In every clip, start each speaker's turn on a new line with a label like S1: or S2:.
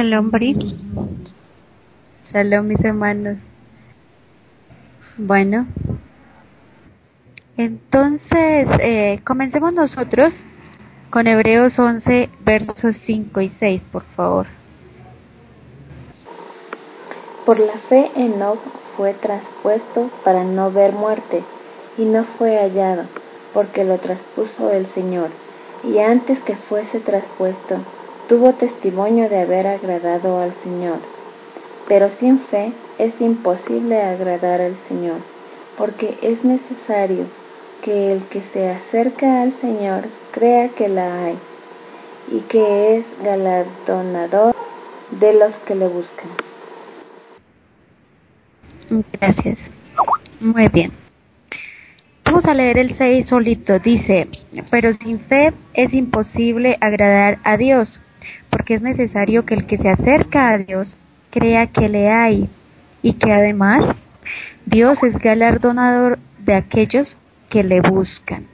S1: Shalom, Brit.
S2: Shalom, mis hermanos. Bueno, entonces eh, comencemos nosotros con Hebreos 11, versos 5 y 6, por favor.
S3: Por la fe Enoch fue traspuesto para no ver muerte, y no fue hallado, porque lo traspuso el Señor, y antes que fuese traspuesto, tuvo testimonio de haber agradado al Señor. Pero sin fe es imposible agradar al Señor, porque es necesario que el que se acerca al Señor crea que la hay, y que es galardonador de los que le buscan.
S2: Gracias. Muy bien. Vamos a leer el 6 solito. Dice, pero sin fe es imposible agradar a Dios, porque es necesario que el que se acerca a Dios crea que le hay y que además Dios es galardonador de aquellos que le buscan.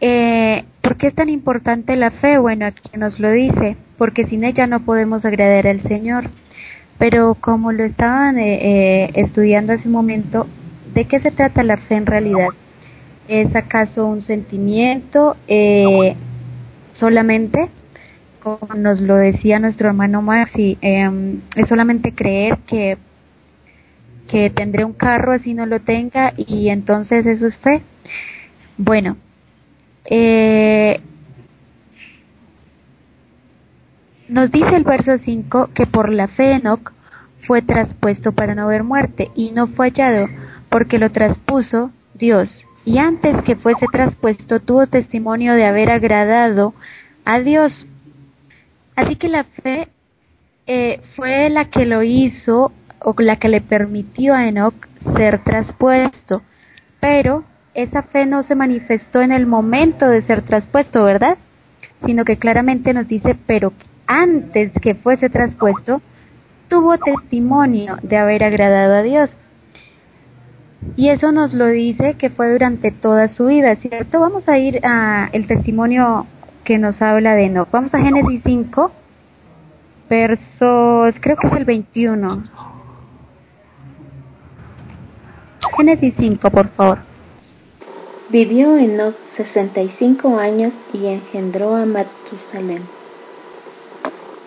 S2: Eh, ¿Por qué es tan importante la fe? Bueno, aquí nos lo dice, porque sin ella no podemos agradar al Señor. Pero como lo estaban eh, eh, estudiando hace un momento, ¿de qué se trata la fe en realidad? ¿Es acaso un sentimiento eh, solamente? Como nos lo decía nuestro hermano Maxi, em, es solamente creer que, que tendré un carro así no lo tenga y entonces eso es fe. Bueno, eh, Nos dice el verso 5 que por la fe Enoch fue traspuesto para no ver muerte y no fue hallado porque lo traspuso Dios. Y antes que fuese traspuesto tuvo testimonio de haber agradado a Dios. Así que la fe eh, fue la que lo hizo o la que le permitió a Enoch ser traspuesto. Pero esa fe no se manifestó en el momento de ser traspuesto, ¿verdad? Sino que claramente nos dice, pero antes que fuese traspuesto, tuvo testimonio de haber agradado a Dios. Y eso nos lo dice que fue durante toda su vida, ¿cierto? Vamos a ir a el testimonio que nos habla de Enoch. Vamos a Génesis 5, versos, creo que es el 21. Génesis 5, por favor.
S3: Vivió Enoch 65 años y engendró a Matusalem.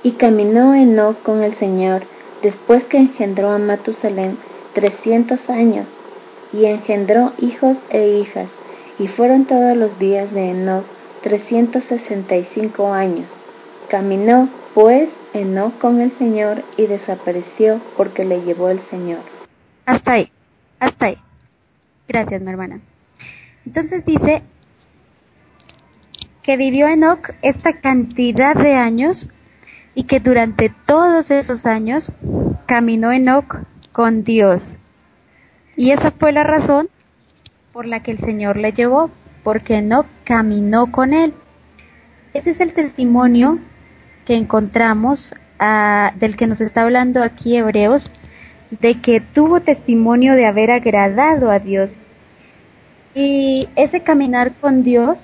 S3: Y caminó Enoch con el Señor después que engendró a Matusalén trescientos años, y engendró hijos e hijas, y fueron todos los días de Enoch trescientos sesenta y cinco años. Caminó, pues, Enoch con el Señor y desapareció porque le llevó el Señor.
S2: Hasta ahí, hasta ahí. Gracias, mi hermana. Entonces dice que vivió Enoch esta cantidad de años y que durante todos esos años caminó Enoch con Dios. Y esa fue la razón por la que el Señor le llevó, porque Enoch caminó con él. Ese es el testimonio que encontramos ah, del que nos está hablando aquí Hebreos, de que tuvo testimonio de haber agradado a Dios. Y ese caminar con Dios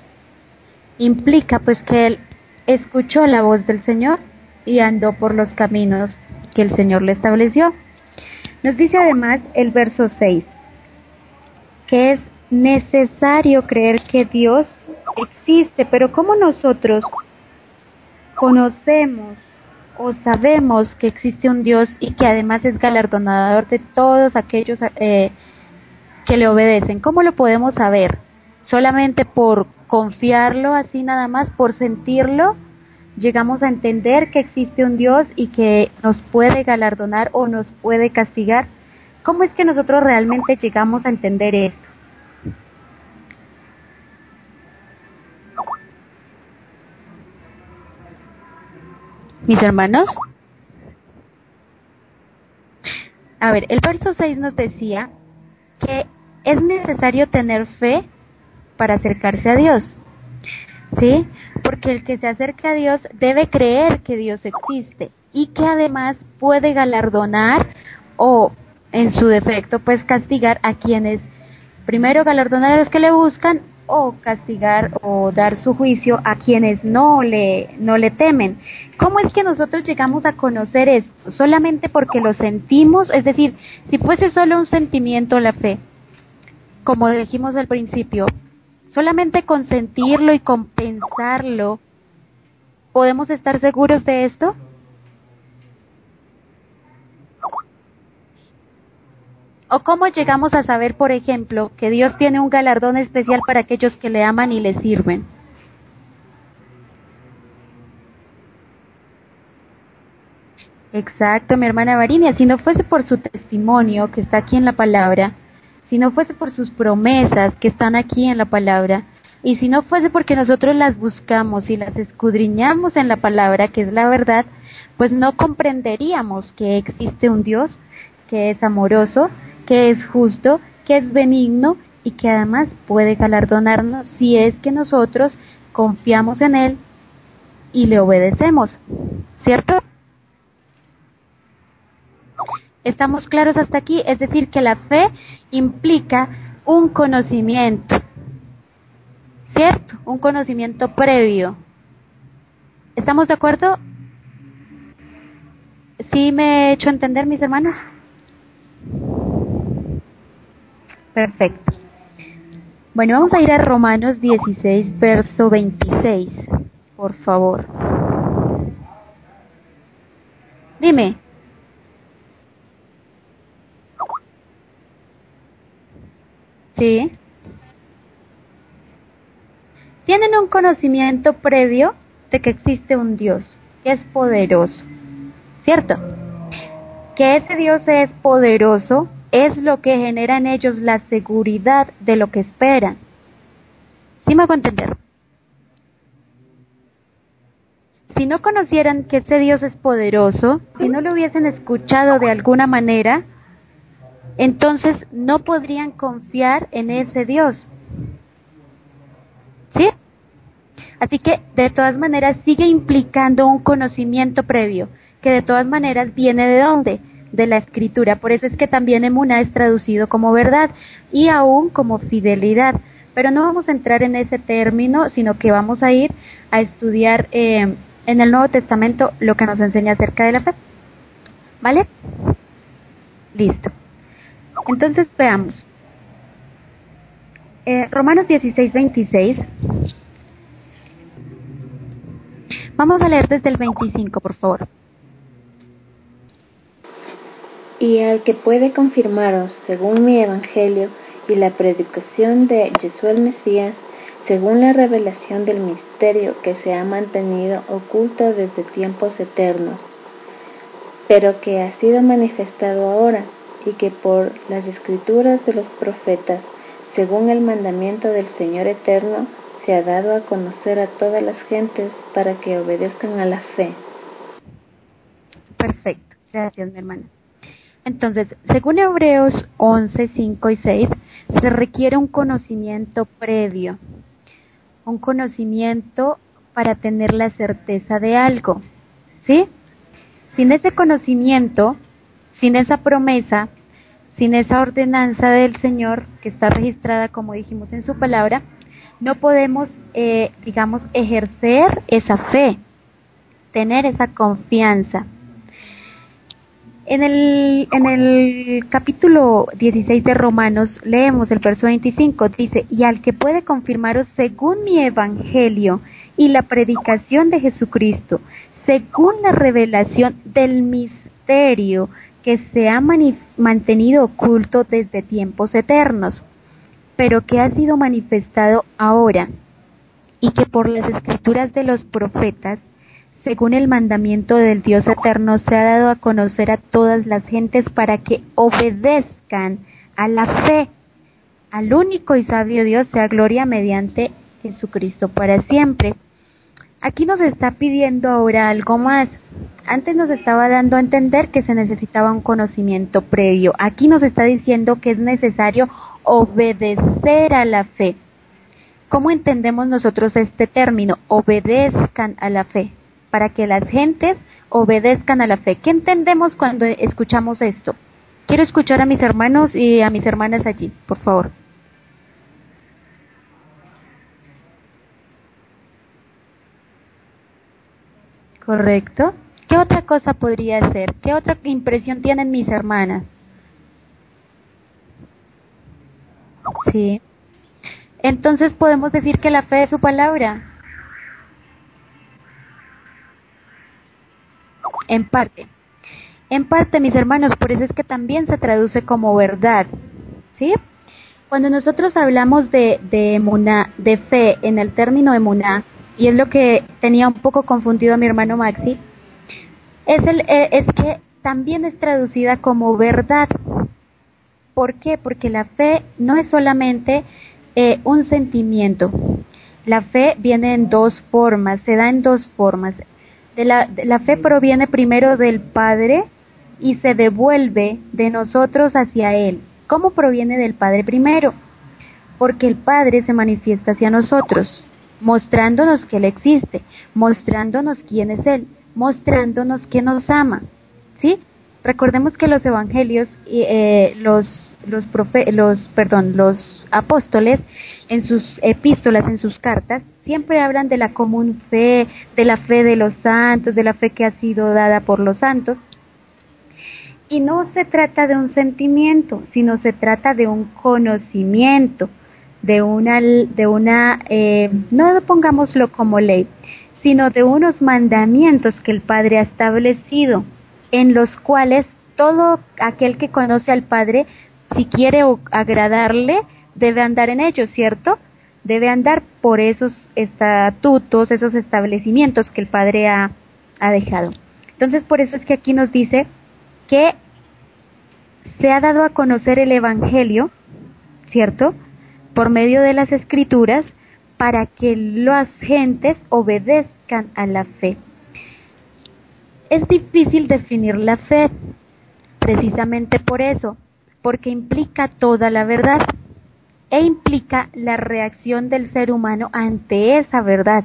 S2: implica pues que él escuchó la voz del Señor y andó por los caminos que el Señor le estableció. Nos dice además el verso 6 que es necesario creer que Dios existe, pero ¿cómo nosotros conocemos o sabemos que existe un Dios y que además es galardonador de todos aquellos eh, que le obedecen? ¿Cómo lo podemos saber? ¿Solamente por confiarlo así nada más, por sentirlo? llegamos a entender que existe un Dios y que nos puede galardonar o nos puede castigar. ¿Cómo es que nosotros realmente llegamos a entender esto? Mis hermanos. A ver, el verso 6 nos decía que es necesario tener fe para acercarse a Dios. ¿sí? Porque el que se acerca a Dios debe creer que Dios existe y que además puede galardonar o en su defecto pues castigar a quienes primero galardonar a los que le buscan o castigar o dar su juicio a quienes no le, no le temen. ¿Cómo es que nosotros llegamos a conocer esto? Solamente porque lo sentimos, es decir, si fuese solo un sentimiento la fe, como dijimos al principio, solamente con sentirlo y con pensarlo, ¿podemos estar seguros de esto? ¿O cómo llegamos a saber, por ejemplo, que Dios tiene un galardón especial para aquellos que le aman y le sirven? Exacto, mi hermana Varinia, si no fuese por su testimonio que está aquí en la palabra, si no fuese por sus promesas que están aquí en la palabra, y si no fuese porque nosotros las buscamos y las escudriñamos en la palabra, que es la verdad, pues no comprenderíamos que existe un Dios que es amoroso, que es justo, que es benigno y que además puede galardonarnos si es que nosotros confiamos en Él y le obedecemos. ¿Cierto? ¿Estamos claros hasta aquí? Es decir, que la fe implica un conocimiento. ¿Cierto? Un conocimiento previo. ¿Estamos de acuerdo? ¿Sí me he hecho entender, mis hermanos? Perfecto. Bueno, vamos a ir a Romanos 16, verso 26, por favor. Dime. ¿Sí? Tienen un conocimiento previo de que existe un Dios, que es poderoso, ¿cierto? Que ese Dios es poderoso es lo que genera en ellos la seguridad de lo que esperan. ¿Sí me hago entender? Si no conocieran que ese Dios es poderoso, si no lo hubiesen escuchado de alguna manera, entonces no podrían confiar en ese Dios. ¿Sí? Así que de todas maneras sigue implicando un conocimiento previo, que de todas maneras viene de dónde? De la escritura. Por eso es que también Emuna es traducido como verdad y aún como fidelidad. Pero no vamos a entrar en ese término, sino que vamos a ir a estudiar eh, en el Nuevo Testamento lo que nos enseña acerca de la fe. ¿Vale? Listo. Entonces veamos. Eh, Romanos 16, 26. Vamos a leer desde el 25, por favor.
S3: Y al que puede confirmaros, según mi Evangelio y la predicación de Jesús Mesías, según la revelación del misterio que se ha mantenido oculto desde tiempos eternos, pero que ha sido manifestado ahora y que por las escrituras de los profetas, según el mandamiento del Señor eterno, se ha dado a conocer a todas las gentes para que obedezcan a la fe.
S2: Perfecto, gracias mi. Entonces, según Hebreos 11, 5 y 6, se requiere un conocimiento previo, un conocimiento para tener la certeza de algo, ¿sí? Sin ese conocimiento, sin esa promesa, sin esa ordenanza del Señor que está registrada, como dijimos en su palabra, no podemos, eh, digamos, ejercer esa fe, tener esa confianza. En el, capítulo 16 de Romanos leemos el verso 25, dice, y al que puede confirmaros según mi evangelio y la predicación de Jesucristo, según la revelación del misterio que se ha mantenido oculto desde tiempos eternos, pero que ha sido manifestado ahora, y que por las escrituras de los profetas según el mandamiento del Dios eterno, se ha dado a conocer a todas las gentes para que obedezcan a la fe. Al único y sabio Dios sea gloria mediante Jesucristo para siempre. Aquí nos está pidiendo ahora algo más. Antes nos estaba dando a entender que se necesitaba un conocimiento previo. Aquí nos está diciendo que es necesario obedecer a la fe. ¿Cómo entendemos nosotros este término? Obedezcan a la fe para que las gentes obedezcan a la fe. ¿Qué entendemos cuando escuchamos esto? Quiero escuchar a mis hermanos y a mis hermanas allí, por favor. Correcto. ¿Qué otra cosa podría ser? ¿Qué otra impresión tienen mis hermanas? Sí. Entonces podemos decir que la fe es su palabra. En parte. En parte, mis hermanos, por eso es que también se traduce como verdad. ¿Sí? Cuando nosotros hablamos de, de de fe en el término emuná, y es lo que tenía un poco confundido a mi hermano Maxi, es, el, eh, es que también es traducida como verdad. ¿Por qué? Porque la fe no es solamente eh, un sentimiento. La fe viene en dos formas, se da en dos formas. De la, la fe proviene primero del Padre y se devuelve de nosotros hacia Él. ¿Cómo proviene del Padre primero? Porque el Padre se manifiesta hacia nosotros, mostrándonos que Él existe, mostrándonos quién es Él, mostrándonos que nos ama. ¿Sí? Recordemos que los evangelios, eh, los los, los, perdón, los apóstoles en sus epístolas, en sus cartas, siempre hablan de la común fe, de la fe de los santos, de la fe que ha sido dada por los santos. Y no se trata de un sentimiento, sino se trata de un conocimiento, de una, de una eh, no pongámoslo como ley, sino de unos mandamientos que el Padre ha establecido, en los cuales todo aquel que conoce al Padre si quiere agradarle, debe andar en ellos, ¿cierto? Debe andar por esos estatutos, esos establecimientos que el Padre ha, ha dejado. Entonces, por eso es que aquí nos dice que se ha dado a conocer el Evangelio, ¿cierto? Por medio de las escrituras, para que las gentes obedezcan a la fe. Es difícil definir la fe, precisamente por eso, porque implica toda la verdad e implica la reacción del ser humano ante esa verdad.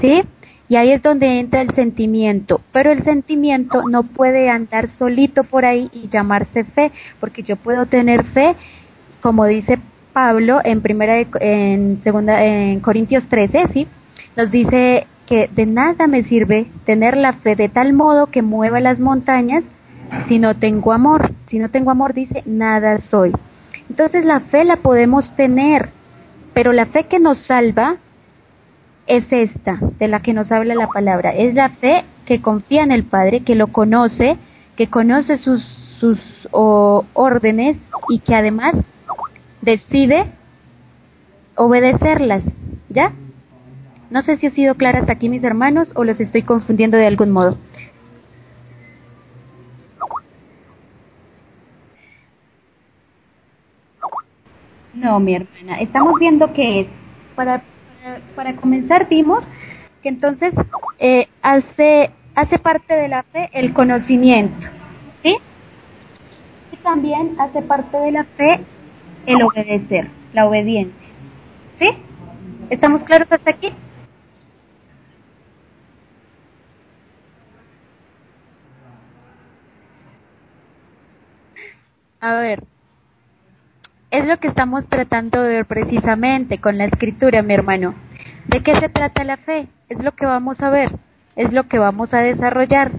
S2: ¿Sí? Y ahí es donde entra el sentimiento, pero el sentimiento no puede andar solito por ahí y llamarse fe, porque yo puedo tener fe, como dice Pablo en primera en segunda en Corintios 13, ¿sí? Nos dice que de nada me sirve tener la fe de tal modo que mueva las montañas si no tengo amor. Si no tengo amor, dice, nada soy. Entonces la fe la podemos tener, pero la fe que nos salva es esta, de la que nos habla la palabra. Es la fe que confía en el Padre, que lo conoce, que conoce sus, sus órdenes y que además decide obedecerlas. ¿Ya? No sé si ha sido clara hasta aquí mis hermanos o los estoy confundiendo de algún modo. No, mi hermana, estamos viendo que para, para, comenzar vimos que entonces eh, hace, hace parte de la fe el conocimiento, ¿sí? Y también hace parte de la fe el obedecer, la obediencia, ¿sí? ¿Estamos claros hasta aquí? A ver, es lo que estamos tratando de ver precisamente con la escritura, mi hermano. ¿De qué se trata la fe? Es lo que vamos a ver, es lo que vamos a desarrollar.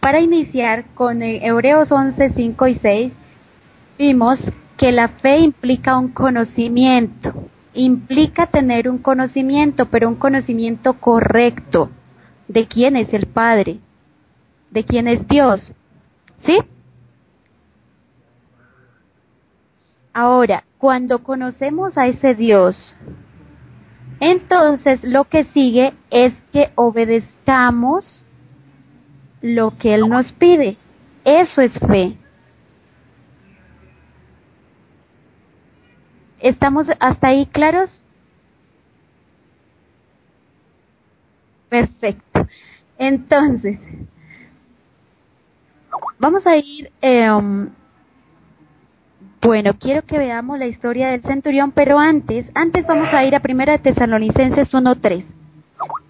S2: Para iniciar con Hebreos 11, 5 y 6, vimos que la fe implica un conocimiento, implica tener un conocimiento, pero un conocimiento correcto de quién es el Padre, de quién es Dios. ¿Sí? Ahora, cuando conocemos a ese Dios, entonces lo que sigue es que obedezcamos lo que Él nos pide. Eso es fe. ¿Estamos hasta ahí claros? Perfecto. Entonces, vamos a ir eh, bueno, quiero que veamos la historia del centurión, pero antes, antes vamos a ir a Primera de Tesalonicenses 1.3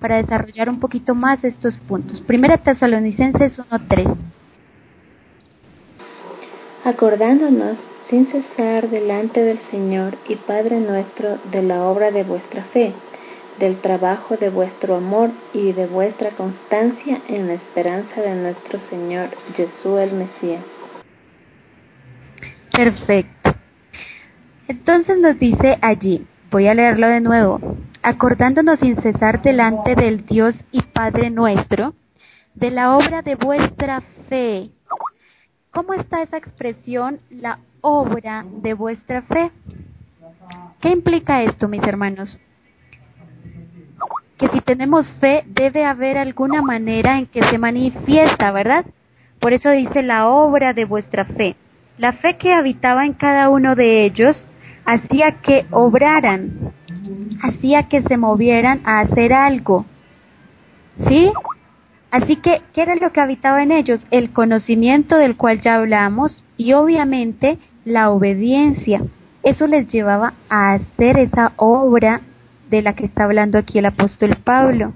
S2: para desarrollar un poquito más estos puntos. Primera Tesalonicenses 1.3.
S3: Acordándonos sin cesar delante del Señor y Padre nuestro de la obra de vuestra fe, del trabajo de vuestro amor y de vuestra constancia en la esperanza de nuestro Señor Jesús el Mesías.
S2: Perfecto. Entonces nos dice allí, voy a leerlo de nuevo, acordándonos sin cesar delante del Dios y Padre nuestro, de la obra de vuestra fe. ¿Cómo está esa expresión, la obra de vuestra fe? ¿Qué implica esto, mis hermanos? Que si tenemos fe, debe haber alguna manera en que se manifiesta, ¿verdad? Por eso dice la obra de vuestra fe. La fe que habitaba en cada uno de ellos hacía que obraran, hacía que se movieran a hacer algo. ¿Sí? Así que, ¿qué era lo que habitaba en ellos? El conocimiento del cual ya hablamos y obviamente la obediencia. Eso les llevaba a hacer esa obra de la que está hablando aquí el apóstol Pablo,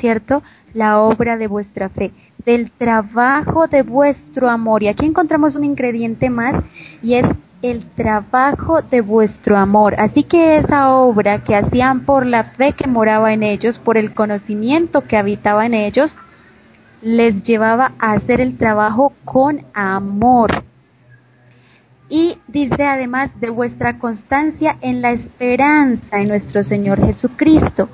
S2: ¿cierto? La obra de vuestra fe, del trabajo de vuestro amor. Y aquí encontramos un ingrediente más y es el trabajo de vuestro amor. Así que esa obra que hacían por la fe que moraba en ellos, por el conocimiento que habitaba en ellos, les llevaba a hacer el trabajo con amor. Y dice además de vuestra constancia en la esperanza en nuestro Señor Jesucristo.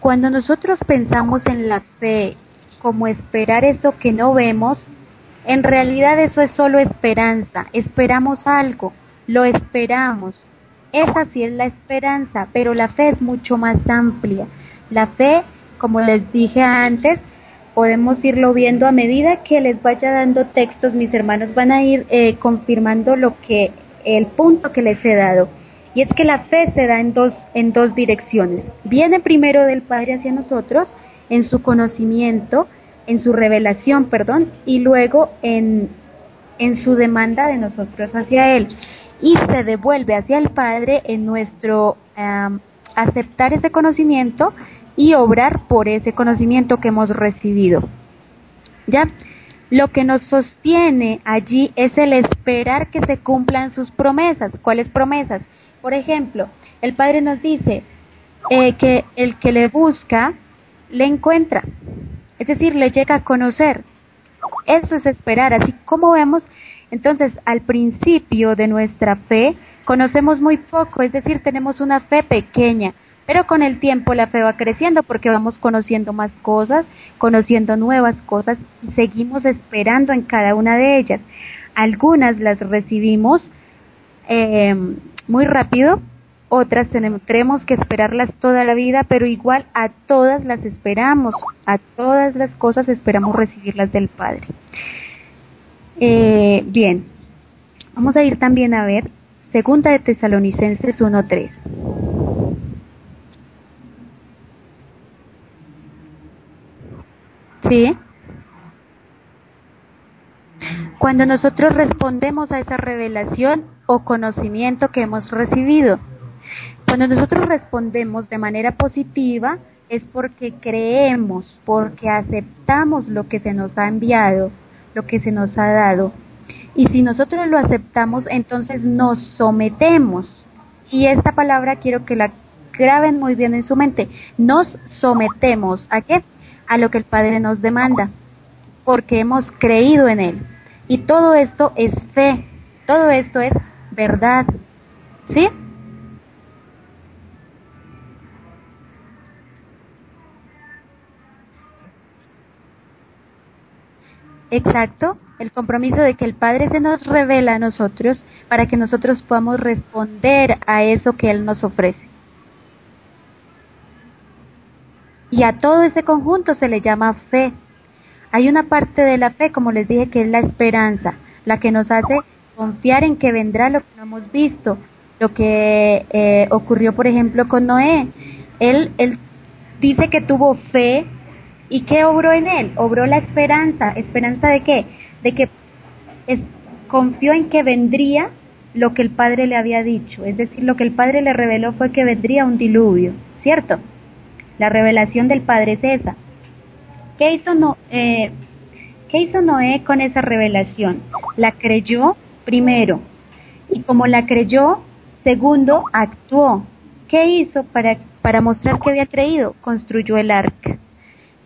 S2: Cuando nosotros pensamos en la fe como esperar eso que no vemos, en realidad eso es solo esperanza, esperamos algo, lo esperamos. Esa sí es la esperanza, pero la fe es mucho más amplia. La fe, como les dije antes, podemos irlo viendo a medida que les vaya dando textos, mis hermanos van a ir eh, confirmando lo que el punto que les he dado. Y es que la fe se da en dos, en dos direcciones. Viene primero del Padre hacia nosotros, en su conocimiento, en su revelación, perdón, y luego en, en su demanda de nosotros hacia Él. Y se devuelve hacia el Padre en nuestro aceptar ese conocimiento y obrar por ese conocimiento que hemos recibido. ¿Ya? Lo que nos sostiene allí es el esperar que se cumplan sus promesas. ¿Cuáles promesas? Por ejemplo, el Padre nos dice eh, que el que le busca, le encuentra. Es decir, le llega a conocer. Eso es esperar. Así como vemos, entonces, al principio de nuestra fe, conocemos muy poco, es decir, tenemos una fe pequeña pero con el tiempo la fe va creciendo porque vamos conociendo más cosas, conociendo nuevas cosas y seguimos esperando en cada una de ellas. Algunas las recibimos eh, muy rápido, otras tenemos que esperarlas toda la vida, pero igual a todas las esperamos, a todas las cosas esperamos recibirlas del Padre. Eh, bien, vamos a ir también a ver Segunda de Tesalonicenses 1.3. ¿Sí? Cuando nosotros respondemos a esa revelación o conocimiento que hemos recibido, cuando nosotros respondemos de manera positiva es porque creemos, porque aceptamos lo que se nos ha enviado, lo que se nos ha dado. Y si nosotros lo aceptamos, entonces nos sometemos. Y esta palabra quiero que la graben muy bien en su mente. Nos sometemos a qué? A lo que el Padre nos demanda, porque hemos creído en Él. Y todo esto es fe, todo esto es verdad. ¿Sí? Exacto, el compromiso de que el Padre se nos revela a nosotros para que nosotros podamos responder a eso que Él nos ofrece. Y a todo ese conjunto se le llama fe. Hay una parte de la fe, como les dije, que es la esperanza, la que nos hace confiar en que vendrá lo que no hemos visto, lo que eh, ocurrió, por ejemplo, con Noé. Él, él dice que tuvo fe y ¿qué obró en él? Obró la esperanza. ¿Esperanza de qué? De que confió en que vendría lo que el Padre le había dicho. Es decir, lo que el Padre le reveló fue que vendría un diluvio, ¿cierto? La revelación del Padre es esa. ¿Qué hizo, no, eh, ¿Qué hizo Noé con esa revelación? La creyó primero y como la creyó, segundo, actuó. ¿Qué hizo para, para mostrar que había creído? Construyó el arca.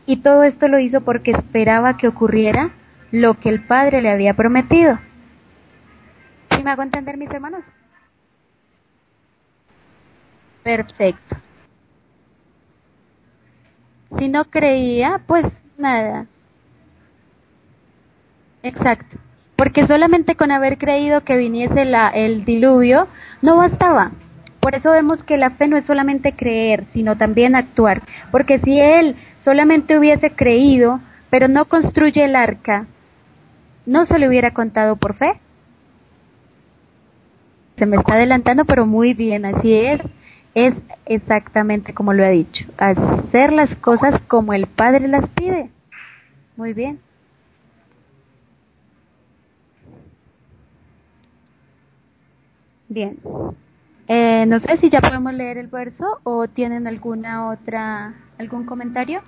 S2: Y todo esto lo hizo porque esperaba que ocurriera lo que el Padre le había prometido. ¿Sí me hago entender, mis hermanos? Perfecto. Si no creía, pues nada. Exacto. Porque solamente con haber creído que viniese la, el diluvio no bastaba. Por eso vemos que la fe no es solamente creer, sino también actuar. Porque si él solamente hubiese creído, pero no construye el arca, no se le hubiera contado por fe. Se me está adelantando, pero muy bien, así es. Es exactamente como lo ha dicho, hacer las cosas como el Padre las pide. Muy bien. Bien. Eh, no sé si ya podemos leer el verso o tienen alguna otra, algún comentario.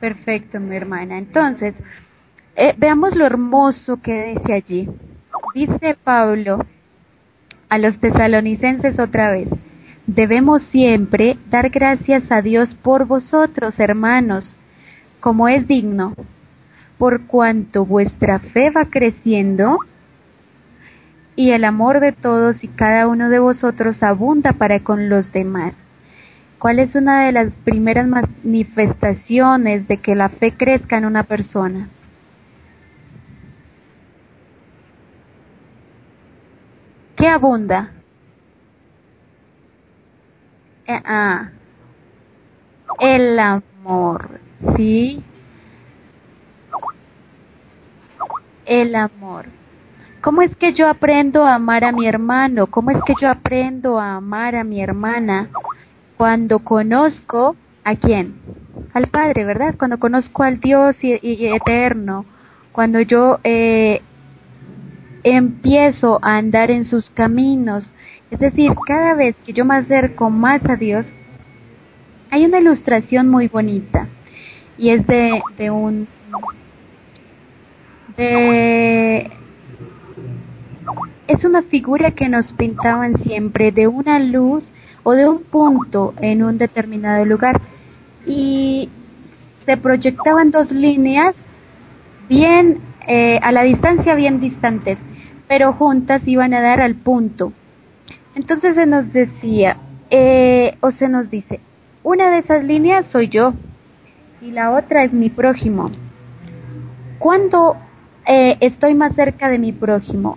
S2: Perfecto, mi hermana. Entonces, eh, veamos lo hermoso que dice allí. Dice Pablo a los tesalonicenses otra vez, debemos siempre dar gracias a Dios por vosotros, hermanos, como es digno por cuanto vuestra fe va creciendo y el amor de todos y cada uno de vosotros abunda para con los demás. ¿Cuál es una de las primeras manifestaciones de que la fe crezca en una persona? ¿Qué abunda? Eh, ah, el amor, ¿sí? el amor. ¿Cómo es que yo aprendo a amar a mi hermano? ¿Cómo es que yo aprendo a amar a mi hermana? Cuando conozco a quién? Al Padre, ¿verdad? Cuando conozco al Dios y, eterno. Cuando yo eh, empiezo a andar en sus caminos. Es decir, cada vez que yo me acerco más a Dios, hay una ilustración muy bonita. Y es de, de un eh, es una figura que nos pintaban siempre de una luz o de un punto en un determinado lugar. Y se proyectaban dos líneas bien eh, a la distancia bien distantes pero juntas iban a dar al punto entonces se nos decía eh, o se nos dice una de esas líneas soy yo y la otra es mi prójimo cuando eh, estoy más cerca de mi prójimo.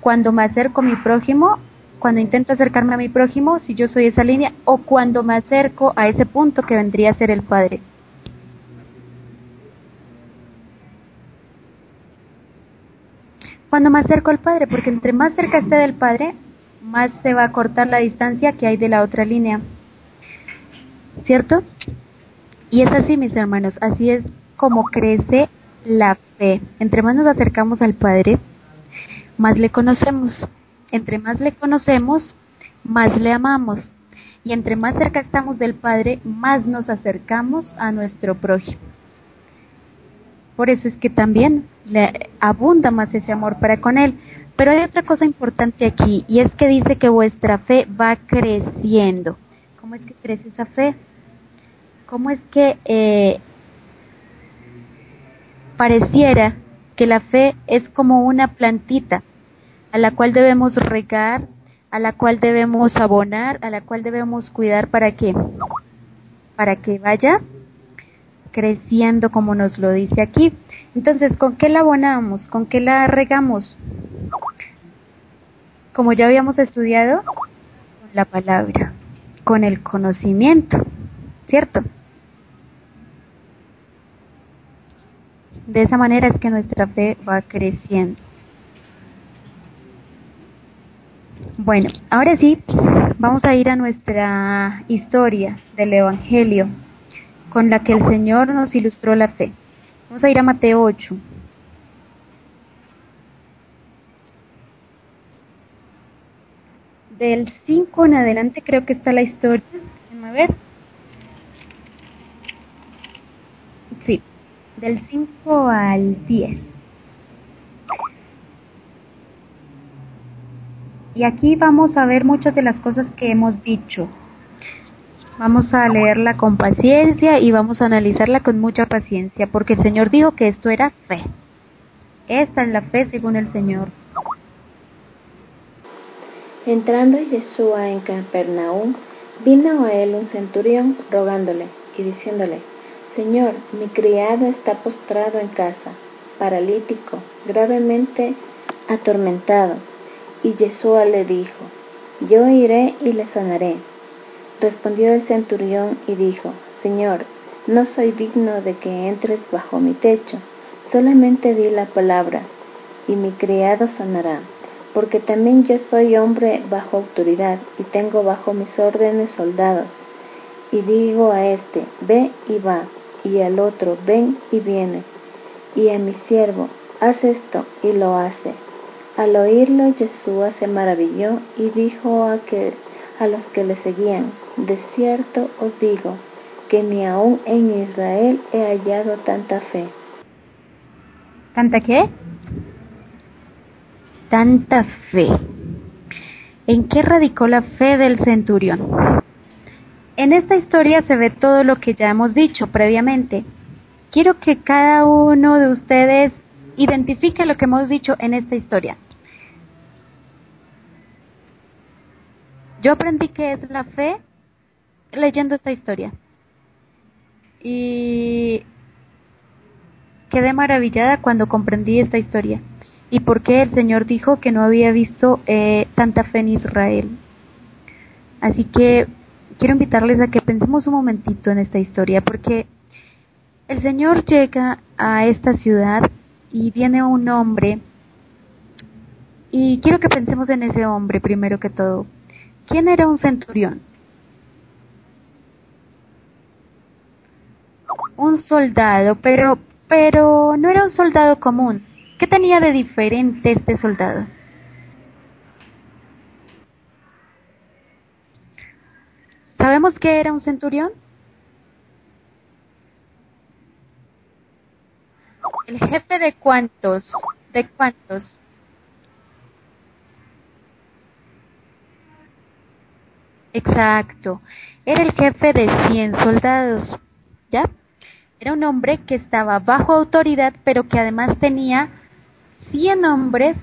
S2: Cuando me acerco a mi prójimo, cuando intento acercarme a mi prójimo, si yo soy esa línea, o cuando me acerco a ese punto que vendría a ser el Padre. Cuando me acerco al Padre, porque entre más cerca esté del Padre, más se va a cortar la distancia que hay de la otra línea. ¿Cierto? Y es así, mis hermanos, así es como crece la fe. Entre más nos acercamos al Padre, más le conocemos. Entre más le conocemos, más le amamos. Y entre más cerca estamos del Padre, más nos acercamos a nuestro prójimo. Por eso es que también le abunda más ese amor para con Él. Pero hay otra cosa importante aquí, y es que dice que vuestra fe va creciendo. ¿Cómo es que crece esa fe? ¿Cómo es que eh, pareciera que la fe es como una plantita a la cual debemos regar, a la cual debemos abonar, a la cual debemos cuidar para que para que vaya creciendo como nos lo dice aquí. Entonces, ¿con qué la abonamos? ¿Con qué la regamos? Como ya habíamos estudiado, con la palabra, con el conocimiento, ¿cierto? De esa manera es que nuestra fe va creciendo. Bueno, ahora sí, vamos a ir a nuestra historia del Evangelio con la que el Señor nos ilustró la fe. Vamos a ir a Mateo 8. Del 5 en adelante creo que está la historia. A ver. Sí, del 5 al 10. Y aquí vamos a ver muchas de las cosas que hemos dicho. Vamos a leerla con paciencia y vamos a analizarla con mucha paciencia, porque el Señor dijo que esto era fe. Esta es la fe según el Señor.
S3: Entrando Yeshua en Capernaum, vino a él un centurión rogándole y diciéndole, Señor, mi criado está postrado en casa, paralítico, gravemente atormentado. Y Yeshua le dijo, Yo iré y le sanaré. Respondió el centurión y dijo, Señor, no soy digno de que entres bajo mi techo, solamente di la palabra, y mi criado sanará porque también yo soy hombre bajo autoridad y tengo bajo mis órdenes soldados. Y digo a este, ve y va, y al otro, ven y viene, y a mi siervo, haz esto, y lo hace. Al oírlo Jesús se maravilló y dijo a, que, a los que le seguían, de cierto os digo, que ni aun en Israel he hallado tanta fe.
S2: ¿Tanta qué? tanta fe? ¿En qué radicó la fe del centurión? En esta historia se ve todo lo que ya hemos dicho previamente. Quiero que cada uno de ustedes identifique lo que hemos dicho en esta historia. Yo aprendí que es la fe leyendo esta historia. Y quedé maravillada cuando comprendí esta historia y por qué el Señor dijo que no había visto eh, tanta fe en Israel. Así que quiero invitarles a que pensemos un momentito en esta historia, porque el Señor llega a esta ciudad y viene un hombre, y quiero que pensemos en ese hombre primero que todo. ¿Quién era un centurión? Un soldado, pero, pero no era un soldado común ¿Qué tenía de diferente este soldado? ¿Sabemos que era un centurión? ¿El jefe de cuántos? ¿De cuántos? Exacto. Era el jefe de 100 soldados. ¿Ya? Era un hombre que estaba bajo autoridad, pero que además tenía 100 hombres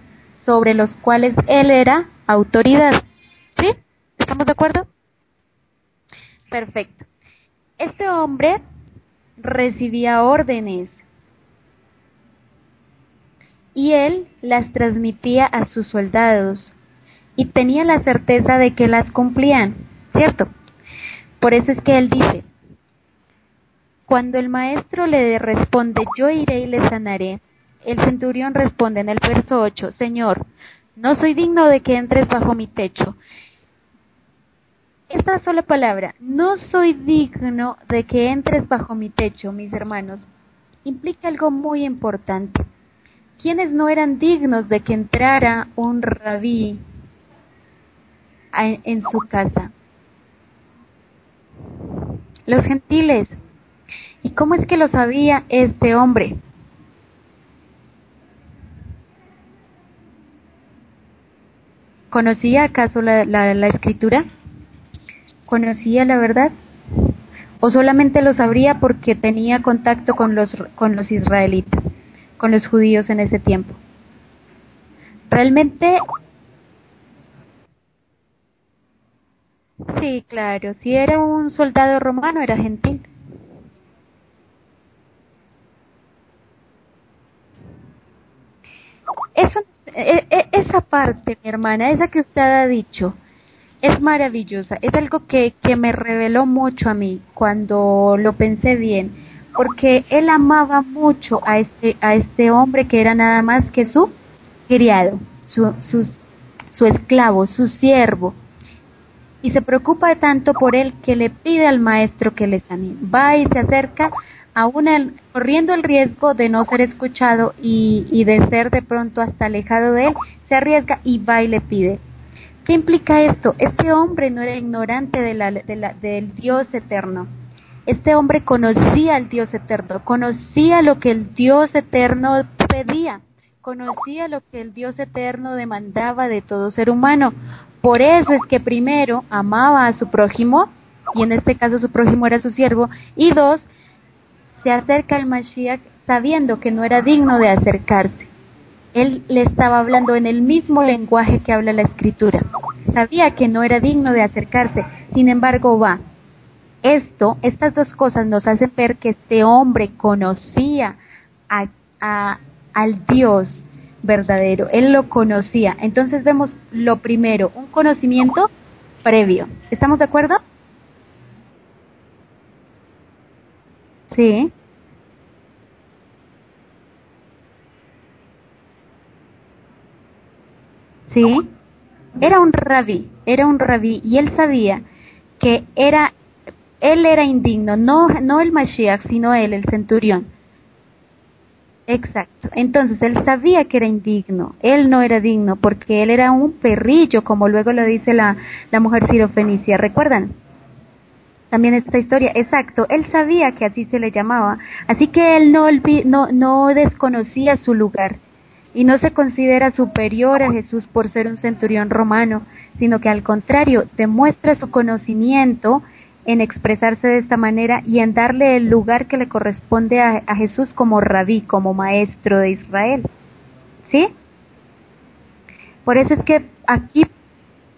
S2: sobre los cuales él era autoridad. ¿Sí? ¿Estamos de acuerdo? Perfecto. Este hombre recibía órdenes y él las transmitía a sus soldados y tenía la certeza de que las cumplían, ¿cierto? Por eso es que él dice, cuando el maestro le responde, yo iré y le sanaré, el centurión responde en el verso 8, Señor, no soy digno de que entres bajo mi techo. Esta sola palabra, no soy digno de que entres bajo mi techo, mis hermanos, implica algo muy importante. ¿Quiénes no eran dignos de que entrara un rabí en su casa? Los gentiles. ¿Y cómo es que lo sabía este hombre? ¿Conocía acaso la, la, escritura? ¿Conocía la verdad? ¿O solamente lo sabría porque tenía contacto con los, con los israelitas, con los judíos en ese tiempo? Realmente Sí, claro. Si era un soldado romano, era gentil. Eso e, e, esa parte, mi hermana, esa que usted ha dicho, es maravillosa. Es algo que, que me reveló mucho a mí cuando lo pensé bien, porque él amaba mucho a este, a este hombre que era nada más que su criado, su, su, su esclavo, su siervo. Y se preocupa tanto por él que le pide al maestro que le sane. Va y se acerca aún corriendo el riesgo de no ser escuchado y, de ser de pronto hasta alejado de él, se arriesga y va y le pide. ¿Qué implica esto? Este hombre no era ignorante de la, del Dios eterno. Este hombre conocía al Dios eterno, conocía lo que el Dios eterno pedía, conocía lo que el Dios eterno demandaba de todo ser humano. Por eso es que primero amaba a su prójimo, y en este caso su prójimo era su siervo, y dos, se acerca al Mashiach sabiendo que no era digno de acercarse. Él le estaba hablando en el mismo lenguaje que habla la escritura. Sabía que no era digno de acercarse, sin embargo va. Esto, estas dos cosas nos hacen ver que este hombre conocía a, al Dios verdadero, él lo conocía. Entonces vemos lo primero, un conocimiento previo. ¿Estamos de acuerdo? Sí. Sí. Era un rabí, era un rabí y él sabía que era él era indigno, no no el Mashiach, sino él, el centurión. Exacto. Entonces él sabía que era indigno, él no era digno porque él era un perrillo, como luego lo dice la, la mujer sirofenicia. ¿Recuerdan? También esta historia, exacto, él sabía que así se le llamaba, así que él no, no, no desconocía su lugar y no se considera superior a Jesús por ser un centurión romano, sino que al contrario demuestra su conocimiento en expresarse de esta manera y en darle el lugar que le corresponde a, Jesús como rabí, como maestro de Israel. ¿Sí? Por eso es que aquí,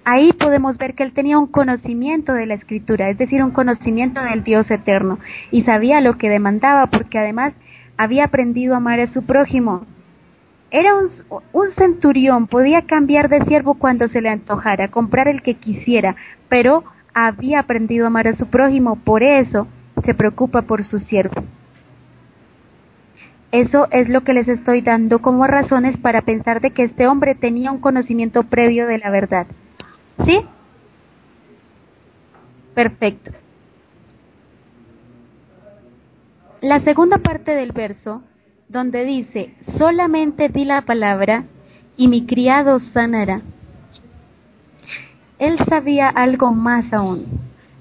S2: ahí podemos ver que él tenía un conocimiento de la escritura, es decir, un conocimiento del Dios eterno y sabía lo que demandaba porque además había aprendido a amar a su prójimo. Era un, un centurión, podía cambiar de siervo cuando se le antojara, comprar el que quisiera, pero había aprendido a amar a su prójimo, por eso se preocupa por su siervo. Eso es lo que les estoy dando como razones para pensar de que este hombre tenía un conocimiento previo de la verdad. ¿Sí? Perfecto. La segunda parte del verso, donde dice, solamente di la palabra y mi criado sanará él sabía algo más aún.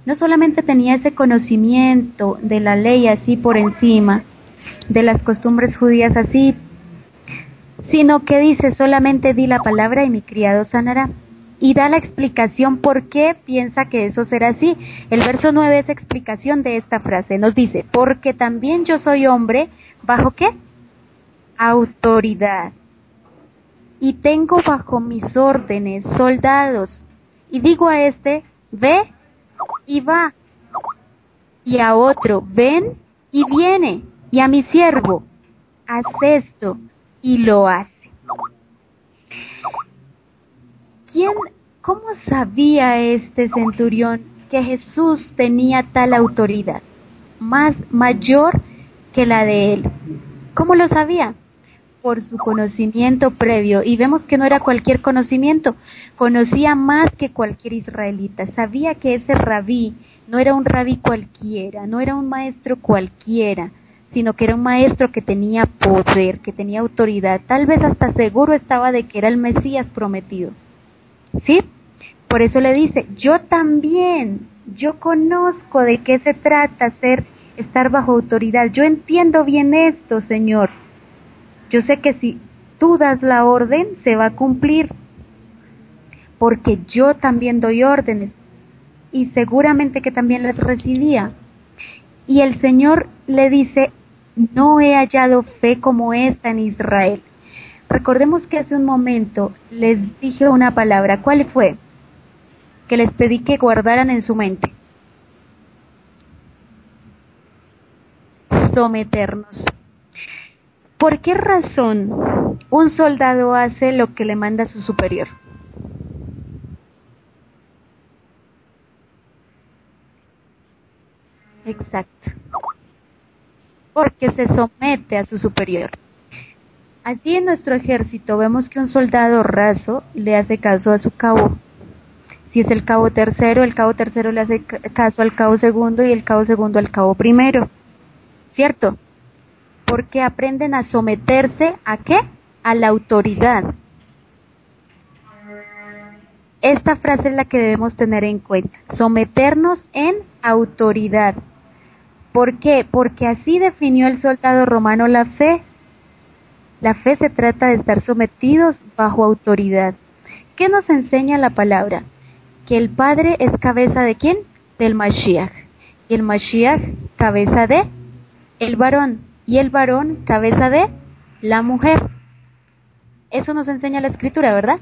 S2: No solamente tenía ese conocimiento de la ley así por encima, de las costumbres judías así, sino que dice solamente di la palabra y mi criado sanará. Y da la explicación por qué piensa que eso será así. El verso 9 es explicación de esta frase. Nos dice, porque también yo soy hombre, ¿bajo qué? Autoridad. Y tengo bajo mis órdenes soldados y digo a este, ve y va. Y a otro, ven y viene. Y a mi siervo, haz esto y lo hace. ¿Quién, cómo sabía este centurión que Jesús tenía tal autoridad, más mayor que la de él? ¿Cómo lo sabía? Por su conocimiento previo y vemos que no era cualquier conocimiento, conocía más que cualquier israelita, sabía que ese rabí no era un rabí cualquiera, no era un maestro cualquiera, sino que era un maestro que tenía poder, que tenía autoridad, tal vez hasta seguro estaba de que era el Mesías prometido. ¿Sí? Por eso le dice, yo también, yo conozco de qué se trata ser estar bajo autoridad, yo entiendo bien esto, Señor yo sé que si tú das la orden, se va a cumplir, porque yo también doy órdenes y seguramente que también las recibía. Y el Señor le dice, no he hallado fe como esta en Israel. Recordemos que hace un momento les dije una palabra. ¿Cuál fue? Que les pedí que guardaran en su mente. Someternos. ¿Por qué razón un soldado hace lo que le manda su superior? Exacto. Porque se somete a su superior. Allí en nuestro ejército vemos que un soldado raso le hace caso a su cabo. Si es el cabo tercero, el cabo tercero le hace caso al cabo segundo y el cabo segundo al cabo primero. ¿Cierto? Porque aprenden a someterse a qué? A la autoridad. Esta frase es la que debemos tener en cuenta, someternos en autoridad. ¿Por qué? Porque así definió el soldado romano la fe. La fe se trata de estar sometidos bajo autoridad. ¿Qué nos enseña la palabra? Que el Padre es cabeza de quién? Del Mashiach. Y el Mashiach cabeza de el varón. Y el varón cabeza de la mujer. Eso nos enseña la escritura, ¿verdad?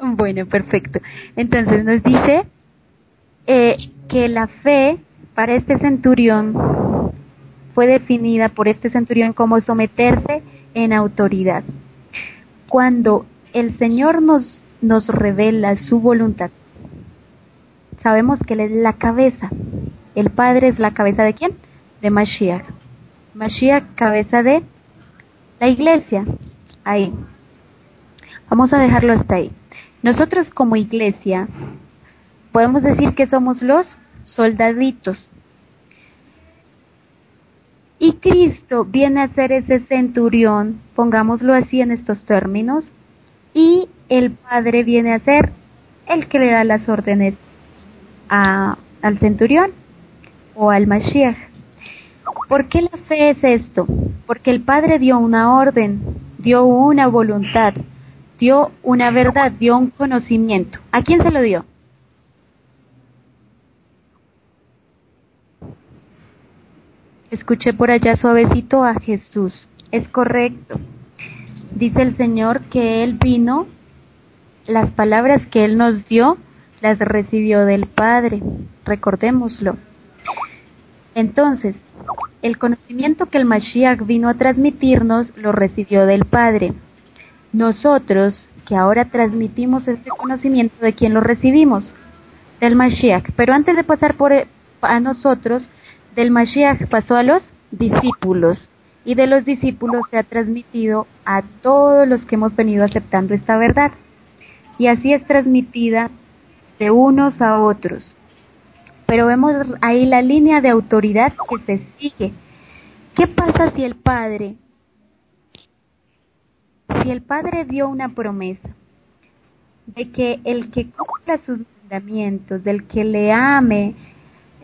S2: Bueno, perfecto. Entonces nos dice eh, que la fe para este centurión fue definida por este centurión como someterse en autoridad. Cuando el Señor nos, nos revela su voluntad, sabemos que Él es la cabeza. El Padre es la cabeza de quién? De Mashiach. Mashiach, cabeza de la iglesia. Ahí. Vamos a dejarlo hasta ahí. Nosotros como iglesia podemos decir que somos los soldaditos. Y Cristo viene a ser ese centurión, pongámoslo así en estos términos, y el Padre viene a ser el que le da las órdenes a, al centurión o al Mashiach. ¿Por qué la fe es esto? Porque el Padre dio una orden, dio una voluntad, dio una verdad, dio un conocimiento. ¿A quién se lo dio? Escuché por allá suavecito a Jesús. Es correcto. Dice el Señor que Él vino, las palabras que Él nos dio, las recibió del Padre. Recordémoslo. Entonces, el conocimiento que el Mashiach vino a transmitirnos lo recibió del Padre. Nosotros, que ahora transmitimos este conocimiento, ¿de quién lo recibimos? Del Mashiach. Pero antes de pasar por a nosotros, del Mashiach pasó a los discípulos. Y de los discípulos se ha transmitido a todos los que hemos venido aceptando esta verdad. Y así es transmitida de unos a otros. Pero vemos ahí la línea de autoridad que se sigue. ¿Qué pasa si el Padre si el Padre dio una promesa de que el que cumpla sus mandamientos, del que le ame,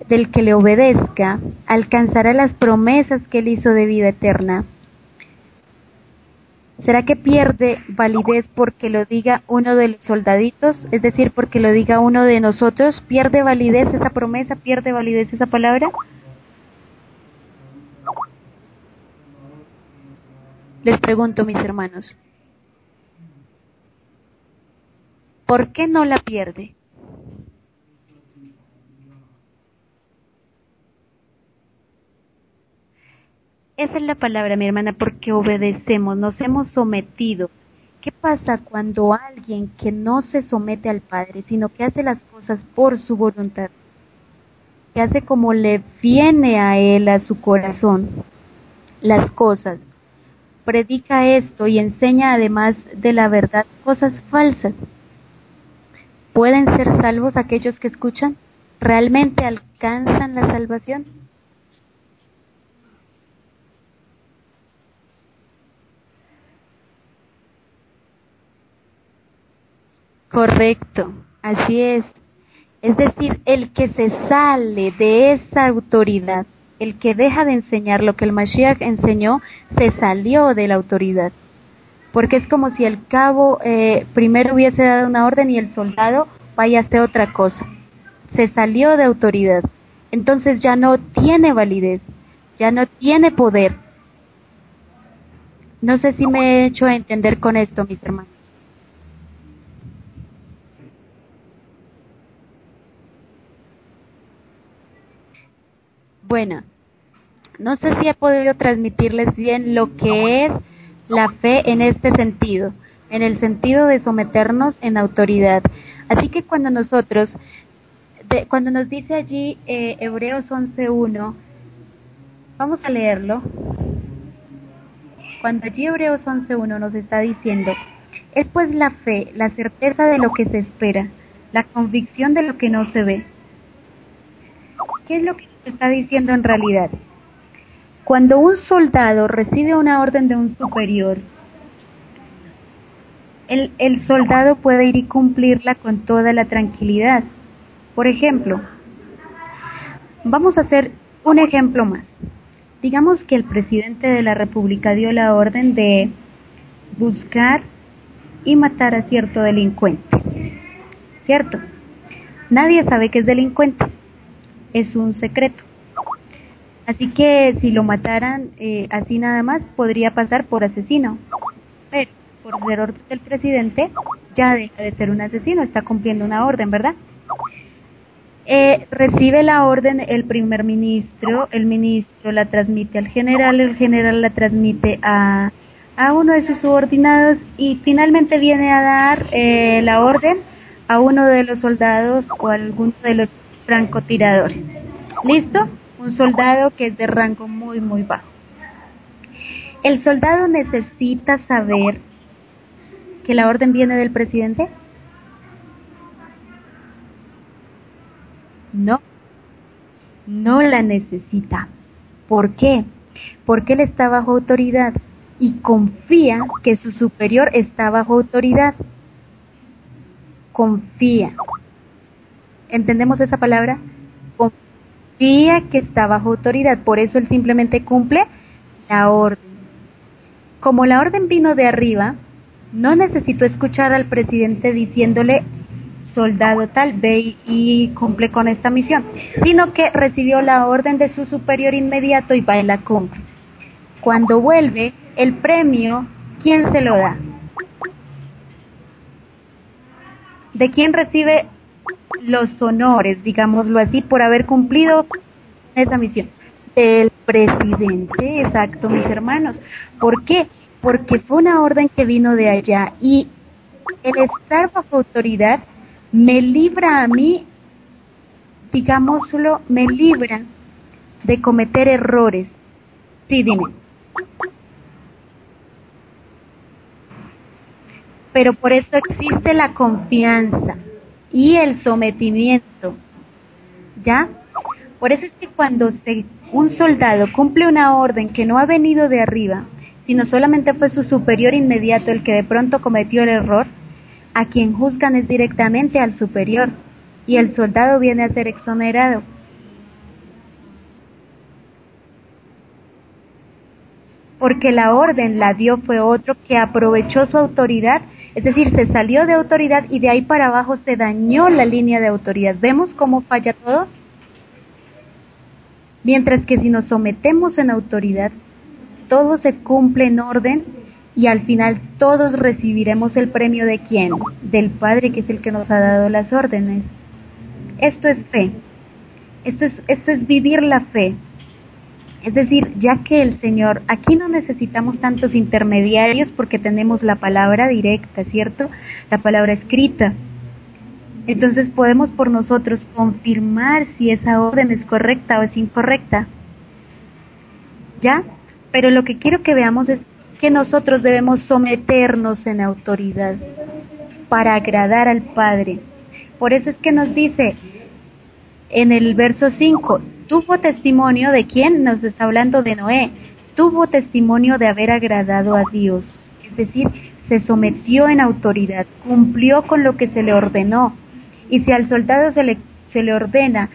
S2: del que le obedezca, alcanzará las promesas que él hizo de vida eterna. ¿Será que pierde validez porque lo diga uno de los soldaditos? Es decir, porque lo diga uno de nosotros. ¿Pierde validez esa promesa? ¿Pierde validez esa palabra? Les pregunto, mis hermanos, ¿por qué no la pierde? Esa es la palabra, mi hermana, porque obedecemos, nos hemos sometido. ¿Qué pasa cuando alguien que no se somete al Padre, sino que hace las cosas por su voluntad, que hace como le viene a él, a su corazón, las cosas, predica esto y enseña además de la verdad cosas falsas. ¿Pueden ser salvos aquellos que escuchan? ¿Realmente alcanzan la salvación? Correcto, así es. Es decir, el que se sale de esa autoridad el que deja de enseñar lo que el Mashiach enseñó, se salió de la autoridad. Porque es como si el cabo eh, primero hubiese dado una orden y el soldado vaya a hacer otra cosa. Se salió de autoridad. Entonces ya no tiene validez, ya no tiene poder. No sé si me he hecho entender con esto, mis hermanos. Bueno, no sé si he podido transmitirles bien lo que es la fe en este sentido, en el sentido de someternos en autoridad. Así que cuando nosotros, cuando nos dice allí eh, Hebreos 11.1, vamos a leerlo. Cuando allí Hebreos 11.1 nos está diciendo, es pues la fe, la certeza de lo que se espera, la convicción de lo que no se ve. ¿Qué es lo que está diciendo en realidad? Cuando un soldado recibe una orden de un superior, el, el, soldado puede ir y cumplirla con toda la tranquilidad. Por ejemplo, Vamos a hacer un ejemplo más. Digamos que el presidente de la República dio la orden de buscar y matar a cierto delincuente. ¿Cierto? Nadie sabe que es delincuente. Es un secreto. Así que si lo mataran eh, así nada más, podría pasar por asesino. Pero por ser orden del presidente, ya deja de ser un asesino, está cumpliendo una orden, ¿verdad? Eh, recibe la orden el primer ministro, el ministro la transmite al general, el general la transmite a, a uno de sus subordinados y finalmente viene a dar eh, la orden a uno de los soldados o a alguno de los francotiradores. ¿Listo? Un soldado que es de rango muy, muy bajo. ¿El soldado necesita saber que la orden viene del presidente? No, no la necesita. ¿Por qué? Porque él está bajo autoridad y confía que su superior está bajo autoridad. Confía. ¿Entendemos esa palabra? Confía que está bajo autoridad, por eso él simplemente cumple la orden. Como la orden vino de arriba, no necesitó escuchar al presidente diciéndole soldado tal, ve y, cumple con esta misión, sino que recibió la orden de su superior inmediato y va en la cumple. Cuando vuelve, el premio, ¿quién se lo da? ¿De quién recibe los honores, digámoslo así, por haber cumplido esa misión? Del presidente, exacto, mis hermanos. ¿Por qué? Porque fue una orden que vino de allá y el estar bajo autoridad me libra a mí, digámoslo, me libra de cometer errores. Sí, dime. Pero por eso existe la confianza y el sometimiento. ¿Ya? Por eso es que cuando se, un soldado cumple una orden que no ha venido de arriba, sino solamente fue su superior inmediato el que de pronto cometió el error, a quien juzgan es directamente al superior y el soldado viene a ser exonerado. Porque la orden la dio fue otro que aprovechó su autoridad, es decir, se salió de autoridad y de ahí para abajo se dañó la línea de autoridad. ¿Vemos cómo falla todo? Mientras que si nos sometemos en autoridad, todo se cumple en orden y al final todos recibiremos el premio de quién? Del Padre que es el que nos ha dado las órdenes. Esto es fe. Esto es, esto es vivir la fe. Es decir, ya que el Señor, aquí no necesitamos tantos intermediarios porque tenemos la palabra directa, ¿cierto? La palabra escrita. Entonces podemos por nosotros confirmar si esa orden es correcta o es incorrecta. ¿Ya? Pero lo que quiero que veamos es que nosotros debemos someternos en autoridad para agradar al Padre. Por eso es que nos dice en el verso 5, tuvo testimonio de quién nos está hablando de Noé, tuvo testimonio de haber agradado a Dios, es decir, se sometió en autoridad, cumplió con lo que se le ordenó. Y si al soldado se le, se le ordena,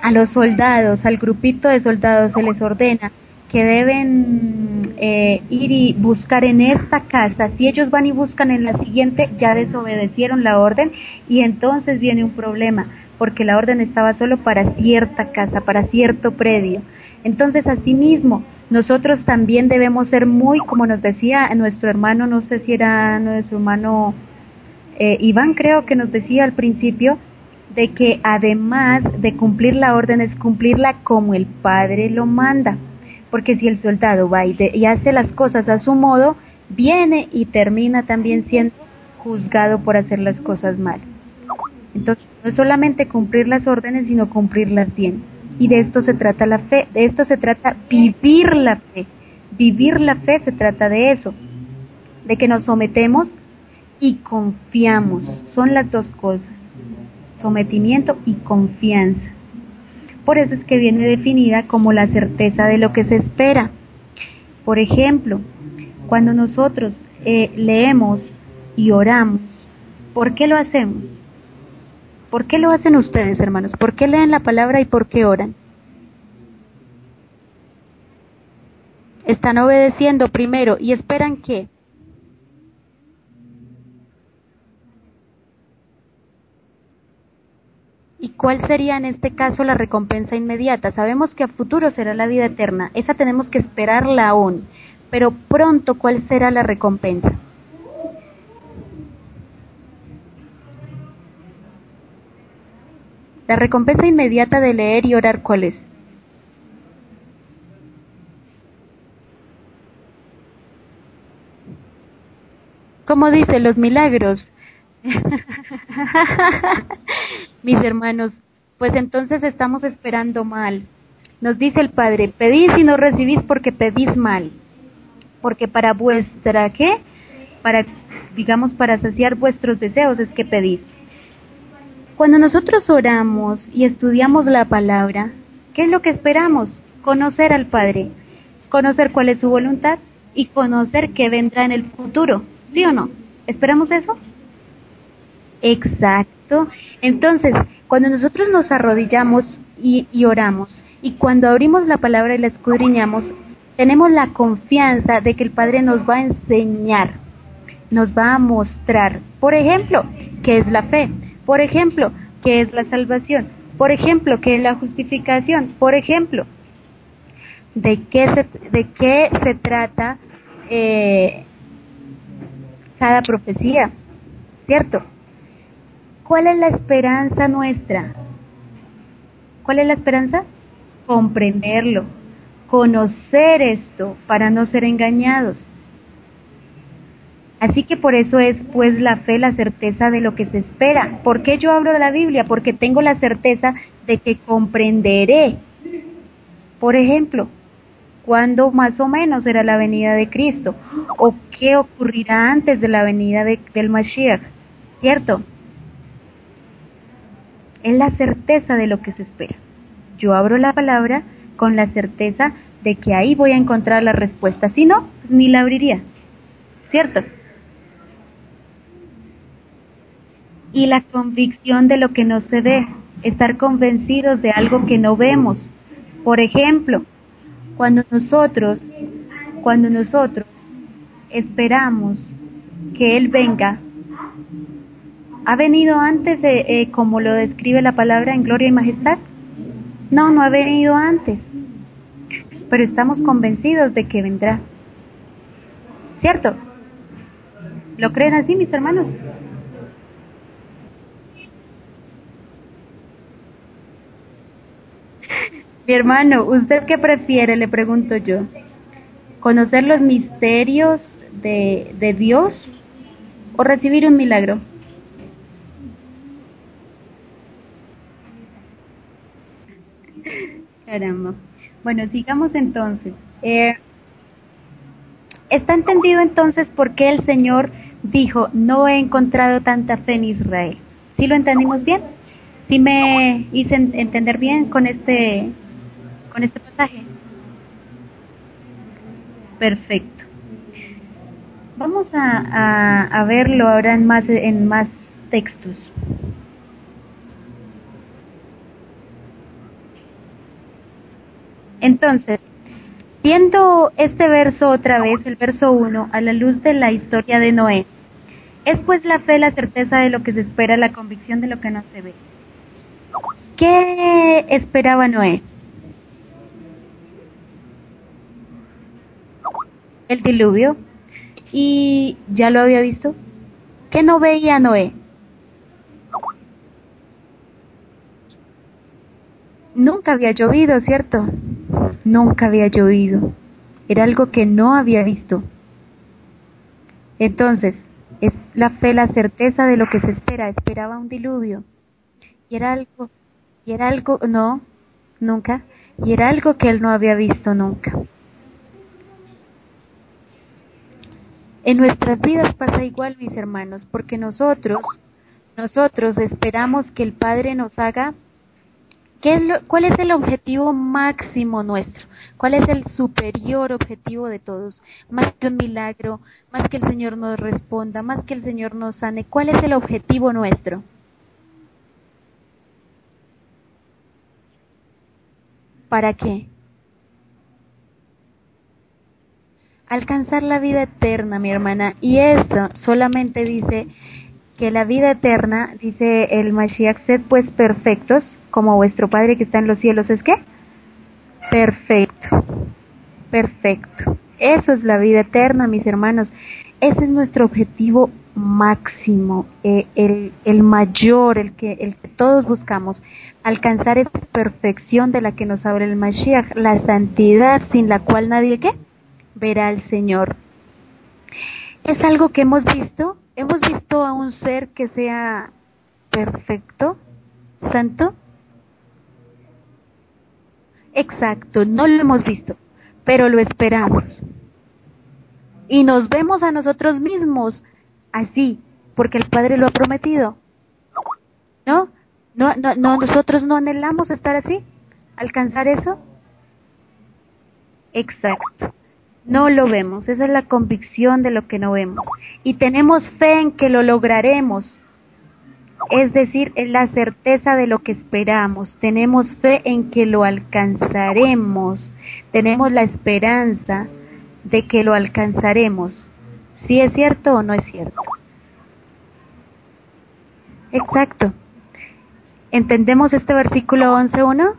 S2: a los soldados, al grupito de soldados se les ordena que deben eh, ir y buscar en esta casa, si ellos van y buscan en la siguiente, ya desobedecieron la orden y entonces viene un problema, porque la orden estaba solo para cierta casa, para cierto predio. Entonces, asimismo, nosotros también debemos ser muy, como nos decía nuestro hermano, no sé si era nuestro hermano eh, Iván, creo que nos decía al principio, de que además de cumplir la orden es cumplirla como el Padre lo manda porque si el soldado va y, hace las cosas a su modo, viene y termina también siendo juzgado por hacer las cosas mal. Entonces, no es solamente cumplir las órdenes, sino cumplirlas bien. Y de esto se trata la fe, de esto se trata vivir la fe. Vivir la fe se trata de eso, de que nos sometemos y confiamos. Son las dos cosas, sometimiento y confianza. Por eso es que viene definida como la certeza de lo que se espera. Por ejemplo, cuando nosotros eh, leemos y oramos, ¿por qué lo hacemos? ¿Por qué lo hacen ustedes, hermanos? ¿Por qué leen la palabra y por qué oran? Están obedeciendo primero y esperan qué? ¿Y cuál sería en este caso la recompensa inmediata? Sabemos que a futuro será la vida eterna, esa tenemos que esperarla aún, pero pronto ¿cuál será la recompensa? La recompensa inmediata de leer y orar, ¿cuál es? ¿Cómo dice los milagros? Mis hermanos, pues entonces estamos esperando mal. Nos dice el Padre, pedís y no recibís porque pedís mal. Porque para vuestra, ¿qué? Para, digamos, para saciar vuestros deseos es que pedís. Cuando nosotros oramos y estudiamos la palabra, ¿qué es lo que esperamos? Conocer al Padre, conocer cuál es su voluntad y conocer qué vendrá en el futuro. ¿Sí o no? ¿Esperamos eso? Exacto. Entonces, cuando nosotros nos arrodillamos y, oramos, y cuando abrimos la palabra y la escudriñamos, tenemos la confianza de que el Padre nos va a enseñar, nos va a mostrar, por ejemplo, qué es la fe, por ejemplo, qué es la salvación, por ejemplo, qué es la justificación, por ejemplo, de qué se, de qué se trata eh, cada profecía, ¿cierto? ¿Cuál es la esperanza nuestra? ¿Cuál es la esperanza? Comprenderlo, conocer esto para no ser engañados. Así que por eso es pues la fe la certeza de lo que se espera. ¿Por qué yo de la Biblia? Porque tengo la certeza de que comprenderé. Por ejemplo, ¿cuándo más o menos será la venida de Cristo? ¿O qué ocurrirá antes de la venida del Mashiach? ¿Cierto? es la certeza de lo que se espera. Yo abro la palabra con la certeza de que ahí voy a encontrar la respuesta. Si no, ni la abriría. ¿Cierto? Y la convicción de lo que no se ve, estar convencidos de algo que no vemos. Por ejemplo, cuando nosotros, cuando nosotros esperamos que Él venga ¿Ha venido antes de, eh, como lo describe la palabra, en gloria y majestad? No, no ha venido antes. Pero estamos convencidos de que vendrá. ¿Cierto? ¿Lo creen así, mis hermanos? Mi hermano, ¿usted qué prefiere? Le pregunto yo. ¿Conocer los misterios de, de Dios o recibir un milagro? Caramba. Bueno, sigamos entonces. Eh, ¿Está entendido entonces por qué el Señor dijo, no he encontrado tanta fe en Israel? ¿Sí lo entendimos bien? ¿Sí me hice entender bien con este, con este pasaje? Perfecto. Vamos a, a verlo ahora en más, en más textos. Entonces, viendo este verso otra vez, el verso 1, a la luz de la historia de Noé, es pues la fe, la certeza de lo que se espera, la convicción de lo que no se ve. ¿Qué esperaba Noé? El diluvio. ¿Y ya lo había visto? ¿Qué no veía Noé? Nunca había llovido, ¿cierto? Nunca había llovido. Era algo que no había visto. Entonces, es la fe, la certeza de lo que se espera. Esperaba un diluvio. Y era algo, y era algo, no, nunca. Y era algo que él no había visto nunca. En nuestras vidas pasa igual, mis hermanos, porque nosotros, nosotros esperamos que el Padre nos haga ¿Qué es lo, ¿Cuál es el objetivo máximo nuestro? ¿Cuál es el superior objetivo de todos? Más que un milagro, más que el Señor nos responda, más que el Señor nos sane. ¿Cuál es el objetivo nuestro? ¿Para qué? Alcanzar la vida eterna, mi hermana. Y eso solamente dice que la vida eterna, dice el Mashiach, sed pues perfectos, como vuestro Padre que está en los cielos, ¿es qué? Perfecto, perfecto. Eso es la vida eterna, mis hermanos. Ese es nuestro objetivo máximo, eh, el, el, mayor, el que, el que todos buscamos, alcanzar esa perfección de la que nos habla el Mashiach, la santidad sin la cual nadie ¿qué? Verá al Señor. Es algo que hemos visto, hemos visto a un ser que sea perfecto, santo. Exacto, no lo hemos visto, pero lo esperamos. Y nos vemos a nosotros mismos así, porque el Padre lo ha prometido. ¿No? ¿No, no, no nosotros no anhelamos estar así? ¿Alcanzar eso? Exacto. No lo vemos, esa es la convicción de lo que no vemos. Y tenemos fe en que lo lograremos. Es decir, es la certeza de lo que esperamos. Tenemos fe en que lo alcanzaremos. Tenemos la esperanza de que lo alcanzaremos. ¿Si es cierto o no es cierto? Exacto. ¿Entendemos este versículo 11.1?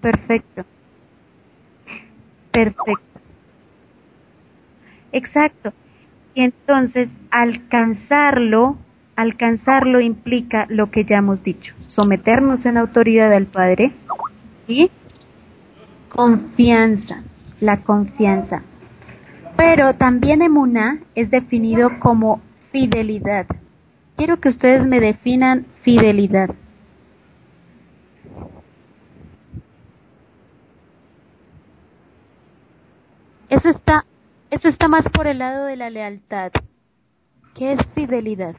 S2: Perfecto. Perfecto. Exacto. Y entonces alcanzarlo, alcanzarlo implica lo que ya hemos dicho, someternos en autoridad del Padre y confianza, la confianza. Pero también emuná es definido como fidelidad. Quiero que ustedes me definan fidelidad. Eso está, eso está más por el lado de la lealtad. ¿Qué es fidelidad?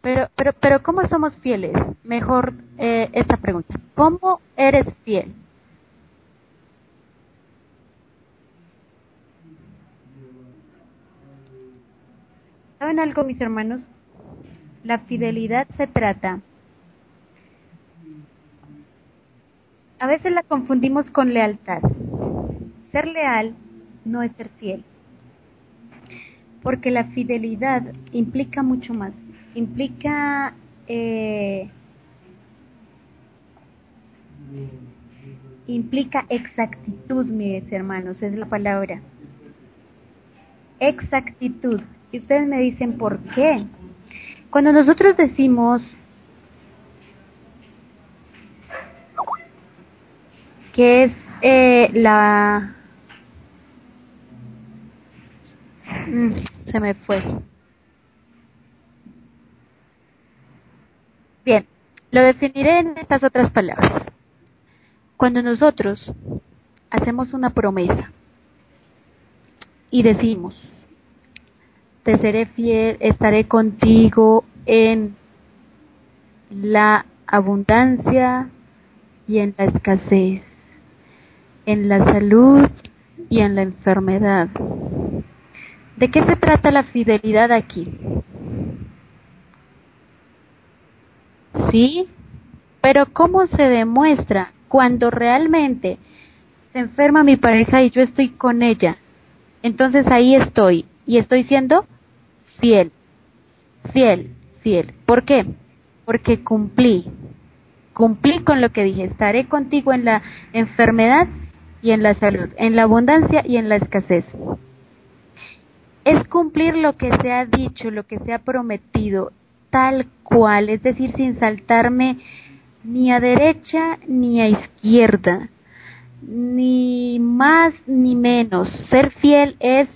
S2: Pero, pero, pero ¿cómo somos fieles? Mejor eh, esta pregunta. ¿Cómo eres fiel? ¿Saben algo, mis hermanos? La fidelidad se trata A veces la confundimos con lealtad. Ser leal no es ser fiel. Porque la fidelidad implica mucho más. Implica eh, implica exactitud, mis hermanos, es la palabra. Exactitud. Y ustedes me dicen, ¿por qué? Cuando nosotros decimos que es eh, la... Mm, se me fue. Bien, lo definiré en estas otras palabras. Cuando nosotros hacemos una promesa y decimos, te seré fiel, estaré contigo en la abundancia y en la escasez, en la salud y en la enfermedad. ¿De qué se trata la fidelidad aquí? Sí, pero ¿cómo se demuestra cuando realmente se enferma mi pareja y yo estoy con ella? Entonces ahí estoy y estoy siendo fiel, fiel, fiel. ¿Por qué? Porque cumplí, cumplí con lo que dije, estaré contigo en la enfermedad y en la salud, en la abundancia y en la escasez. Es cumplir lo que se ha dicho, lo que se ha prometido, tal cual, es decir, sin saltarme ni a derecha ni a izquierda, ni más ni menos. Ser fiel es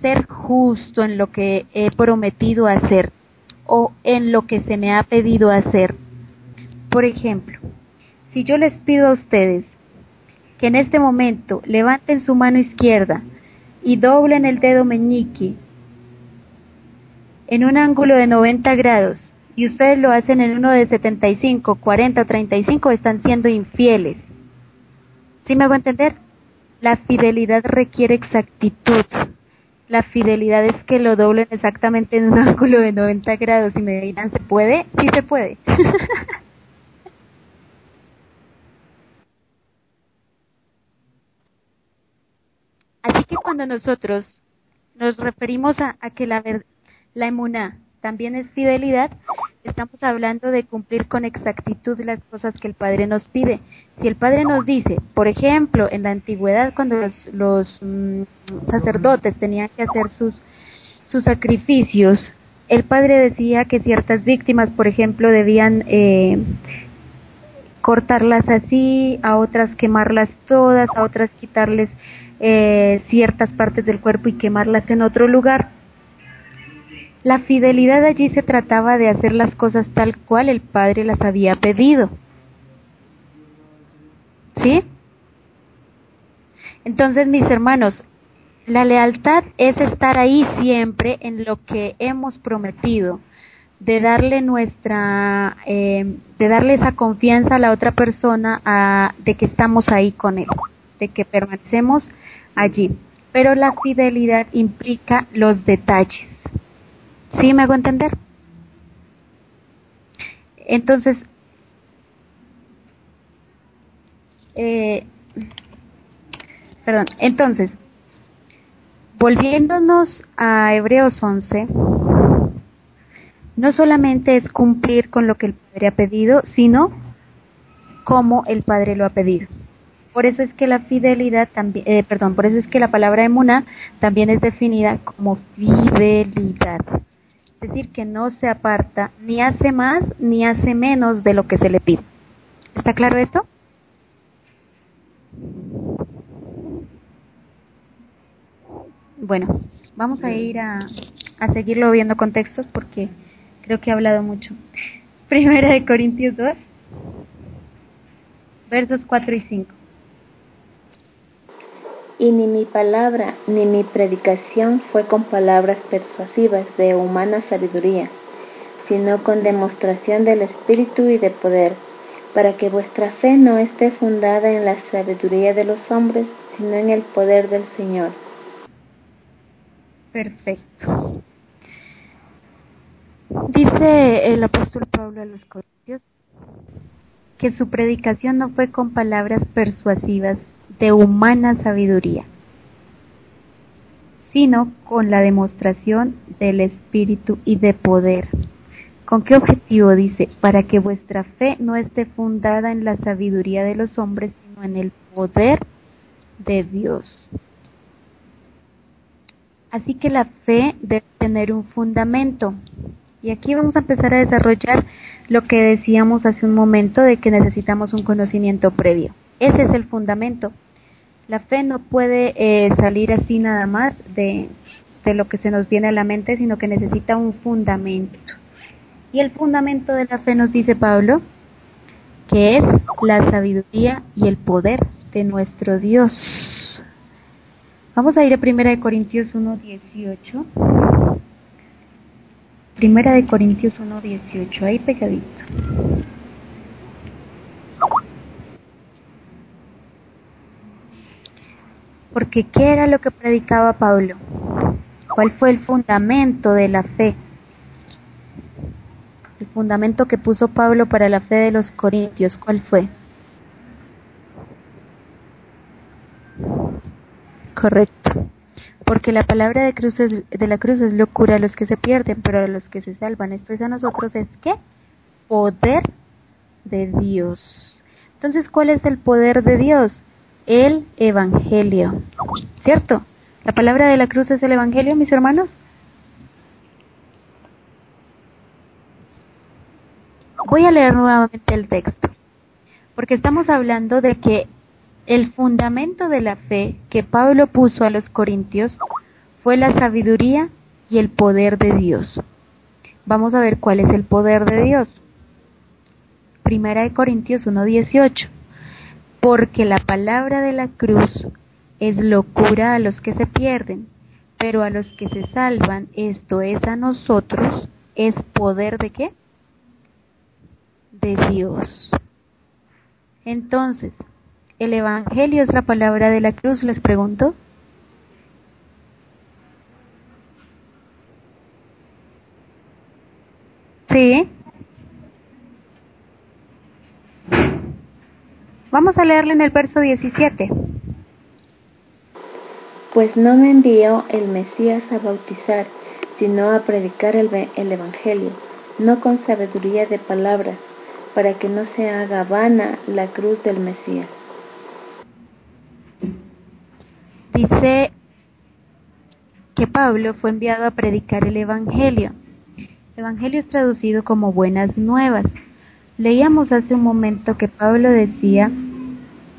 S2: ser justo en lo que he prometido hacer o en lo que se me ha pedido hacer. Por ejemplo, si yo les pido a ustedes que en este momento levanten su mano izquierda y doblen el dedo meñique en un ángulo de 90 grados y ustedes lo hacen en uno de 75, 40, 35, están siendo infieles. ¿Sí me hago entender? La fidelidad requiere exactitud. la fidelidad es que lo doblen exactamente en un ángulo de 90 grados y me dirán, ¿se puede? Sí se puede. Así que cuando nosotros nos referimos a, que la, la emuná también es fidelidad, estamos hablando de cumplir con exactitud las cosas que el Padre nos pide. Si el Padre nos dice, por ejemplo, en la antigüedad cuando los, mm, sacerdotes tenían que hacer sus, sus sacrificios, el Padre decía que ciertas víctimas, por ejemplo, debían eh, cortarlas así, a otras quemarlas todas, a otras quitarles eh, ciertas partes del cuerpo y quemarlas en otro lugar la fidelidad allí se trataba de hacer las cosas tal cual el Padre las había pedido. ¿Sí? Entonces, mis hermanos, la lealtad es estar ahí siempre en lo que hemos prometido, de darle nuestra, eh, de darle esa confianza a la otra persona a, de que estamos ahí con él, de que permanecemos allí. Pero la fidelidad implica los detalles. ¿Sí me hago entender? Entonces, eh, perdón, entonces, volviéndonos a Hebreos 11, no solamente es cumplir con lo que el Padre ha pedido, sino como el Padre lo ha pedido. Por eso es que la fidelidad también, eh, perdón, por eso es que la palabra emuna también es definida como fidelidad es decir, que no se aparta, ni hace más ni hace menos de lo que se le pide. ¿Está claro esto? Bueno, vamos a ir a, a seguirlo viendo contextos porque creo que he hablado mucho. Primera de Corintios 2, versos 4 y 5
S3: y ni mi palabra ni mi predicación fue con palabras persuasivas de humana sabiduría, sino con demostración del Espíritu y de poder, para que vuestra fe no esté fundada en la sabiduría de los hombres, sino en el poder del Señor.
S2: Perfecto. Dice el apóstol Pablo a los Corintios que su predicación no fue con palabras persuasivas de humana sabiduría, sino con la demostración del Espíritu y de poder. ¿Con qué objetivo dice? Para que vuestra fe no esté fundada en la sabiduría de los hombres, sino en el poder de Dios. Así que la fe debe tener un fundamento. Y aquí vamos a empezar a desarrollar lo que decíamos hace un momento de que necesitamos un conocimiento previo. Ese es el fundamento. La fe no puede eh, salir así nada más de, de lo que se nos viene a la mente, sino que necesita un fundamento. Y el fundamento de la fe nos dice Pablo, que es la sabiduría y el poder de nuestro Dios. Vamos a ir a Primera de Corintios 1.18. Primera de Corintios 1.18, ahí pegadito. Porque ¿qué era lo que predicaba Pablo? ¿Cuál fue el fundamento de la fe? El fundamento que puso Pablo para la fe de los corintios, ¿cuál fue? Correcto. Porque la palabra de, cruz de la cruz es locura a los que se pierden, pero a los que se salvan, esto es a nosotros, es qué? Poder de Dios. Entonces, ¿cuál es el poder de Dios? El Evangelio. ¿Cierto? La palabra de la cruz es el Evangelio, mis hermanos. Voy a leer nuevamente el texto, porque estamos hablando de que el fundamento de la fe que Pablo puso a los corintios fue la sabiduría y el poder de Dios. Vamos a ver cuál es el poder de Dios. Primera de Corintios 1.18 porque la palabra de la cruz es locura a los que se pierden, pero a los que se salvan, esto es a nosotros, es poder de qué? De Dios. Entonces, ¿el Evangelio es la palabra de la cruz? Les pregunto. Sí. Vamos a leerle en el verso 17.
S3: Pues no me envió el Mesías a bautizar, sino a predicar el, el Evangelio, no con sabiduría de palabras, para que no se haga vana la cruz del Mesías.
S2: Dice que Pablo fue enviado a predicar el Evangelio. Evangelio es traducido como buenas nuevas. Leíamos hace un momento que Pablo decía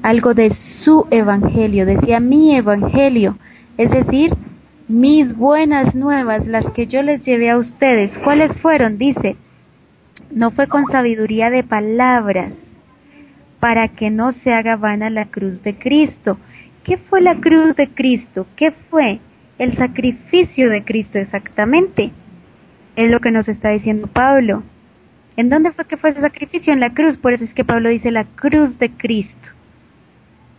S2: algo de su evangelio, decía mi evangelio, es decir, mis buenas nuevas, las que yo les llevé a ustedes. ¿Cuáles fueron? Dice, no fue con sabiduría de palabras, para que no se haga vana la cruz de Cristo. ¿Qué fue la cruz de Cristo? ¿Qué fue? El sacrificio de Cristo exactamente. Es lo que nos está diciendo Pablo. ¿En dónde fue que fue ese sacrificio? En la cruz. Por eso es que Pablo dice la cruz de Cristo.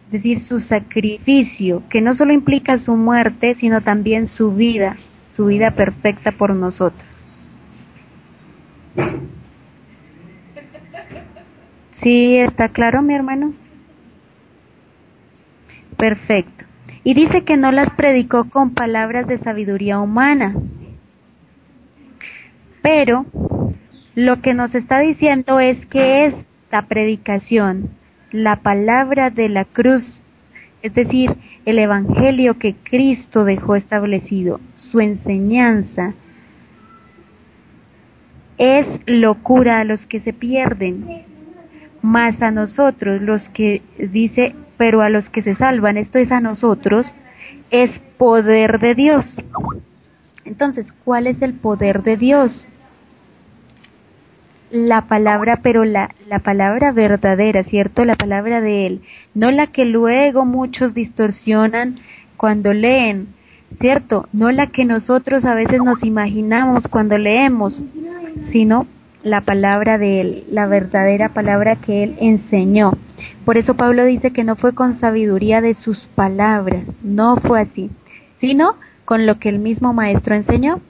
S2: Es decir, su sacrificio, que no solo implica su muerte, sino también su vida, su vida perfecta por nosotros. ¿Sí está claro, mi hermano? Perfecto. Y dice que no las predicó con palabras de sabiduría humana. Pero lo que nos está diciendo es que esta predicación, la palabra de la cruz, es decir, el Evangelio que Cristo dejó establecido, su enseñanza, es locura a los que se pierden, más a nosotros, los que dice, pero a los que se salvan, esto es a nosotros, es poder de Dios. Entonces, ¿cuál es el poder de Dios? La palabra, pero la, la palabra verdadera, ¿cierto? La palabra de Él, no la que luego muchos distorsionan cuando leen, ¿cierto? No la que nosotros a veces nos imaginamos cuando leemos, sino la palabra de Él, la verdadera palabra que Él enseñó. Por eso Pablo dice que no fue con sabiduría de sus palabras, no fue así, sino con lo que el mismo Maestro enseñó.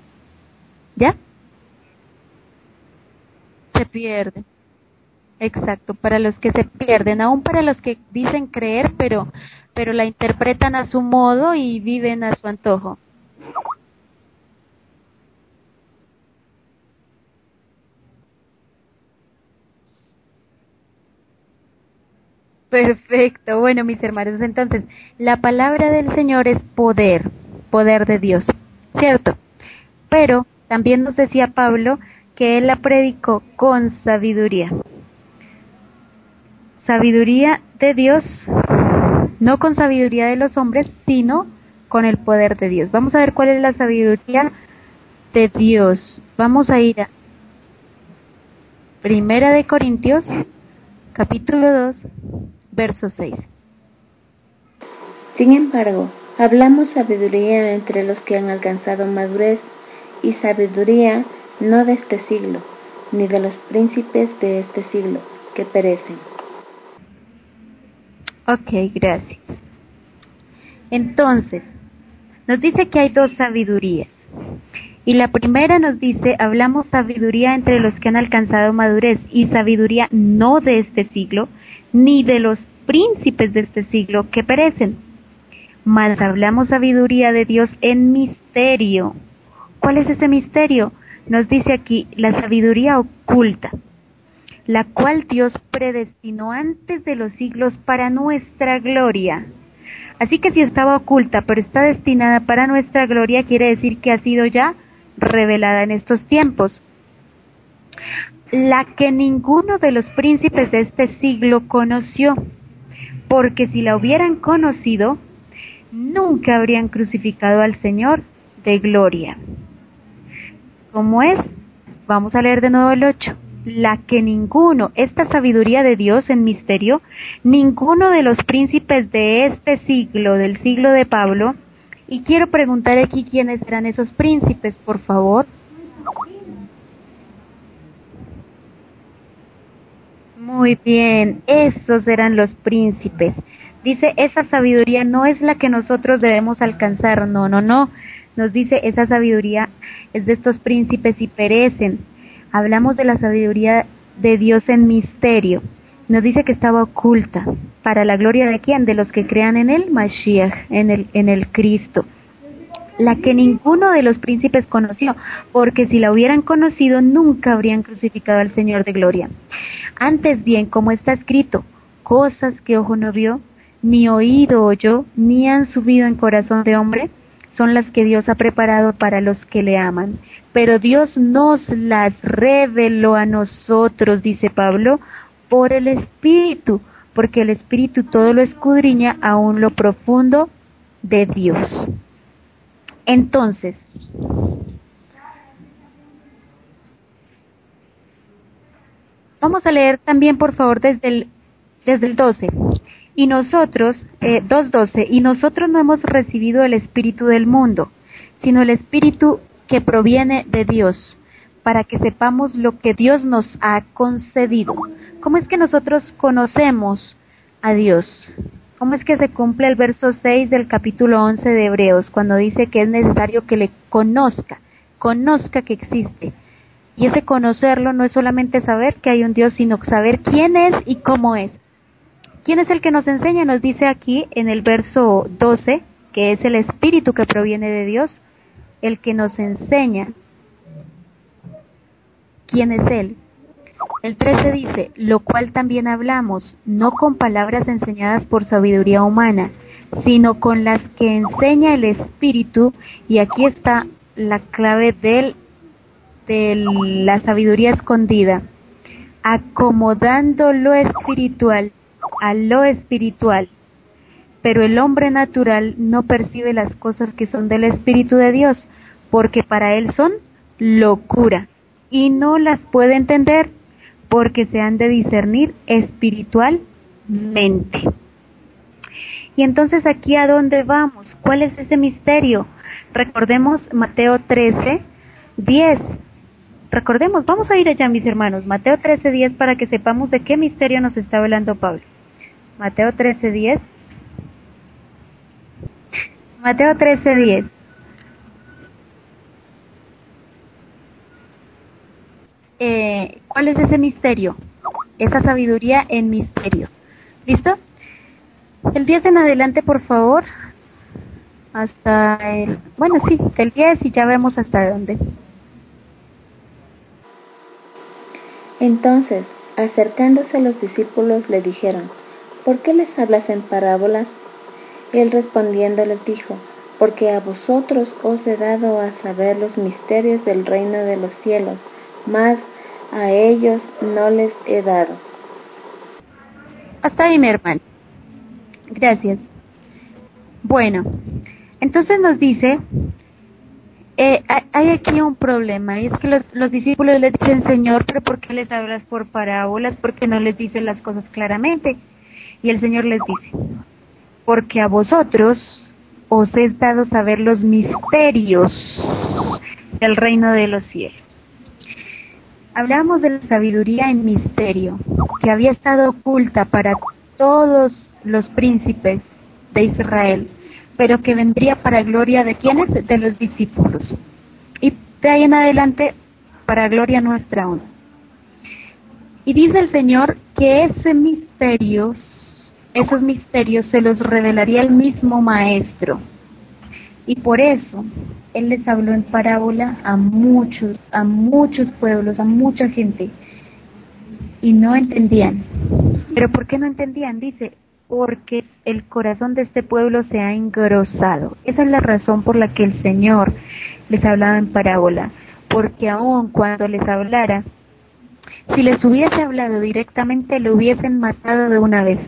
S2: ¿Ya? Se pierde. Exacto, para los que se pierden, aún para los que dicen creer, pero, pero la interpretan a su modo y viven a su antojo. Perfecto, bueno mis hermanos, entonces la palabra del Señor es poder, poder de Dios, ¿cierto? Pero también nos decía Pablo que él la predicó con sabiduría. Sabiduría de Dios, no con sabiduría de los hombres, sino con el poder de Dios. Vamos a ver cuál es la sabiduría de Dios. Vamos a ir a Primera de Corintios, capítulo 2, verso 6.
S3: Sin embargo, hablamos sabiduría entre los que han alcanzado madurez y sabiduría no de este siglo, ni de los príncipes de este siglo, que perecen.
S2: Ok, gracias. Entonces, nos dice que hay dos sabidurías. Y la primera nos dice, hablamos sabiduría entre los que han alcanzado madurez y sabiduría no de este siglo, ni de los príncipes de este siglo que perecen. Mas hablamos sabiduría de Dios en misterio. ¿Cuál es ese misterio? Nos dice aquí la sabiduría oculta, la cual Dios predestinó antes de los siglos para nuestra gloria. Así que si estaba oculta, pero está destinada para nuestra gloria, quiere decir que ha sido ya revelada en estos tiempos. La que ninguno de los príncipes de este siglo conoció, porque si la hubieran conocido, nunca habrían crucificado al Señor de gloria. ¿Cómo es? Vamos a leer de nuevo el 8. La que ninguno, esta sabiduría de Dios en misterio, ninguno de los príncipes de este siglo, del siglo de Pablo, y quiero preguntar aquí quiénes eran esos príncipes, por favor. Muy bien, esos eran los príncipes. Dice, esa sabiduría no es la que nosotros debemos alcanzar, no, no, no nos dice esa sabiduría es de estos príncipes y perecen. Hablamos de la sabiduría de Dios en misterio. Nos dice que estaba oculta. ¿Para la gloria de quién? De los que crean en el Mashiach, en el, en el Cristo. La que ninguno de los príncipes conoció, porque si la hubieran conocido nunca habrían crucificado al Señor de gloria. Antes bien, como está escrito, cosas que ojo no vio, ni oído oyó, ni han subido en corazón de hombre, son las que Dios ha preparado para los que le aman. Pero Dios nos las reveló a nosotros, dice Pablo, por el Espíritu, porque el Espíritu todo lo escudriña aún lo profundo de Dios. Entonces, vamos a leer también, por favor, desde el, desde el 12. Y nosotros, eh, 2.12, y nosotros no hemos recibido el Espíritu del mundo, sino el Espíritu que proviene de Dios, para que sepamos lo que Dios nos ha concedido. ¿Cómo es que nosotros conocemos a Dios? ¿Cómo es que se cumple el verso 6 del capítulo 11 de Hebreos, cuando dice que es necesario que le conozca, conozca que existe? Y ese conocerlo no es solamente saber que hay un Dios, sino saber quién es y cómo es. ¿Quién es el que nos enseña? Nos dice aquí en el verso 12 que es el Espíritu que proviene de Dios, el que nos enseña quién es Él. El 13 dice, lo cual también hablamos, no con palabras enseñadas por sabiduría humana, sino con las que enseña el Espíritu, y aquí está la clave de la sabiduría escondida, acomodando lo espiritual a lo espiritual. Pero el hombre natural no percibe las cosas que son del Espíritu de Dios, porque para él son locura, y no las puede entender, porque se han de discernir espiritualmente. Y entonces aquí a dónde vamos? ¿Cuál es ese misterio? Recordemos Mateo 13, 10. Recordemos, vamos a ir allá mis hermanos, Mateo 13, 10 para que sepamos de qué misterio nos está hablando Pablo. Mateo 13:10. Mateo 13:10. Eh, ¿Cuál es ese misterio? Esa sabiduría en misterio. ¿Listo? El 10 en adelante, por favor. Hasta el... Bueno, sí, el 10 y ya vemos hasta dónde.
S3: Entonces, acercándose los discípulos le dijeron, ¿por qué les hablas en parábolas? Él respondiendo les dijo, porque a vosotros os he dado a saber los misterios del reino de los cielos, mas a ellos no les he dado.
S2: Hasta ahí, mi hermano. Gracias. Bueno, entonces nos dice, eh, hay aquí un problema, y es que los, los discípulos les dicen, Señor, pero ¿por qué les hablas por parábolas? ¿Por qué no les dices las cosas claramente? Y el Señor les dice, porque a vosotros os he dado saber los misterios del reino de los cielos. Hablamos de la sabiduría en misterio, que había estado oculta para todos los príncipes de Israel, pero que vendría para gloria de quienes? De los discípulos. Y de ahí en adelante, para gloria nuestra aún. Y dice el Señor que ese misterio esos misterios se los revelaría el mismo Maestro. Y por eso Él les habló en parábola a muchos, a muchos pueblos, a mucha gente. Y no entendían. ¿Pero por qué no entendían? Dice, porque el corazón de este pueblo se ha engrosado. Esa es la razón por la que el Señor les hablaba en parábola. Porque aun cuando les hablara, si les hubiese hablado directamente, lo hubiesen matado de una vez.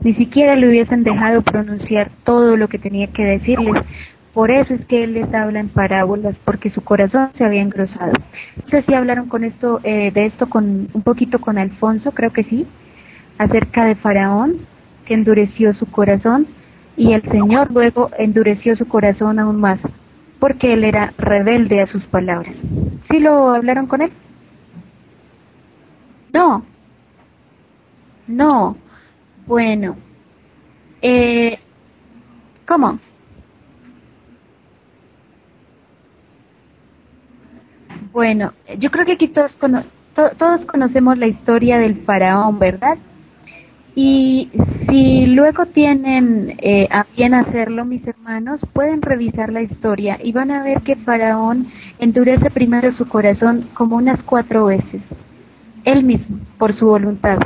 S2: Ni siquiera le hubiesen dejado pronunciar todo lo que tenía que decirles. Por eso es que él les habla en parábolas, porque su corazón se había engrosado. No si hablaron con esto, eh, de esto con un poquito con Alfonso, creo que sí, acerca de Faraón, que endureció su corazón, y el Señor luego endureció su corazón aún más, porque él era rebelde a sus palabras. ¿Sí lo hablaron con él? No. No. Bueno. Eh, ¿Cómo? Bueno, yo creo que aquí todos, todos conocemos la historia del faraón, ¿verdad? Y si luego tienen eh, a bien hacerlo, mis hermanos, pueden revisar la historia y van a ver que Faraón endurece primero su corazón como unas cuatro veces, él mismo, por su voluntad.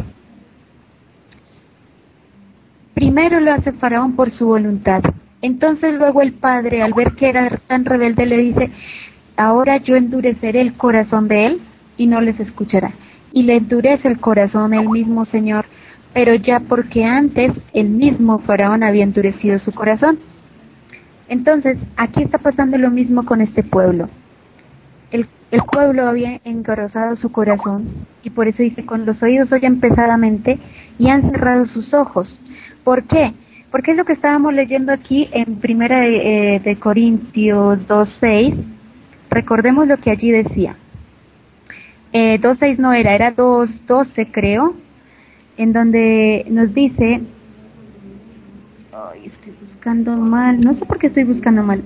S2: Primero lo hace Faraón por su voluntad. Entonces luego el padre, al ver que era tan rebelde, le dice, ahora yo endureceré el corazón de él y no les escuchará. Y le endurece el corazón el mismo Señor pero ya porque antes el mismo faraón había endurecido su corazón. Entonces, aquí está pasando lo mismo con este pueblo. El, pueblo había engrosado su corazón y por eso dice, con los oídos oyen pesadamente y han cerrado sus ojos. ¿Por qué? Porque es lo que estábamos leyendo aquí en Primera de, eh, Corintios 2.6. Recordemos lo que allí decía. Eh, 2.6 no era, era 2.12 creo en donde nos dice, estoy buscando mal, no sé por qué estoy buscando mal.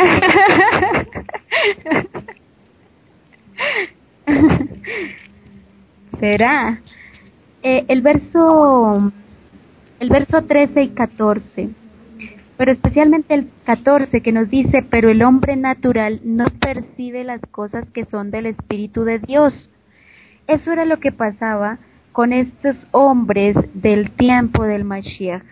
S2: ¿Será? Eh, el verso el verso 13 y 14, pero especialmente el 14 que nos dice, pero el hombre natural no percibe las cosas que son del Espíritu de Dios, eso era lo que pasaba con estos hombres del tiempo del Mashiach.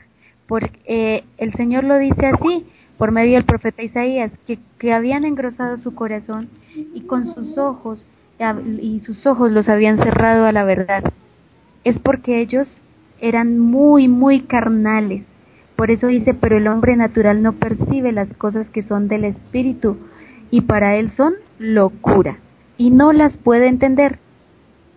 S2: Porque eh, el Señor lo dice así, por medio del profeta Isaías, que, que habían engrosado su corazón y con sus ojos, y sus ojos los habían cerrado a la verdad. Es porque ellos eran muy, muy carnales. Por eso dice, pero el hombre natural no percibe las cosas que son del Espíritu, y para él son locura, y no las puede entender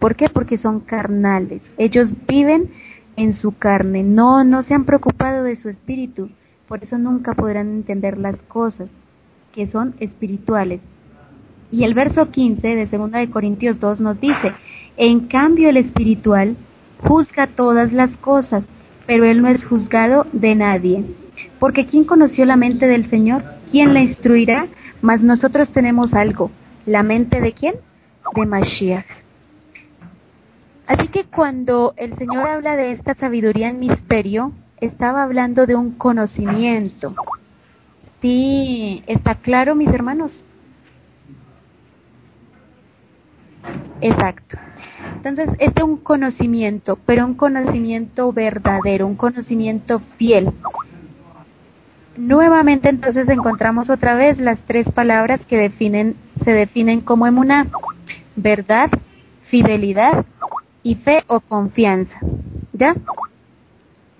S2: ¿Por qué? Porque son carnales. Ellos viven en su carne, no, no se han preocupado de su espíritu. Por eso nunca podrán entender las cosas que son espirituales. Y el verso 15 de 2 de Corintios 2 nos dice, en cambio el espiritual juzga todas las cosas, pero él no es juzgado de nadie. Porque ¿quién conoció la mente del Señor? ¿Quién la instruirá? Mas nosotros tenemos algo. ¿La mente de quién? De Mashiach. Así que cuando el Señor habla de esta sabiduría en misterio, estaba hablando de un conocimiento. ¿Sí? ¿Está claro, mis hermanos? Exacto. Entonces, este es un conocimiento, pero un conocimiento verdadero, un conocimiento fiel. Nuevamente entonces encontramos otra vez las tres palabras que definen, se definen como emuná, verdad, fidelidad y fe o confianza. ¿Ya?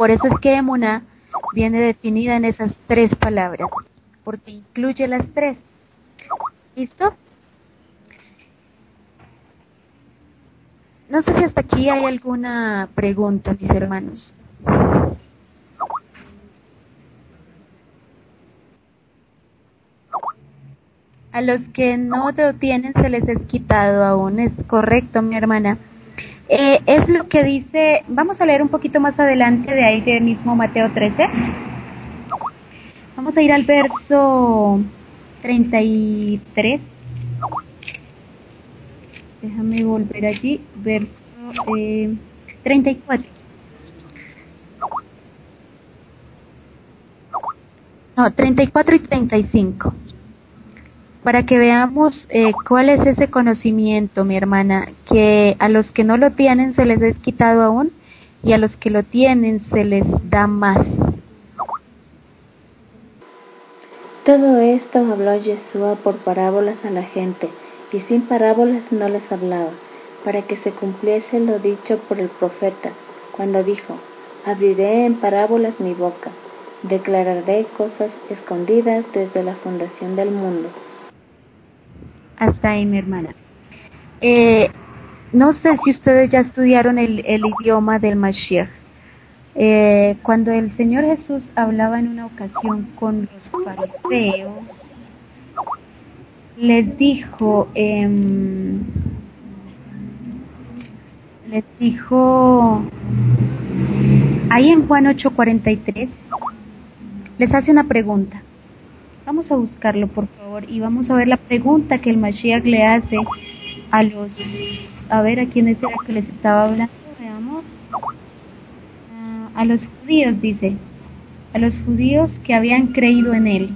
S2: Por eso es que emuna viene definida en esas tres palabras, porque incluye las tres. ¿Listo? No sé si hasta aquí hay alguna pregunta, mis hermanos. A los que no lo tienen se les es quitado aún, es correcto, mi hermana. Eh, es lo que dice, vamos a leer un poquito más adelante de ahí de mismo Mateo 13. Vamos a ir al verso 33. Déjame volver allí, verso eh, 34. No, 34 y 35 para que veamos eh, cuál es ese conocimiento, mi hermana, que a los que no lo tienen se les es quitado aún y a los que lo tienen se les da más.
S3: Todo esto habló Yeshua por parábolas a la gente, y sin parábolas no les hablaba, para que se cumpliese lo dicho por el profeta, cuando dijo, Abriré en parábolas mi boca, declararé cosas escondidas desde la fundación del mundo
S2: hasta ahí, mi hermana. Eh, no sé si ustedes ya estudiaron el, idioma del Mashiach. Eh, cuando el Señor Jesús hablaba en una ocasión con los fariseos, les dijo, em, les dijo, ahí en Juan 8:43, les hace una pregunta. Vamos a buscarlo, por favor, y vamos a ver la pregunta que el Mashiach le hace a los... A ver, ¿a quiénes era que les estaba hablando? Veamos. Ah, a los judíos, dice. A los judíos que habían creído en él.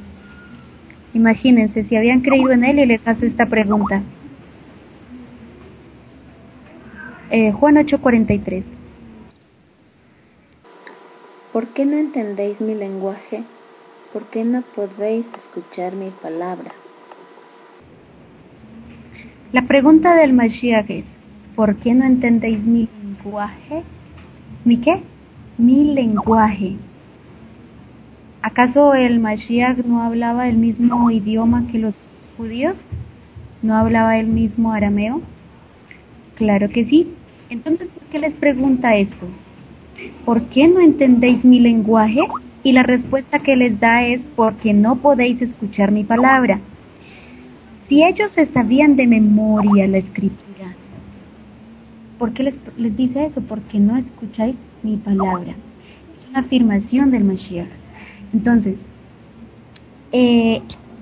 S2: Imagínense, si habían creído en él y les hace esta pregunta. Eh, Juan 8:43.
S3: ¿Por qué no entendéis mi lenguaje? ¿Por qué no podéis escuchar mi palabra?
S2: La pregunta del Mashiach es, ¿por qué no entendéis mi lenguaje? ¿Mi qué? Mi lenguaje. ¿Acaso el Mashiach no hablaba el mismo idioma que los judíos? ¿No hablaba el mismo arameo? Claro que sí. Entonces, ¿por qué les pregunta esto? ¿Por qué no entendéis mi lenguaje? Y la respuesta que les da es porque no podéis escuchar mi palabra. Si ellos se sabían de memoria la escritura, ¿por qué les, les dice eso? Porque no escucháis mi palabra. Es una afirmación del Mashiach. Entonces, eh,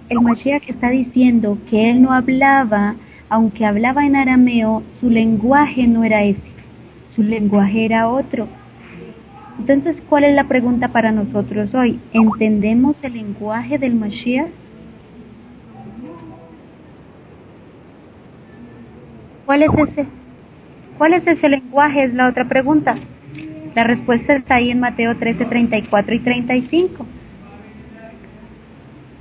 S2: el Mashiach está diciendo que él no hablaba, aunque hablaba en arameo, su lenguaje no era ese, su lenguaje era otro entonces, ¿cuál es la pregunta para nosotros hoy? ¿Entendemos el lenguaje del Mashiach? ¿Cuál es ese? ¿Cuál es ese lenguaje? Es la otra pregunta. La respuesta está ahí en Mateo 13, 34 y 35.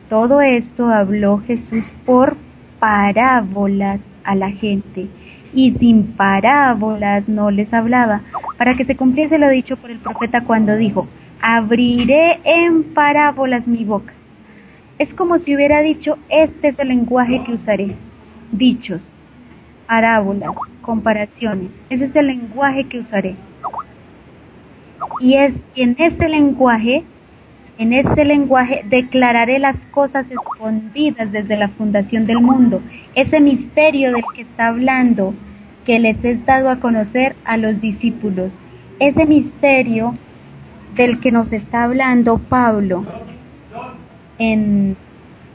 S2: Todo esto habló Jesús por parábolas a la gente y sin parábolas no les hablaba, para que se cumpliese lo dicho por el profeta cuando dijo, abriré en parábolas mi boca. Es como si hubiera dicho, este es el lenguaje que usaré. Dichos, parábolas, comparaciones, ese es el lenguaje que usaré. Y es en este lenguaje, en este lenguaje declararé las cosas escondidas desde la fundación del mundo, ese misterio del que está hablando, que les es dado a conocer a los discípulos, ese misterio del que nos está hablando Pablo en,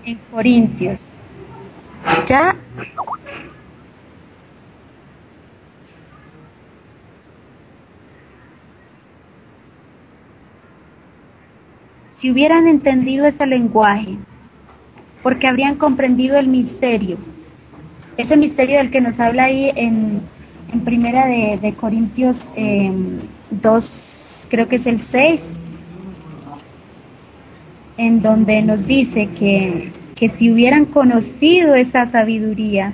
S2: en Corintios. Ya si hubieran entendido ese lenguaje, porque habrían comprendido el misterio, ese misterio del que nos habla ahí en, primera de, Corintios eh, 2, creo que es el 6, en donde nos dice que, que si hubieran conocido esa sabiduría,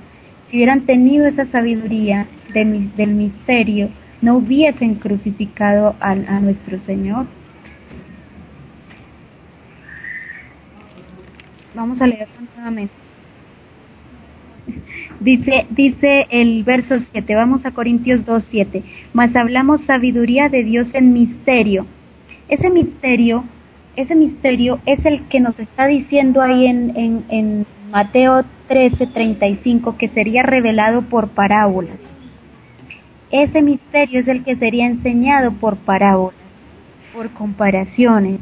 S2: si hubieran tenido esa sabiduría del misterio, no hubiesen crucificado a, a nuestro Señor. Vamos a leer nuevamente. Dice, dice el verso 7, vamos a Corintios 2, 7, mas hablamos sabiduría de Dios en misterio. Ese misterio, ese misterio es el que nos está diciendo ahí en, en, en Mateo 13, 35, que sería revelado por parábolas. Ese misterio es el que sería enseñado por parábolas, por comparaciones,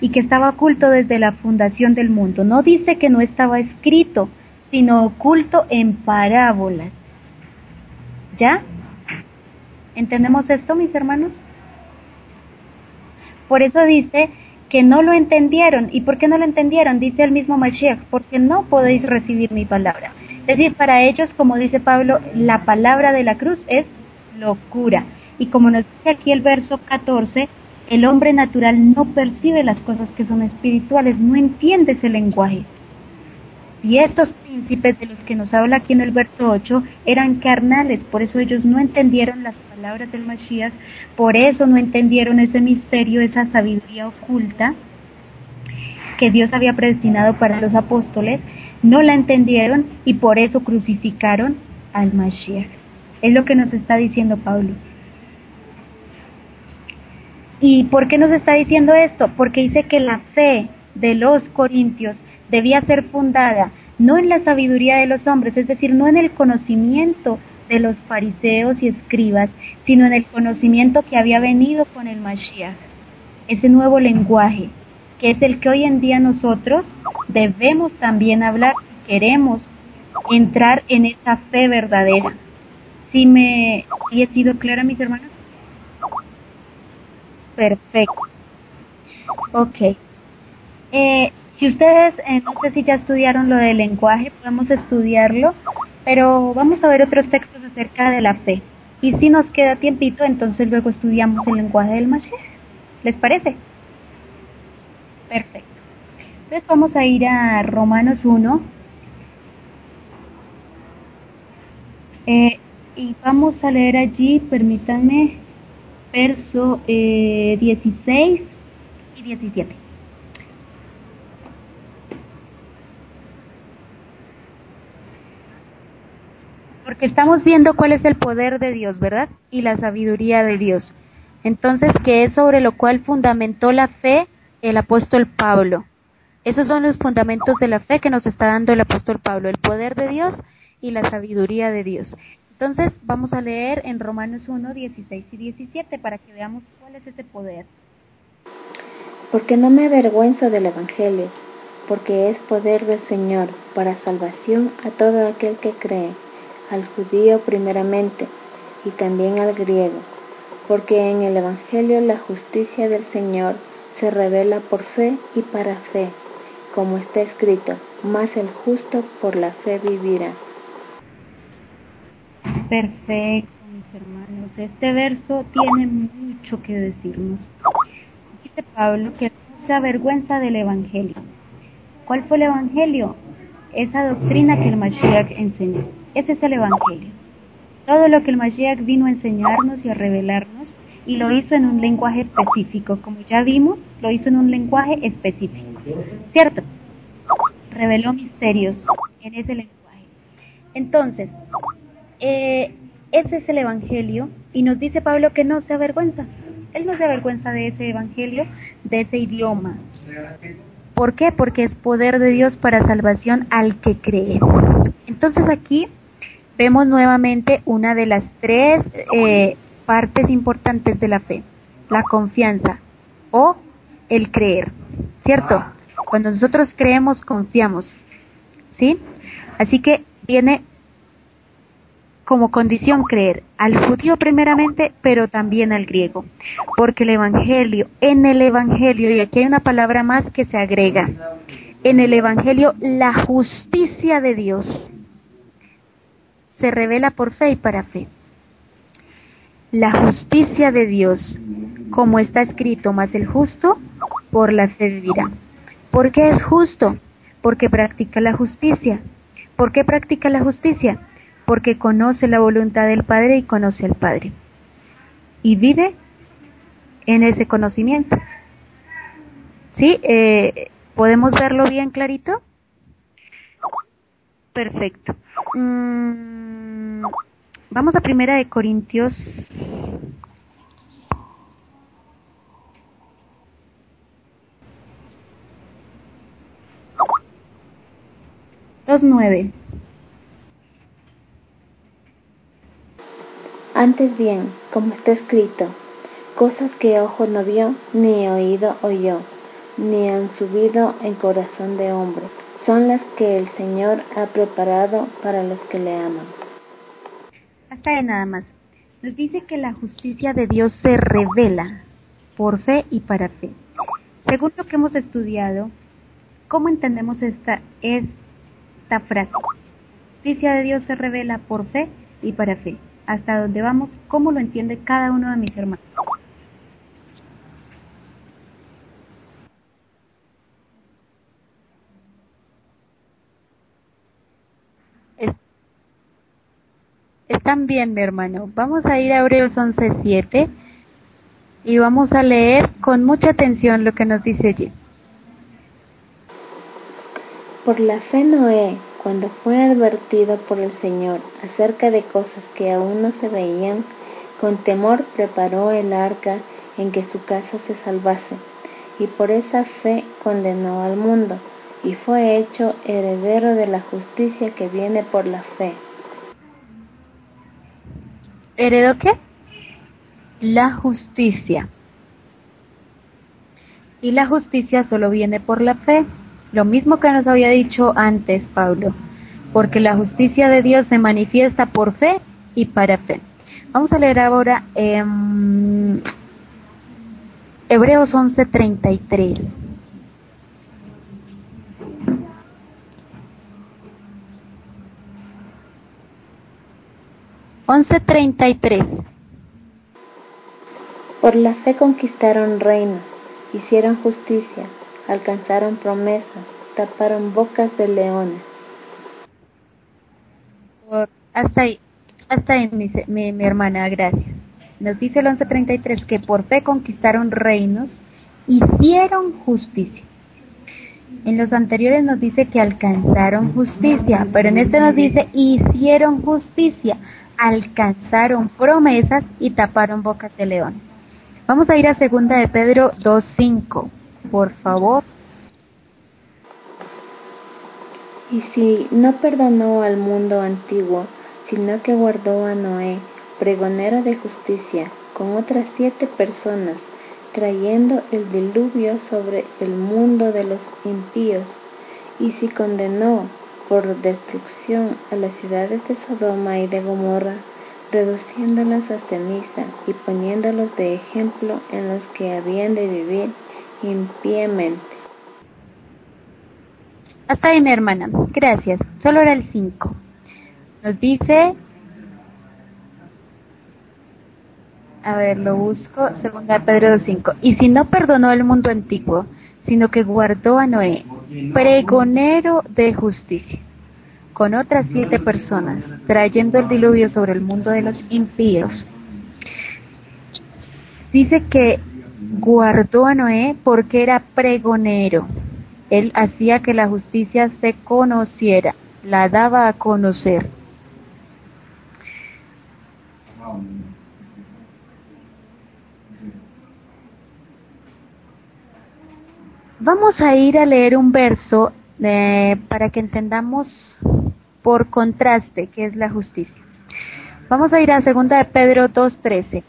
S2: y que estaba oculto desde la fundación del mundo. No dice que no estaba escrito, sino oculto en parábolas. ¿Ya? ¿Entendemos esto, mis hermanos? Por eso dice que no lo entendieron. ¿Y por qué no lo entendieron? Dice el mismo Mashiach, porque no podéis recibir mi palabra. Es decir, para ellos, como dice Pablo, la palabra de la cruz es locura. Y como nos dice aquí el verso 14, el hombre natural no percibe las cosas que son espirituales, no entiende ese lenguaje. Y estos príncipes de los que nos habla aquí en el verso 8 eran carnales, por eso ellos no entendieron las palabras del Mashiach, por eso no entendieron ese misterio, esa sabiduría oculta que Dios había predestinado para los apóstoles, no la entendieron y por eso crucificaron al Mashiach. Es lo que nos está diciendo Pablo. ¿Y por qué nos está diciendo esto? Porque dice que la fe de los corintios debía ser fundada no en la sabiduría de los hombres, es decir, no en el conocimiento de los fariseos y escribas, sino en el conocimiento que había venido con el Mashiach, ese nuevo lenguaje, que es el que hoy en día nosotros debemos también hablar si queremos entrar en esa fe verdadera. ¿Sí me he sido clara, mis hermanos? Perfecto. Ok. Eh, si ustedes, eh, no sé si ya estudiaron lo del lenguaje, podemos estudiarlo, pero vamos a ver otros textos acerca de la fe. Y si nos queda tiempito, entonces luego estudiamos el lenguaje del Mashiach. ¿Les parece? Perfecto. Entonces vamos a ir a Romanos 1. Eh, y vamos a leer allí, permítanme, verso 16 eh, y 17. Porque estamos viendo cuál es el poder de Dios, ¿verdad? Y la sabiduría de Dios. Entonces, ¿qué es sobre lo cual fundamentó la fe el apóstol Pablo. Esos son los fundamentos de la fe que nos está dando el apóstol Pablo, el poder de Dios y la sabiduría de Dios. Entonces vamos a leer en Romanos 1, 16 y 17 para que veamos cuál es ese poder.
S3: Porque no me avergüenzo del Evangelio, porque es poder del Señor para salvación a todo aquel que cree, al judío primeramente y también al griego, porque en el Evangelio la justicia del Señor se revela por fe y para fe, como está escrito, más el justo por la fe vivirá.
S2: Perfecto, mis hermanos. Este verso tiene mucho que decirnos. Dice Pablo que no se avergüenza del Evangelio. ¿Cuál fue el Evangelio? Esa doctrina que el Mashiach enseñó. Ese es el Evangelio. Todo lo que el Mashiach vino a enseñarnos y a revelarnos y lo hizo en un lenguaje específico. Como ya vimos, lo hizo en un lenguaje específico. ¿Cierto? Reveló misterios en ese lenguaje. Entonces, eh, ese es el Evangelio y nos dice Pablo que no se avergüenza. Él no se avergüenza de ese Evangelio, de ese idioma. ¿Por qué? Porque es poder de Dios para salvación al que cree. Entonces aquí vemos nuevamente una de las tres eh, partes importantes de la fe, la confianza o el creer, ¿cierto? Cuando nosotros creemos, confiamos, ¿sí? Así que viene como condición creer al judío primeramente, pero también al griego, porque el Evangelio, en el Evangelio, y aquí hay una palabra más que se agrega, en el Evangelio la justicia de Dios se revela por fe y para fe la justicia de Dios, como está escrito, más el justo por la fe vivirá. ¿Por qué es justo? Porque practica la justicia. ¿Por qué practica la justicia? Porque conoce la voluntad del Padre y conoce al Padre. Y vive en ese conocimiento. ¿Sí? Eh, ¿Podemos verlo bien clarito? Perfecto. Mm, Vamos a Primera de Corintios. Dos nueve.
S3: Antes bien, como está escrito, cosas que ojo no vio, ni oído oyó, ni han subido en corazón de hombre, son las que el Señor ha preparado para los que le aman.
S2: Hasta de nada más. Nos dice que la justicia de Dios se revela por fe y para fe. Según lo que hemos estudiado, ¿cómo entendemos esta, esta frase? Justicia de Dios se revela por fe y para fe. Hasta dónde vamos, ¿cómo lo entiende cada uno de mis hermanos? Están bien, mi hermano. Vamos a ir a Hebreos 11.7 y vamos a leer con mucha atención lo que nos dice allí.
S3: Por la fe Noé, cuando fue advertido por el Señor acerca de cosas que aún no se veían, con temor preparó el arca en que su casa se salvase, y por esa fe condenó al mundo, y fue hecho heredero de la justicia que viene por la fe.
S2: ¿Heredó qué? La justicia. y la justicia solo viene por la fe. Lo mismo que nos había dicho antes Pablo, porque la justicia de Dios se manifiesta por fe y para fe. Vamos a leer ahora eh, Hebreos 11:33. Once treinta y tres.
S3: Por la fe conquistaron reinos, hicieron justicia, alcanzaron promesas, taparon bocas de leones.
S2: hasta ahí, hasta ahí mi, mi, mi hermana, gracias. Nos dice el 1133 que por fe conquistaron reinos, hicieron justicia. En los anteriores nos dice que alcanzaron justicia, pero en este nos dice hicieron justicia, alcanzaron promesas y taparon bocas de leones. Vamos a ir a segunda de Pedro 2.5, por favor.
S3: Y si no perdonó al mundo antiguo, sino que guardó a Noé, pregonero de justicia, con otras siete personas, trayendo el diluvio sobre el mundo de los impíos, y si condenó por destrucción a las ciudades de Sodoma y de Gomorra, reduciéndolas a ceniza y poniéndolos de ejemplo en los que habían de vivir impíamente.
S2: Hasta ahí mi hermana, gracias. Solo era el 5. Nos dice, a ver, lo busco, segunda Pedro 2.5. Y si no perdonó al mundo antiguo, sino que guardó a Noé, pregonero de justicia con otras siete personas, trayendo el diluvio sobre el mundo de los impíos. Dice que guardó a Noé porque era pregonero. Él hacía que la justicia se conociera, la daba a conocer. Vamos a ir a leer un verso eh, para que entendamos por contraste, que es la justicia. Vamos a ir a segunda de Pedro 2.13.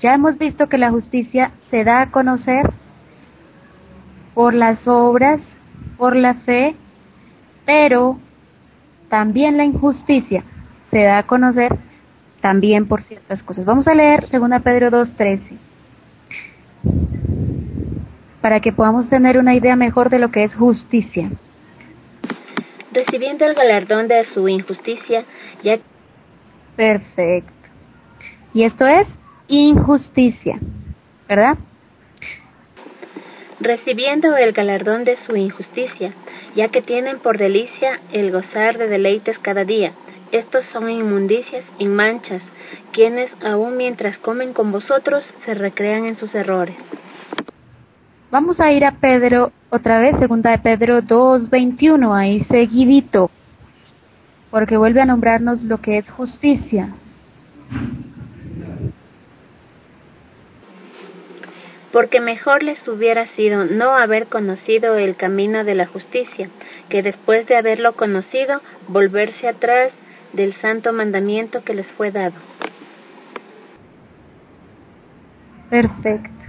S2: Ya hemos visto que la justicia se da a conocer por las obras, por la fe, pero también la injusticia se da a conocer también por ciertas cosas. Vamos a leer segunda Pedro 2.13 para que podamos tener una idea mejor de lo que es justicia
S3: recibiendo el galardón de su injusticia, ya
S2: Perfecto. Y esto es injusticia, ¿verdad?
S3: Recibiendo el galardón de su injusticia, ya que tienen por delicia el gozar de deleites cada día. Estos son inmundicias y manchas, quienes aun mientras comen con vosotros se recrean en sus errores.
S2: Vamos a ir a Pedro otra vez, segunda de Pedro 2.21, ahí seguidito, porque vuelve a nombrarnos lo que es justicia.
S3: Porque mejor les hubiera sido no haber conocido el camino de la justicia, que después de haberlo conocido, volverse atrás del santo mandamiento que les fue dado.
S2: Perfecto.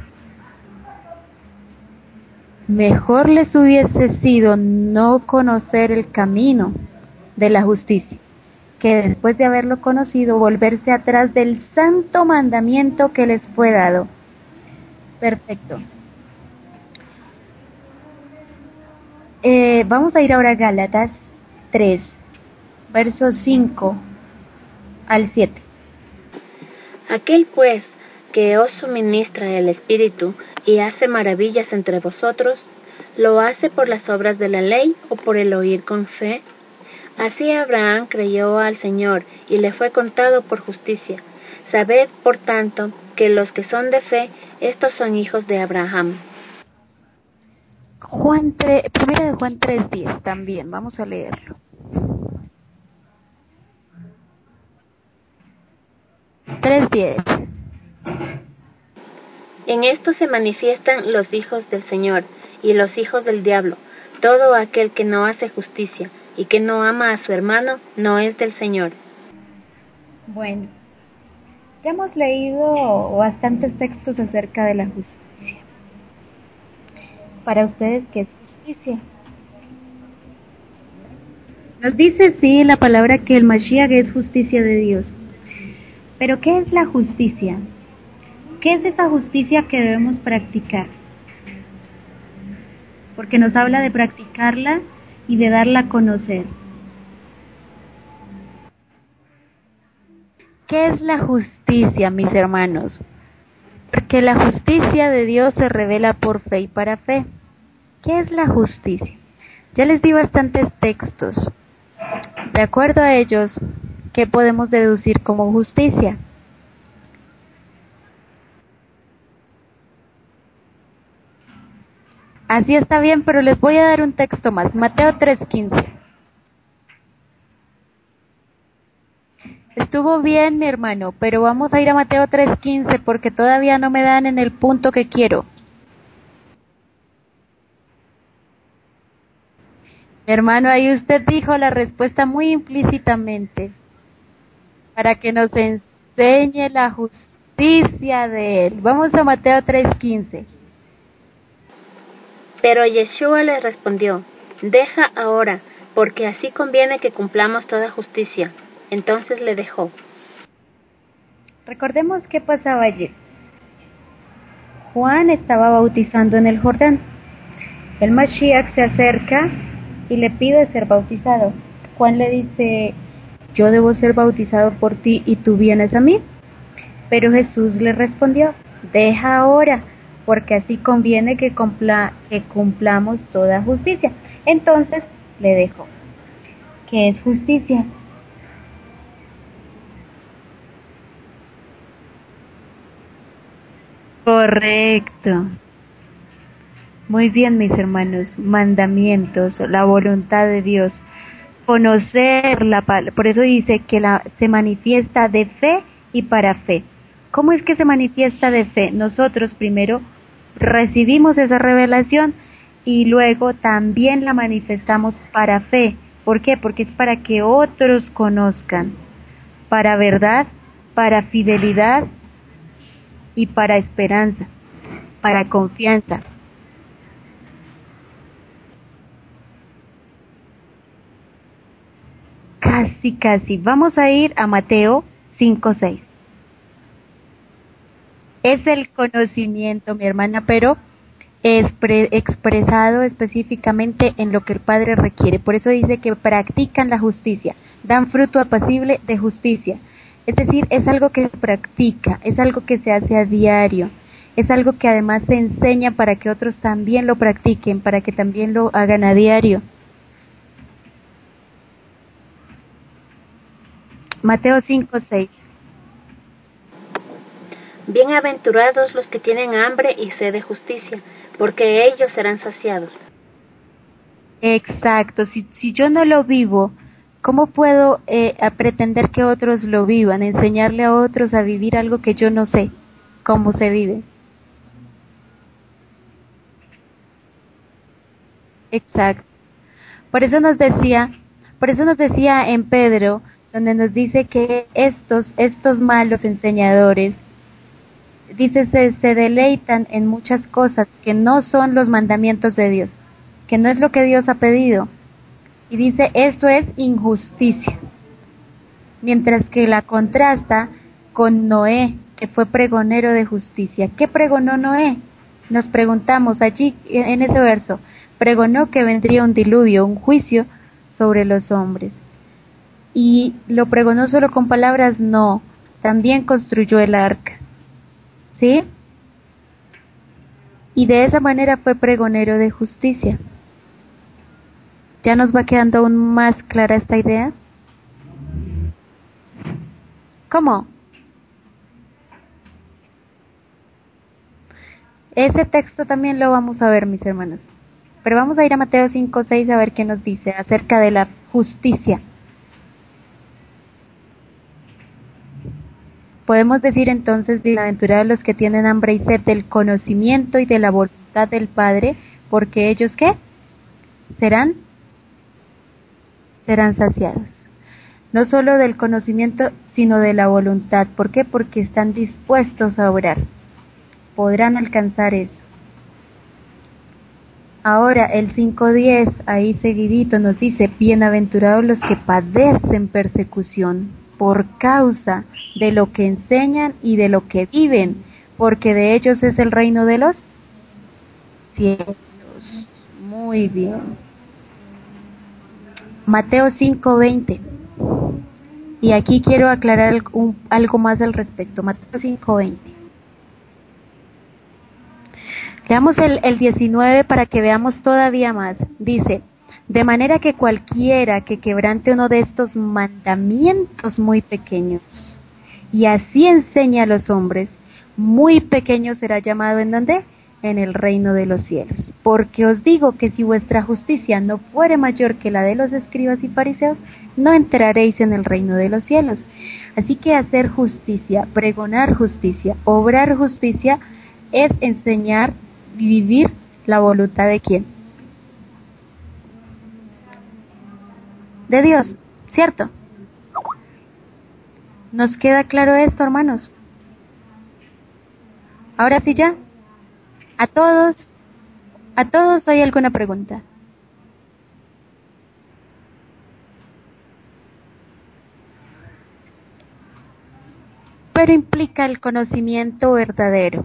S2: Mejor les hubiese sido no conocer el camino de la justicia, que después de haberlo conocido volverse atrás del santo mandamiento que les fue dado. Perfecto. Eh, vamos a ir ahora a Gálatas 3, versos 5 al 7.
S3: Aquel pues que os suministra el Espíritu y hace maravillas entre vosotros, ¿lo hace por las obras de la ley o por el oír con fe? Así Abraham creyó al Señor y le fue contado por justicia. Sabed, por tanto, que los que son de fe, estos son hijos de Abraham.
S2: Juan 3, primera de Juan 3.10 también, vamos a leerlo. Tres diez.
S3: En esto se manifiestan los hijos del Señor y los hijos del diablo. Todo aquel que no hace justicia y que no ama a su hermano no es del Señor.
S2: Bueno, ya hemos leído bastantes textos acerca de la justicia. para ustedes qué es justicia. Nos dice sí la palabra que el Mashiach es justicia de Dios. Pero ¿qué es la justicia? ¿Qué es esa justicia que debemos practicar? Porque nos habla de practicarla y de darla a conocer. ¿Qué es la justicia, mis hermanos? Porque la justicia de Dios se revela por fe y para fe. ¿Qué es la justicia? Ya les di bastantes textos. De acuerdo a ellos, ¿qué podemos deducir como justicia? Así está bien, pero les voy a dar un texto más. Mateo 3:15. Estuvo bien, mi hermano, pero vamos a ir a Mateo 3:15 porque todavía no me dan en el punto que quiero. Hermano, ahí usted dijo la respuesta muy implícitamente, para que nos enseñe la justicia de él. Vamos a Mateo 3:15.
S3: Pero Yeshua le respondió, deja ahora, porque así conviene que cumplamos toda justicia. Entonces le dejó.
S2: Recordemos qué pasaba allí. Juan estaba bautizando en el Jordán. El Mashiach se acerca y le pide ser bautizado. Juan le dice, yo debo ser bautizado por ti y tú vienes a mí. Pero Jesús le respondió, deja ahora, porque así conviene que, que cumplamos toda justicia. Entonces le dejó. ¿Qué es justicia? Correcto. Muy bien, mis hermanos, mandamientos, la voluntad de Dios, conocer la palabra. Por eso dice que la, se manifiesta de fe y para fe. ¿Cómo es que se manifiesta de fe? Nosotros primero recibimos esa revelación y luego también la manifestamos para fe. ¿Por qué? Porque es para que otros conozcan, para verdad, para fidelidad y para esperanza, para confianza. Casi, casi. Vamos a ir a Mateo 5.6. Es el conocimiento, mi hermana, pero expresado específicamente en lo que el Padre requiere. Por eso dice que practican la justicia, dan fruto apacible de justicia. Es decir, es algo que se practica, es algo que se hace a diario, es algo que además se enseña para que otros también lo practiquen, para que también lo hagan a diario. Mateo 5, 6.
S3: Bienaventurados los que tienen hambre y sed de justicia, porque ellos serán saciados.
S2: Exacto, si, si yo no lo vivo, ¿Cómo puedo eh, pretender que otros lo vivan, enseñarle a otros a vivir algo que yo no sé cómo se vive? Exacto. Por eso nos decía, por eso nos decía en Pedro, donde nos dice que estos, estos malos enseñadores, dice, se, se deleitan en muchas cosas que no son los mandamientos de Dios, que no es lo que Dios ha pedido y dice esto es injusticia. Mientras que la contrasta con Noé, que fue pregonero de justicia. ¿Qué pregonó Noé? Nos preguntamos allí en ese verso. Pregonó que vendría un diluvio, un juicio sobre los hombres. Y lo pregonó solo con palabras, no, también construyó el arca. ¿Sí? Y de esa manera fue pregonero de justicia. ¿Ya nos va quedando aún más clara esta idea? ¿Cómo? Ese texto también lo vamos a ver, mis hermanos. Pero vamos a ir a Mateo 5, 6 a ver qué nos dice acerca de la justicia. Podemos decir entonces, bienaventurados los que tienen hambre y sed del conocimiento y de la voluntad del Padre, porque ellos qué? Serán serán saciados. No solo del conocimiento, sino de la voluntad. ¿Por qué? Porque están dispuestos a orar. Podrán alcanzar eso. Ahora el 5.10, ahí seguidito nos dice, bienaventurados los que padecen persecución por causa de lo que enseñan y de lo que viven, porque de ellos es el reino de los cielos. Muy bien. Mateo 5:20. Y aquí quiero aclarar algo más al respecto. Mateo 5:20. Leamos el, el 19 para que veamos todavía más. Dice, de manera que cualquiera que quebrante uno de estos mandamientos muy pequeños y así enseña a los hombres, muy pequeño será llamado en donde? En el reino de los cielos. Porque os digo que si vuestra justicia no fuere mayor que la de los escribas y fariseos, no entraréis en el reino de los cielos. Así que hacer justicia, pregonar justicia, obrar justicia, es enseñar vivir la voluntad de quién? De Dios, ¿cierto? ¿Nos queda claro esto, hermanos? Ahora sí ya. A todos, a todos hay alguna pregunta. Pero implica el conocimiento verdadero,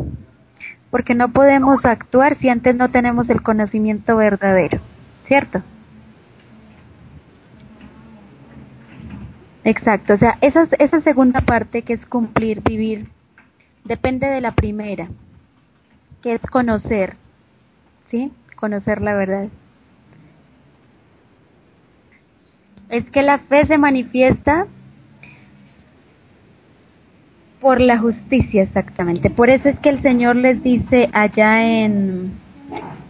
S2: porque no podemos actuar si antes no tenemos el conocimiento verdadero, ¿cierto? Exacto, o sea, esa, esa segunda parte que es cumplir, vivir, depende de la primera, que es conocer, ¿sí? Conocer la verdad. Es que la fe se manifiesta por la justicia, exactamente. Por eso es que el Señor les dice allá en,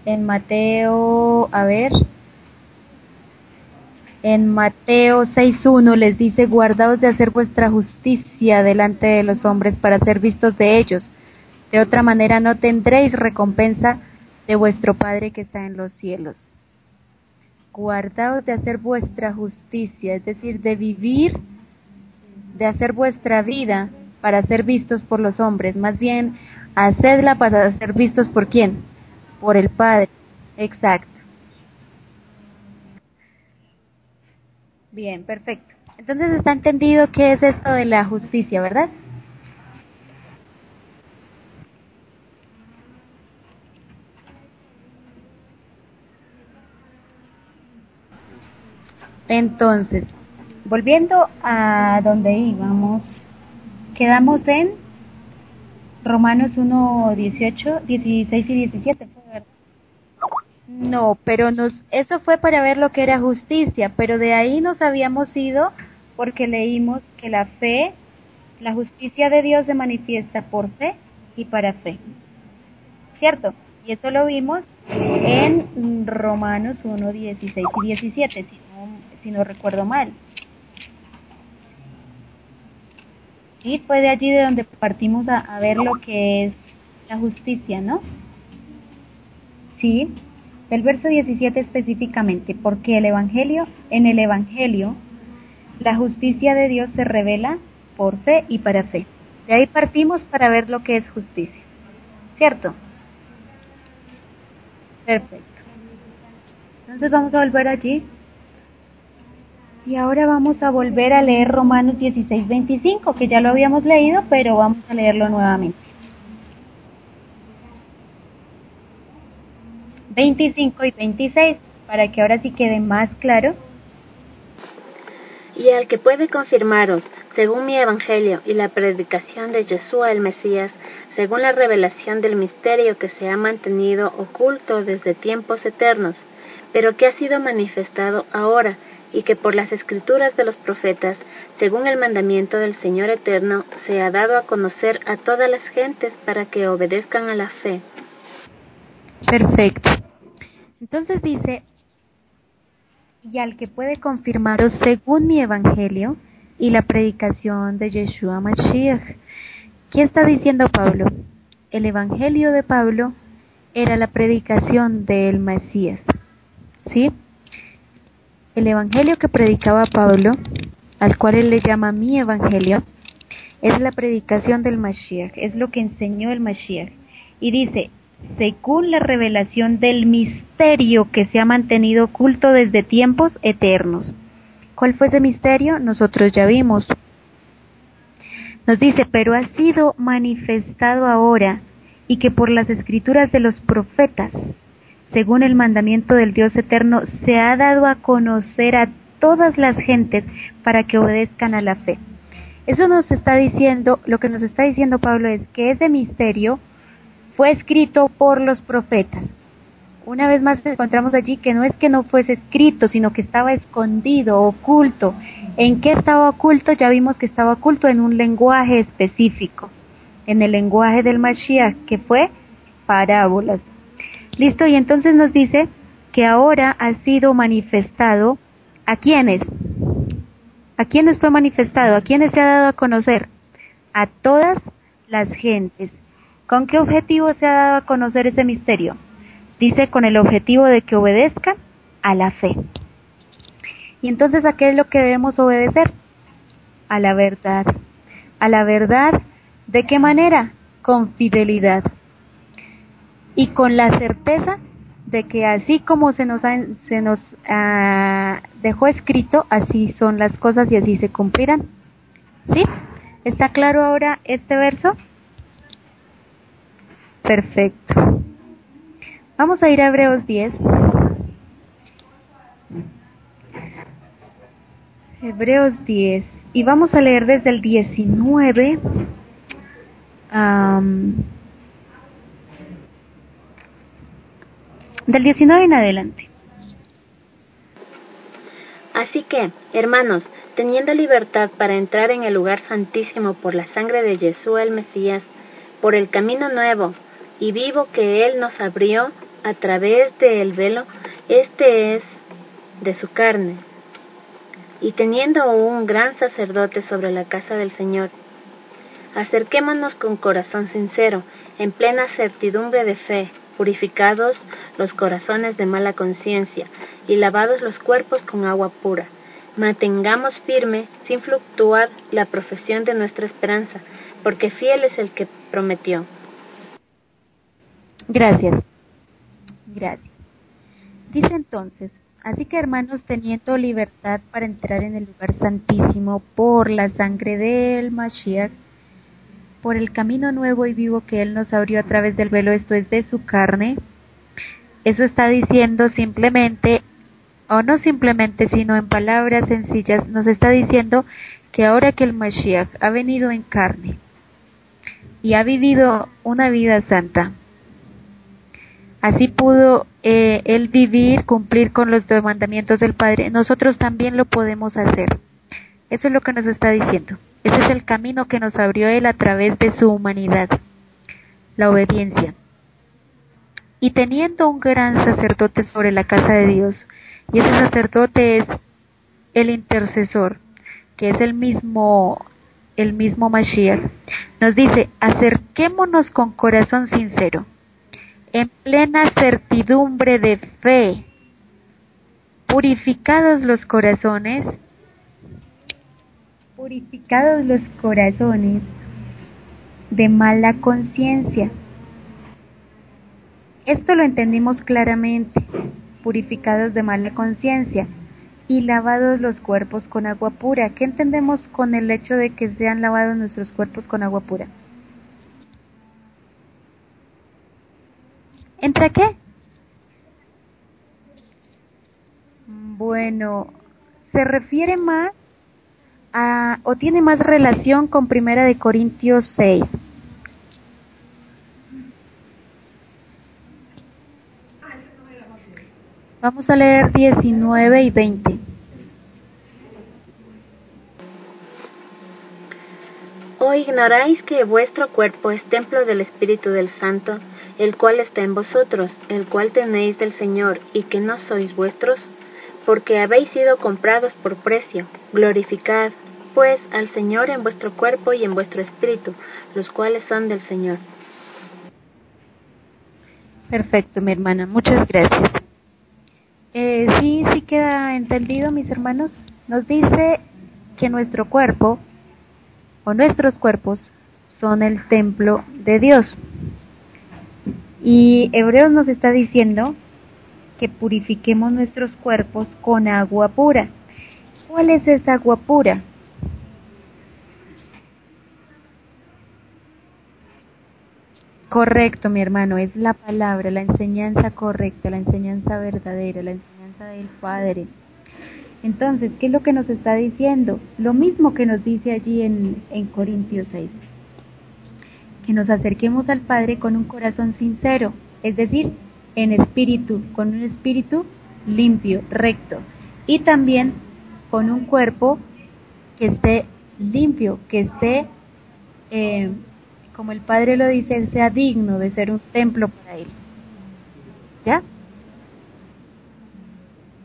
S2: en Mateo, a ver, en Mateo 6.1 les dice, guardaos de hacer vuestra justicia delante de los hombres para ser vistos de ellos. De otra manera no tendréis recompensa de vuestro Padre que está en los cielos. Guardaos de hacer vuestra justicia, es decir, de vivir, de hacer vuestra vida para ser vistos por los hombres. Más bien, hacedla para ser vistos por quién? Por el Padre. Exacto. Bien, perfecto. Entonces está entendido qué es esto de la justicia, ¿verdad? Entonces, volviendo a donde íbamos, quedamos en Romanos 1, 18, 16 y 17. No, pero nos, eso fue para ver lo que era justicia, pero de ahí nos habíamos ido porque leímos que la fe, la justicia de Dios se manifiesta por fe y para fe. ¿Cierto? Y eso lo vimos en Romanos 1, 16 y 17, si no, si no recuerdo mal. Y fue de allí de donde partimos a, ver lo que es la justicia, ¿no? Sí, el verso 17 específicamente, porque el Evangelio, en el Evangelio, la justicia de Dios se revela por fe y para fe. De ahí partimos para ver lo que es justicia. ¿Cierto? Perfecto. Entonces vamos a volver allí. Y ahora vamos a volver a leer Romanos 16, 25, que ya lo habíamos leído, pero vamos a leerlo nuevamente. 25 y 26, para que ahora sí quede más claro.
S3: Y al que puede confirmaros, según mi evangelio y la predicación de Yeshua el Mesías, según la revelación del misterio que se ha mantenido oculto desde tiempos eternos, pero que ha sido manifestado ahora, y que por las escrituras de los profetas, según el mandamiento del Señor eterno, se ha dado a conocer a todas las gentes para que obedezcan a la fe.
S2: Perfecto. Entonces dice, y al que puede confirmaros según mi evangelio y la predicación de Yeshua Mashiach. ¿Qué está diciendo Pablo? El evangelio de Pablo era la predicación del Mesías. ¿Sí? El evangelio que predicaba Pablo, al cual él le llama mi evangelio, es la predicación del Mashiach, es lo que enseñó el Mashiach. Y dice, según la revelación del misterio que se ha mantenido oculto desde tiempos eternos. ¿Cuál fue ese misterio? Nosotros ya vimos. Nos dice, pero ha sido manifestado ahora y que por las escrituras de los profetas, según el mandamiento del Dios eterno, se ha dado a conocer a todas las gentes para que obedezcan a la fe. Eso nos está diciendo, lo que nos está diciendo Pablo es que ese misterio fue escrito por los profetas. Una vez más encontramos allí que no es que no fuese escrito, sino que estaba escondido, oculto. ¿En qué estaba oculto? Ya vimos que estaba oculto en un lenguaje específico, en el lenguaje del Mashiach, que fue parábolas. Listo, y entonces nos dice que ahora ha sido manifestado ¿A quiénes? ¿A quiénes fue manifestado? ¿A quiénes se ha dado a conocer? A todas las gentes. ¿Con qué objetivo se ha dado a conocer ese misterio? Dice con el objetivo de que obedezcan a la fe. Y entonces, ¿a qué es lo que debemos obedecer? A la verdad. A la verdad, ¿de qué manera? Con fidelidad. Y con la certeza de que así como se nos, se nos ah, dejó escrito, así son las cosas y así se cumplirán. ¿Sí? ¿Está claro ahora este verso? Perfecto. Vamos a ir a Hebreos 10. Hebreos 10. Y vamos a leer desde el 19. Del 19 en adelante.
S4: Así que, hermanos, teniendo libertad para entrar en el lugar santísimo por la sangre de Yeshua el Mesías, por el camino nuevo y vivo que Él nos abrió a través del velo, este es de su carne. Y teniendo un gran sacerdote sobre la casa del Señor, acerquémonos con corazón sincero, en plena certidumbre de fe, purificados los corazones de mala conciencia y lavados los cuerpos con agua pura. Mantengamos firme, sin fluctuar, la profesión de nuestra esperanza, porque fiel es el que prometió.
S2: Gracias. Gracias. Dice entonces, así que hermanos, teniendo libertad para entrar en el lugar santísimo por la sangre del Mashiach, por el camino nuevo y vivo que Él nos abrió a través del velo, esto es de su carne. Eso está diciendo simplemente, o no simplemente, sino en palabras sencillas, nos está diciendo que ahora que el Mashiach ha venido en carne y ha vivido una vida santa, así pudo eh, Él vivir, cumplir con los mandamientos del Padre, nosotros también lo podemos hacer. Eso es lo que nos está diciendo. Ese es el camino que nos abrió Él a través de su humanidad, la obediencia. Y teniendo un gran sacerdote sobre la casa de Dios, y ese sacerdote es el intercesor, que es el mismo el mismo Mashiach, nos dice, acerquémonos con corazón sincero, en plena certidumbre de fe, purificados los corazones purificados los corazones de mala conciencia. Esto lo entendimos claramente, purificados de mala conciencia y lavados los cuerpos con agua pura. ¿Qué entendemos con el hecho de que sean lavados nuestros cuerpos con agua pura? ¿Entra qué? Bueno, se refiere más o tiene más relación con Primera de Corintios 6. Vamos a leer 19 y 20.
S4: ¿O ignoráis que vuestro cuerpo es templo del Espíritu del Santo, el cual está en vosotros, el cual tenéis del Señor, y que no sois vuestros? Porque habéis sido comprados por precio. Glorificad, pues al Señor en vuestro cuerpo y en vuestro espíritu, los cuales son del Señor.
S2: Perfecto, mi hermana, muchas gracias. Eh, sí, sí queda entendido, mis hermanos. Nos dice que nuestro cuerpo o nuestros cuerpos son el templo de Dios. Y Hebreos nos está diciendo que purifiquemos nuestros cuerpos con agua pura. ¿Cuál es esa agua pura? Correcto, mi hermano, es la palabra, la enseñanza correcta, la enseñanza verdadera, la enseñanza del Padre. Entonces, ¿qué es lo que nos está diciendo? Lo mismo que nos dice allí en, en Corintios 6. Que nos acerquemos al Padre con un corazón sincero, es decir, en espíritu, con un espíritu limpio, recto, y también con un cuerpo que esté limpio, que esté, eh, como el Padre lo dice, sea digno de ser un templo para Él. ¿Ya?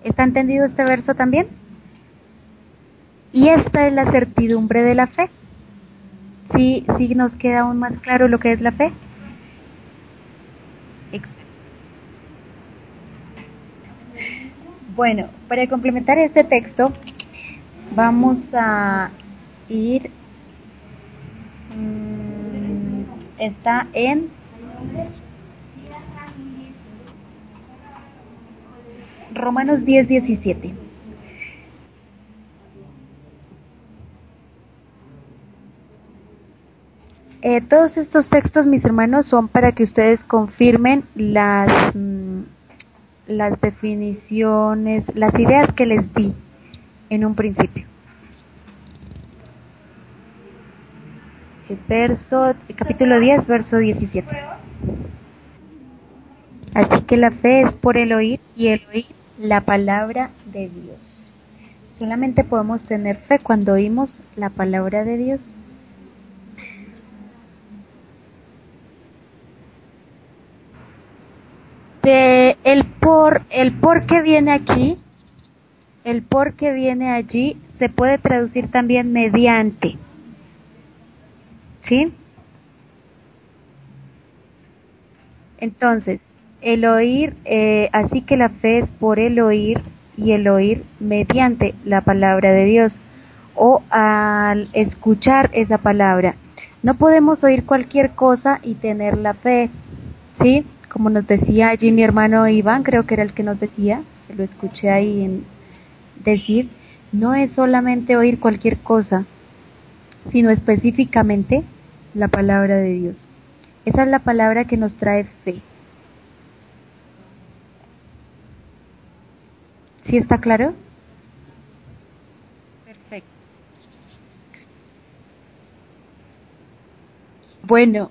S2: ¿Está entendido este verso también? Y esta es la certidumbre de la fe. ¿Sí, sí nos queda aún más claro lo que es la fe? Bueno, para complementar este texto, vamos a ir. Mm, está en. Romanos 10, 17. Eh, todos estos textos, mis hermanos, son para que ustedes confirmen las. Mm, las definiciones, las ideas que les di en un principio. Verso, capítulo 10, verso 17. Así que la fe es por el oír y el oír la palabra de Dios. Solamente podemos tener fe cuando oímos la palabra de Dios. El por, el por que viene aquí, el por que viene allí se puede traducir también mediante. ¿Sí? Entonces, el oír, eh, así que la fe es por el oír y el oír mediante la palabra de Dios o al escuchar esa palabra. No podemos oír cualquier cosa y tener la fe, ¿sí? Como nos decía allí mi hermano Iván, creo que era el que nos decía, lo escuché ahí en decir, no es solamente oír cualquier cosa, sino específicamente la palabra de Dios. Esa es la palabra que nos trae fe. ¿Sí está claro? Perfecto. Bueno,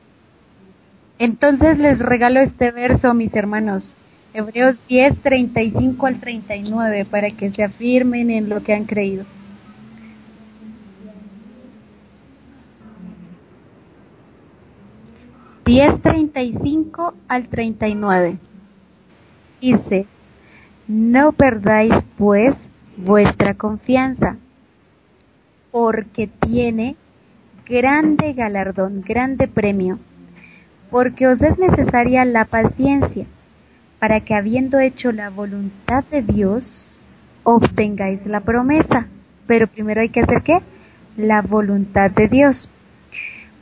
S2: entonces les regalo este verso, mis hermanos, Hebreos 10, 35 al 39, para que se afirmen en lo que han creído. Diez treinta y cinco al treinta y nueve. Dice, no perdáis pues vuestra confianza, porque tiene grande galardón, grande premio porque os es necesaria la paciencia, para que habiendo hecho la voluntad de Dios, obtengáis la promesa. Pero primero hay que hacer qué? La voluntad de Dios.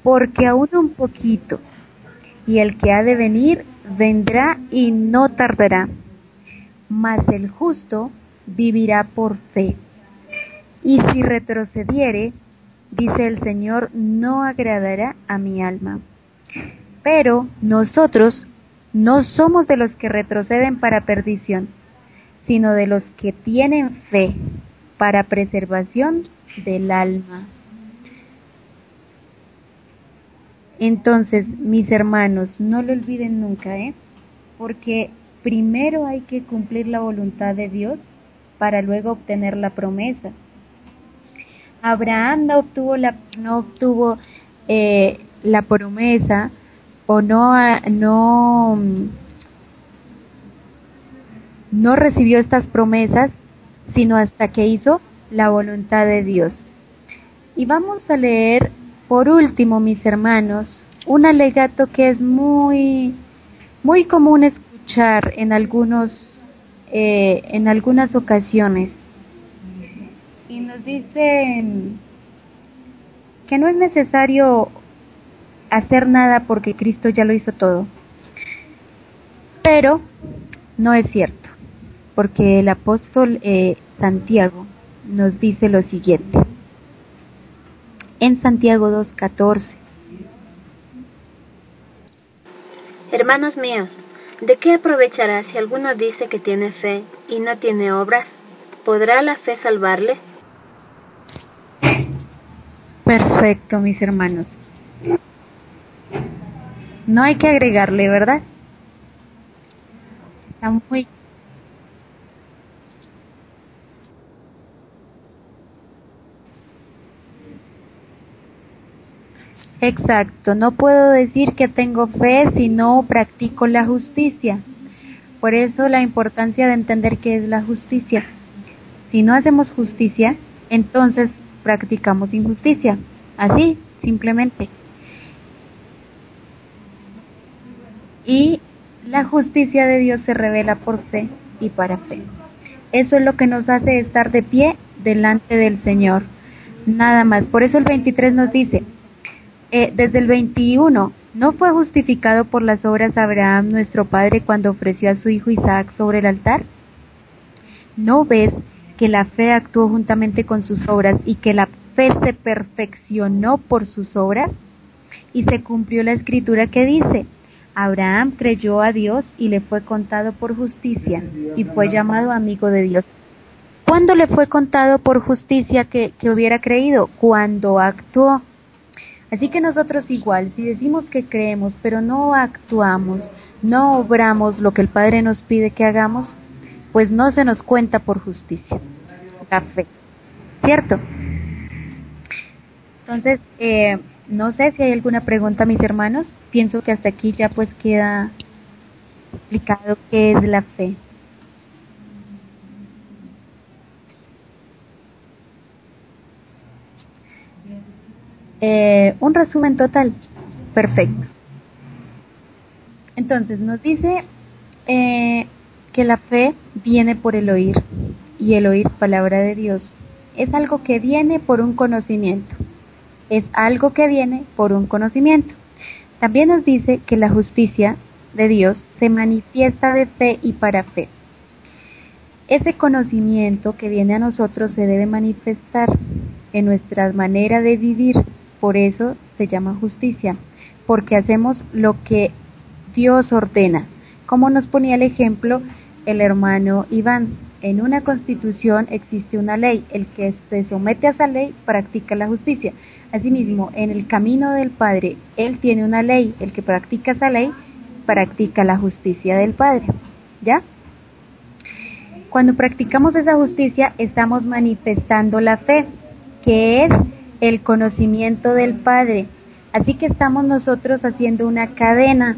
S2: Porque aún un poquito, y el que ha de venir vendrá y no tardará. Mas el justo vivirá por fe. Y si retrocediere, dice el Señor, no agradará a mi alma. Pero nosotros no somos de los que retroceden para perdición, sino de los que tienen fe para preservación del alma. Entonces, mis hermanos, no lo olviden nunca, ¿eh? Porque primero hay que cumplir la voluntad de Dios para luego obtener la promesa. Abraham no obtuvo la, eh, la promesa o no, no, no recibió estas promesas, sino hasta que hizo la voluntad de Dios. Y vamos a leer, por último, mis hermanos, un alegato que es muy, muy común escuchar en algunos, eh, en algunas ocasiones. Y nos dicen que no es necesario hacer nada porque Cristo ya lo hizo todo. Pero no es cierto, porque el apóstol eh, Santiago nos dice lo siguiente. En Santiago 2.14.
S3: Hermanos míos, ¿de qué aprovechará si alguno dice que tiene fe y no tiene obras? ¿Podrá la fe salvarle?
S2: Perfecto, mis hermanos. No hay que agregarle, ¿verdad? Está muy Exacto, no puedo decir que tengo fe si no practico la justicia. Por eso la importancia de entender qué es la justicia. Si no hacemos justicia, entonces practicamos injusticia. Así, simplemente. Y la justicia de Dios se revela por fe y para fe. Eso es lo que nos hace estar de pie delante del Señor. Nada más. Por eso el 23 nos dice, eh, desde el 21, ¿no fue justificado por las obras Abraham nuestro padre cuando ofreció a su hijo Isaac sobre el altar? ¿No ves que la fe actuó juntamente con sus obras y que la fe se perfeccionó por sus obras? Y se cumplió la escritura que dice, Abraham creyó a Dios y le fue contado por justicia y fue llamado amigo de Dios. ¿Cuándo le fue contado por justicia que, que hubiera creído? Cuando actuó Así que nosotros igual, si decimos que creemos, pero no actuamos, no obramos lo que el Padre nos pide que hagamos, pues no se nos cuenta por justicia, la fe. ¿Cierto? Entonces, eh, no sé si hay alguna pregunta, mis hermanos. Pienso que hasta aquí ya pues queda explicado qué es la fe. Eh, un resumen total. Perfecto. Entonces nos dice eh, que la fe viene por el oír y el oír palabra de Dios. Es algo que viene por un conocimiento. Es algo que viene por un conocimiento. También nos dice que la justicia de Dios se manifiesta de fe y para fe. Ese conocimiento que viene a nosotros se debe manifestar en nuestra manera de vivir, por eso se llama justicia, porque hacemos lo que Dios ordena. Como nos ponía el ejemplo el hermano Iván, en una constitución existe una ley, el que se somete a esa ley practica la justicia. Asimismo, en el camino del Padre, Él tiene una ley, el que practica esa ley practica la justicia del Padre. ¿Ya? Cuando practicamos esa justicia, estamos manifestando la fe, que es el conocimiento del Padre. Así que estamos nosotros haciendo una cadena.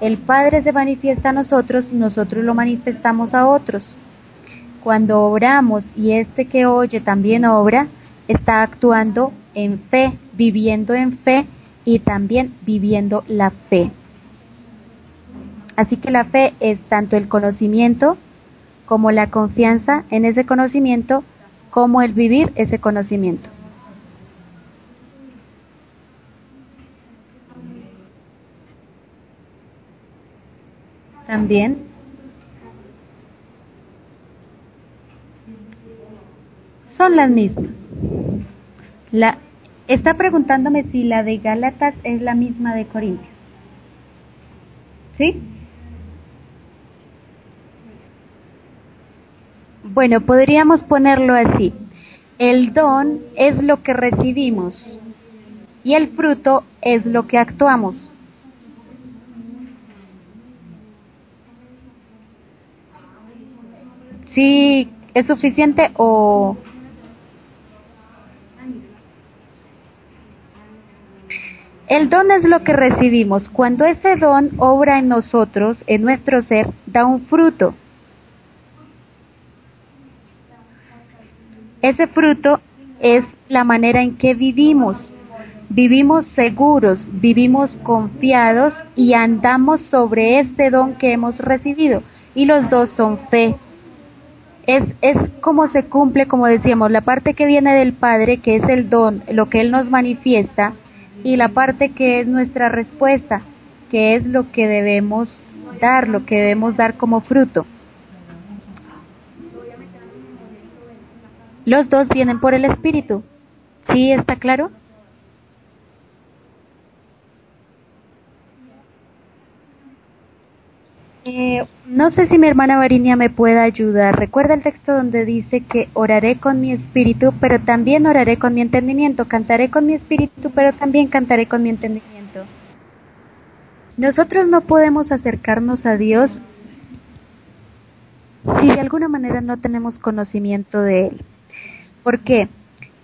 S2: El Padre se manifiesta a nosotros, nosotros lo manifestamos a otros. Cuando obramos y este que oye también obra, está actuando en fe, viviendo en fe y también viviendo la fe. Así que la fe es tanto el conocimiento como la confianza en ese conocimiento, como el vivir ese conocimiento. también son las mismas. Está preguntándome si la de Gálatas es la misma de Corintios. ¿Sí? Bueno, podríamos ponerlo así. El don es lo que recibimos y el fruto es lo que actuamos. si es suficiente o El don es lo que recibimos. Cuando ese don obra en nosotros, en nuestro ser, da un fruto. Ese fruto es la manera en que vivimos. Vivimos seguros, vivimos confiados y andamos sobre este don que hemos recibido. Y los dos son fe es, es como se cumple, como decíamos, la parte que viene del Padre, que es el don, lo que Él nos manifiesta, y la parte que es nuestra respuesta, que es lo que debemos dar, lo que debemos dar como fruto. Los dos vienen por el Espíritu. ¿Sí está claro? Eh, no sé si mi hermana Varinia me pueda ayudar. Recuerda el texto donde dice que oraré con mi espíritu, pero también oraré con mi entendimiento. Cantaré con mi espíritu, pero también cantaré con mi entendimiento. Nosotros no podemos acercarnos a Dios si de alguna manera no tenemos conocimiento de Él. ¿Por qué?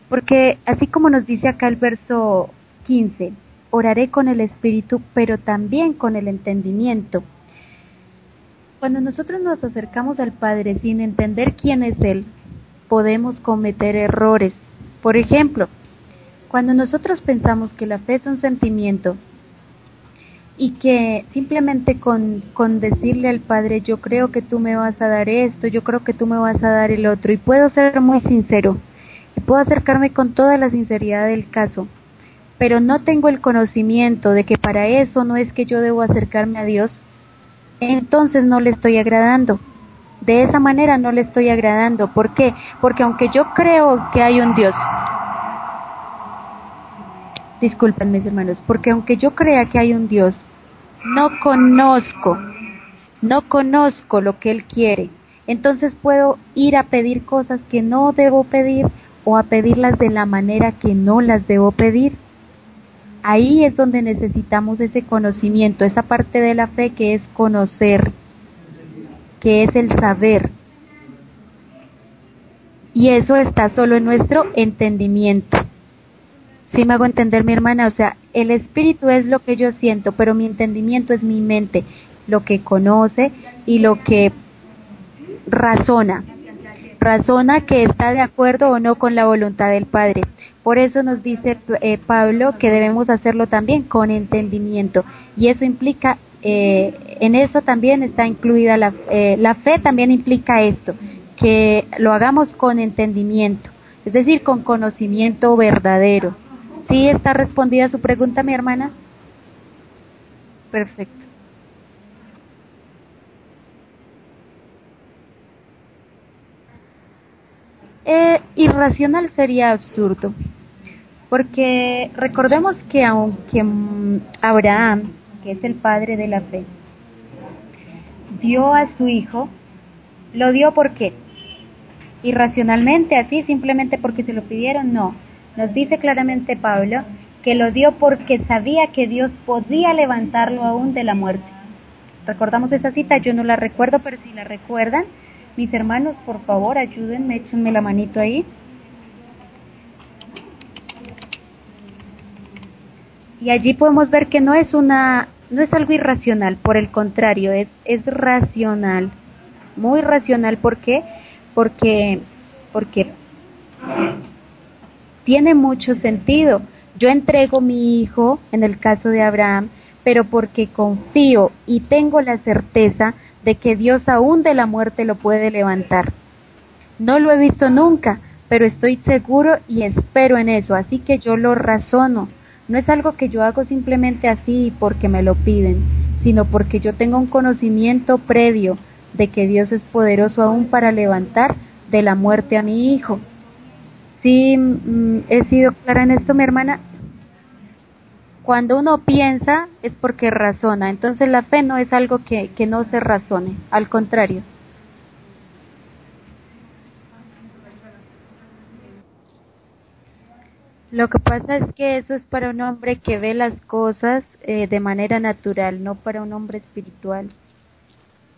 S2: Porque así como nos dice acá el verso 15, oraré con el espíritu, pero también con el entendimiento. Cuando nosotros nos acercamos al Padre sin entender quién es Él, podemos cometer errores. Por ejemplo, cuando nosotros pensamos que la fe es un sentimiento y que simplemente con, decirle al Padre, yo creo que tú me vas a dar esto, yo creo que tú me vas a dar el otro, y puedo ser muy sincero, y puedo acercarme con toda la sinceridad del caso, pero no tengo el conocimiento de que para eso no es que yo debo acercarme a Dios, entonces no le estoy agradando. De esa manera no le estoy agradando. ¿Por qué? Porque aunque yo creo que hay un Dios, disculpen mis hermanos, porque aunque yo crea que hay un Dios, no conozco, no conozco lo que Él quiere. Entonces puedo ir a pedir cosas que no debo pedir o a pedirlas de la manera que no las debo pedir. Ahí es donde necesitamos ese conocimiento, esa parte de la fe que es conocer, que es el saber. Y eso está solo en nuestro entendimiento. Si me hago entender mi hermana, o sea, el espíritu es lo que yo siento, pero mi entendimiento es mi mente, lo que conoce y lo que razona razona que está de acuerdo o no con la voluntad del Padre. Por eso nos dice eh, Pablo que debemos hacerlo también con entendimiento. Y eso implica, eh, en eso también está incluida la, eh, la fe, también implica esto, que lo hagamos con entendimiento, es decir, con conocimiento verdadero. ¿Sí está respondida su pregunta, mi hermana? Perfecto. Eh, irracional sería absurdo, porque recordemos que aunque Abraham, que es el padre de la fe, dio a su hijo, lo dio porque irracionalmente, así simplemente porque se lo pidieron, no. Nos dice claramente Pablo que lo dio porque sabía que Dios podía levantarlo aún de la muerte. Recordamos esa cita, yo no la recuerdo, pero si la recuerdan, mis hermanos, por favor, ayúdenme, échenme la manito ahí. Y allí podemos ver que no es una no es algo irracional, por el contrario, es es racional. Muy racional, ¿por qué? Porque porque tiene mucho sentido. Yo entrego mi hijo, en el caso de Abraham, pero porque confío y tengo la certeza de que Dios aún de la muerte lo puede levantar. No lo he visto nunca, pero estoy seguro y espero en eso, así que yo lo razono. No es algo que yo hago simplemente así porque me lo piden, sino porque yo tengo un conocimiento previo de que Dios es poderoso aún para levantar de la muerte a mi hijo. ¿Sí mm, he sido clara en esto, mi hermana? Cuando uno piensa es porque razona, entonces la fe no es algo que, que no se razone, al contrario. Lo que pasa es que eso es para un hombre que ve las cosas eh, de manera natural, no para un hombre espiritual.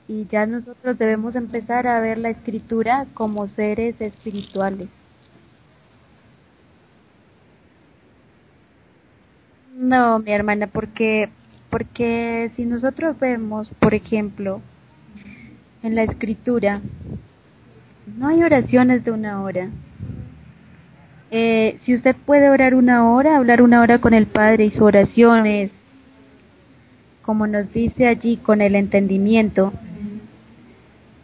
S2: Y ya nosotros debemos empezar a ver la escritura como seres espirituales. No, mi hermana, porque porque si nosotros vemos, por ejemplo, en la escritura, no hay oraciones de una hora. Eh, si usted puede orar una hora, hablar una hora con el Padre y su oración es, como nos dice allí, con el entendimiento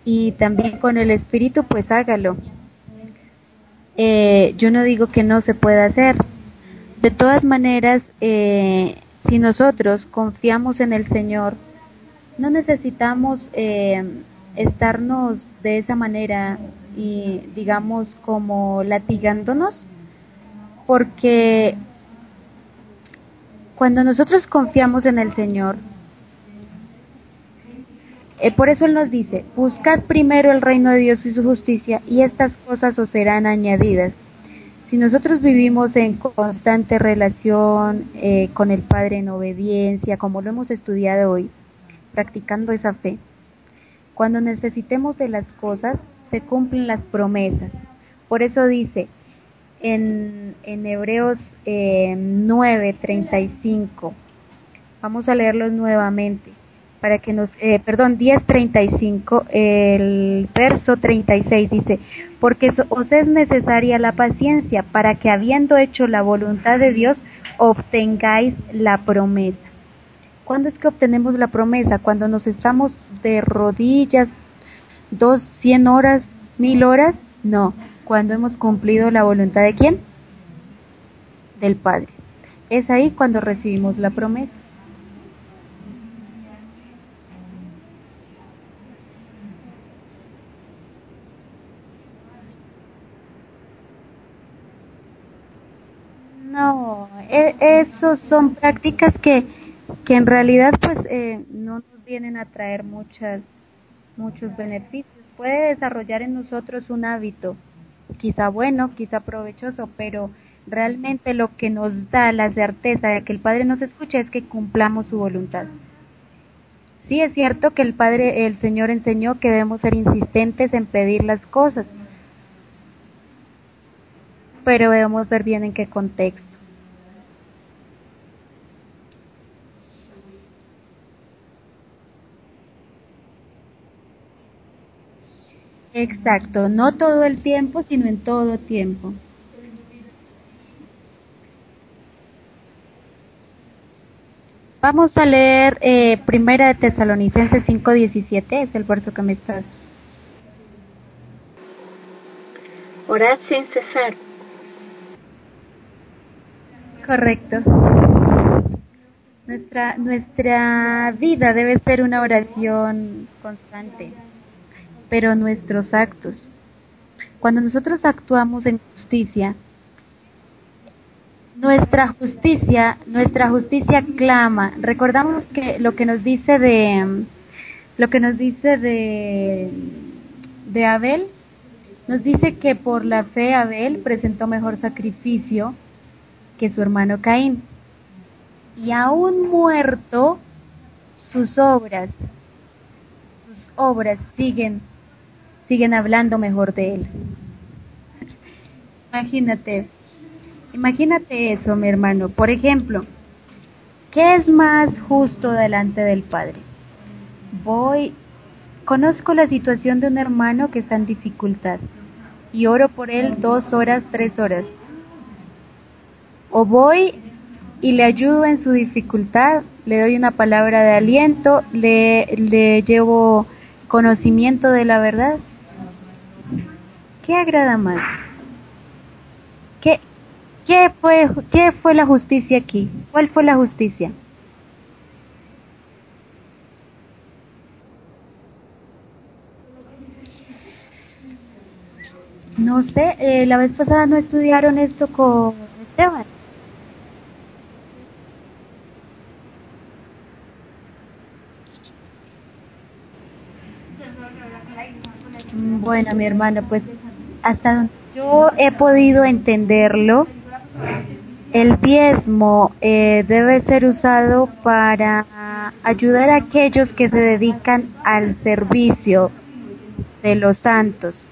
S2: y también con el Espíritu, pues hágalo. Eh, yo no digo que no se pueda hacer, de todas maneras, eh, si nosotros confiamos en el Señor, no necesitamos eh, estarnos de esa manera y digamos como latigándonos porque cuando nosotros confiamos en el Señor, eh, por eso Él nos dice, buscad primero el reino de Dios y su justicia y estas cosas os serán añadidas. Si nosotros vivimos en constante relación eh, con el Padre en obediencia, como lo hemos estudiado hoy, practicando esa fe, cuando necesitemos de las cosas, se cumplen las promesas. Por eso dice en, en Hebreos eh, 9:35, vamos a leerlos nuevamente para que nos, eh, perdón, 10.35, el verso 36 dice, porque os es necesaria la paciencia para que habiendo hecho la voluntad de Dios, obtengáis la promesa. ¿Cuándo es que obtenemos la promesa? Cuando nos estamos de rodillas, dos, cien horas, mil horas, no, cuando hemos cumplido la voluntad de quién? Del Padre. Es ahí cuando recibimos la promesa. No, e, esos son prácticas que, que en realidad pues eh, no nos vienen a traer muchas, muchos beneficios. Puede desarrollar en nosotros un hábito, quizá bueno, quizá provechoso, pero realmente lo que nos da la certeza de que el Padre nos escucha es que cumplamos su voluntad. Sí es cierto que el Padre, el Señor enseñó que debemos ser insistentes en pedir las cosas, pero debemos ver bien en qué contexto. Exacto, no todo el tiempo, sino en todo tiempo. Vamos a leer eh, Primera de Tesalonicenses 5:17, es el verso que me estás.
S3: Orad sin cesar.
S2: Correcto. Nuestra, nuestra vida debe ser una oración constante, pero nuestros actos. Cuando nosotros actuamos en justicia, nuestra justicia, nuestra justicia clama. Recordamos que lo que nos dice de lo que nos dice de de Abel nos dice que por la fe Abel presentó mejor sacrificio que su hermano Caín. Y aún muerto, sus obras, sus obras siguen, siguen hablando mejor de él. Imagínate, imagínate eso, mi hermano. Por ejemplo, ¿qué es más justo delante del Padre? Voy, conozco la situación de un hermano que está en dificultad y oro por él dos horas, tres horas o voy y le ayudo en su dificultad, le doy una palabra de aliento, le, le llevo conocimiento de la verdad. ¿Qué agrada más? ¿Qué, qué, fue, ¿Qué fue la justicia aquí? ¿Cuál fue la justicia? No sé, eh, la vez pasada no estudiaron esto con Esteban. Bueno, mi hermano, pues hasta yo he podido entenderlo, el diezmo eh, debe ser usado para ayudar a aquellos que se dedican al servicio de los santos.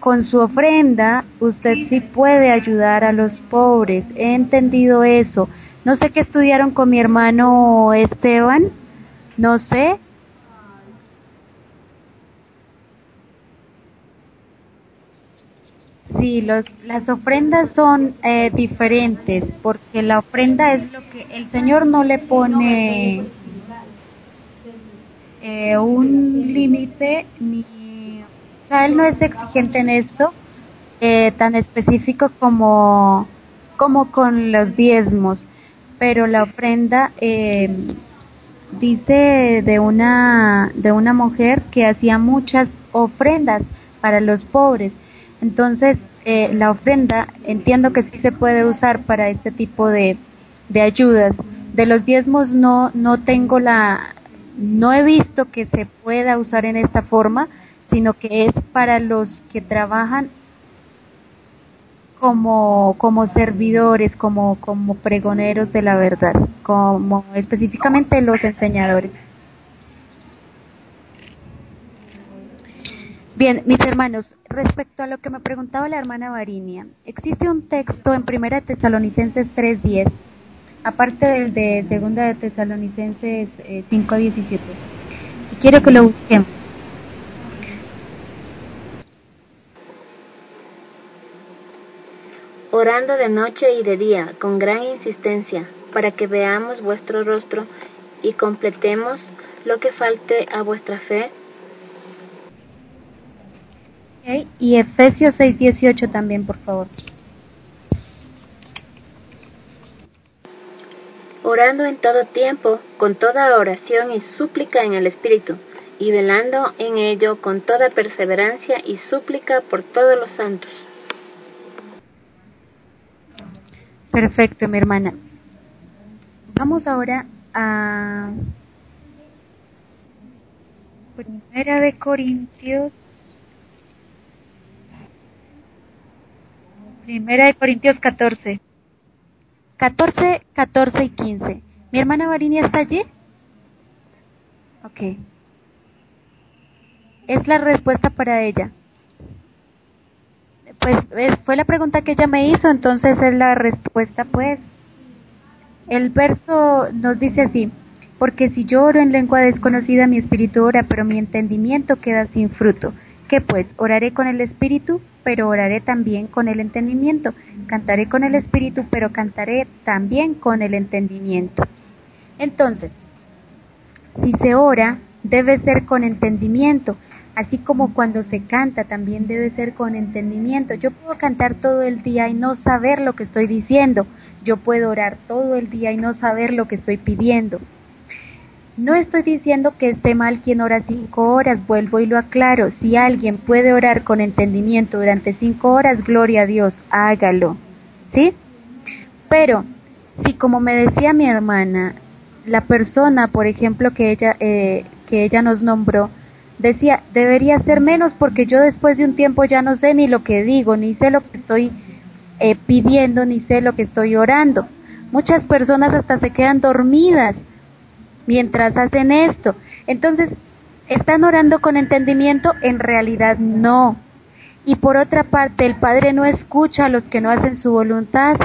S2: Con su ofrenda usted sí puede ayudar a los pobres. He entendido eso. No sé qué estudiaron con mi hermano Esteban. No sé, Sí, los, las ofrendas son eh, diferentes porque la ofrenda es lo que el Señor no le pone eh, un límite ni, o sea, él no es exigente en esto eh, tan específico como como con los diezmos, pero la ofrenda dice de una de una mujer que hacía muchas ofrendas para los pobres. Entonces, eh, la ofrenda entiendo que sí se puede usar para este tipo de, de ayudas. De los diezmos no no tengo la no he visto que se pueda usar en esta forma, sino que es para los que trabajan como, como servidores, como, como pregoneros de la verdad, como específicamente los enseñadores. Bien, mis hermanos, respecto a lo que me preguntaba la hermana Varinia, existe un texto en Primera Tesalonicenses 3.10, aparte del de Segunda de Tesalonicenses 5.17, eh, y quiero que lo busquemos.
S3: orando de noche y de día con gran insistencia, para que veamos vuestro rostro y completemos lo que falte a vuestra fe.
S2: Y Efesios 6:18 también, por favor.
S3: Orando en todo tiempo, con toda oración y súplica en el Espíritu, y velando en ello con toda perseverancia y súplica por todos los santos.
S2: Perfecto, mi hermana. Vamos ahora a Primera de Corintios. Primera de Corintios 14. 14, 14 y 15. ¿Mi hermana Varinia está allí? Ok. Es la respuesta para ella pues fue la pregunta que ella me hizo, entonces es la respuesta, pues. El verso nos dice así, porque si yo oro en lengua desconocida, mi espíritu ora, pero mi entendimiento queda sin fruto. ¿Qué pues? Oraré con el espíritu, pero oraré también con el entendimiento. Cantaré con el espíritu, pero cantaré también con el entendimiento. Entonces, si se ora, debe ser con entendimiento. Así como cuando se canta también debe ser con entendimiento. Yo puedo cantar todo el día y no saber lo que estoy diciendo. Yo puedo orar todo el día y no saber lo que estoy pidiendo. No estoy diciendo que esté mal quien ora cinco horas, vuelvo y lo aclaro. Si alguien puede orar con entendimiento durante cinco horas, gloria a Dios, hágalo. ¿Sí? Pero, si como me decía mi hermana, la persona, por ejemplo, que ella, eh, que ella nos nombró, decía, debería ser menos porque yo después de un tiempo ya no sé ni lo que digo, ni sé lo que estoy eh, pidiendo, ni sé lo que estoy orando. Muchas personas hasta se quedan dormidas mientras hacen esto. Entonces, ¿están orando con entendimiento? En realidad no. Y por otra parte, el Padre no escucha a los que no hacen su voluntad.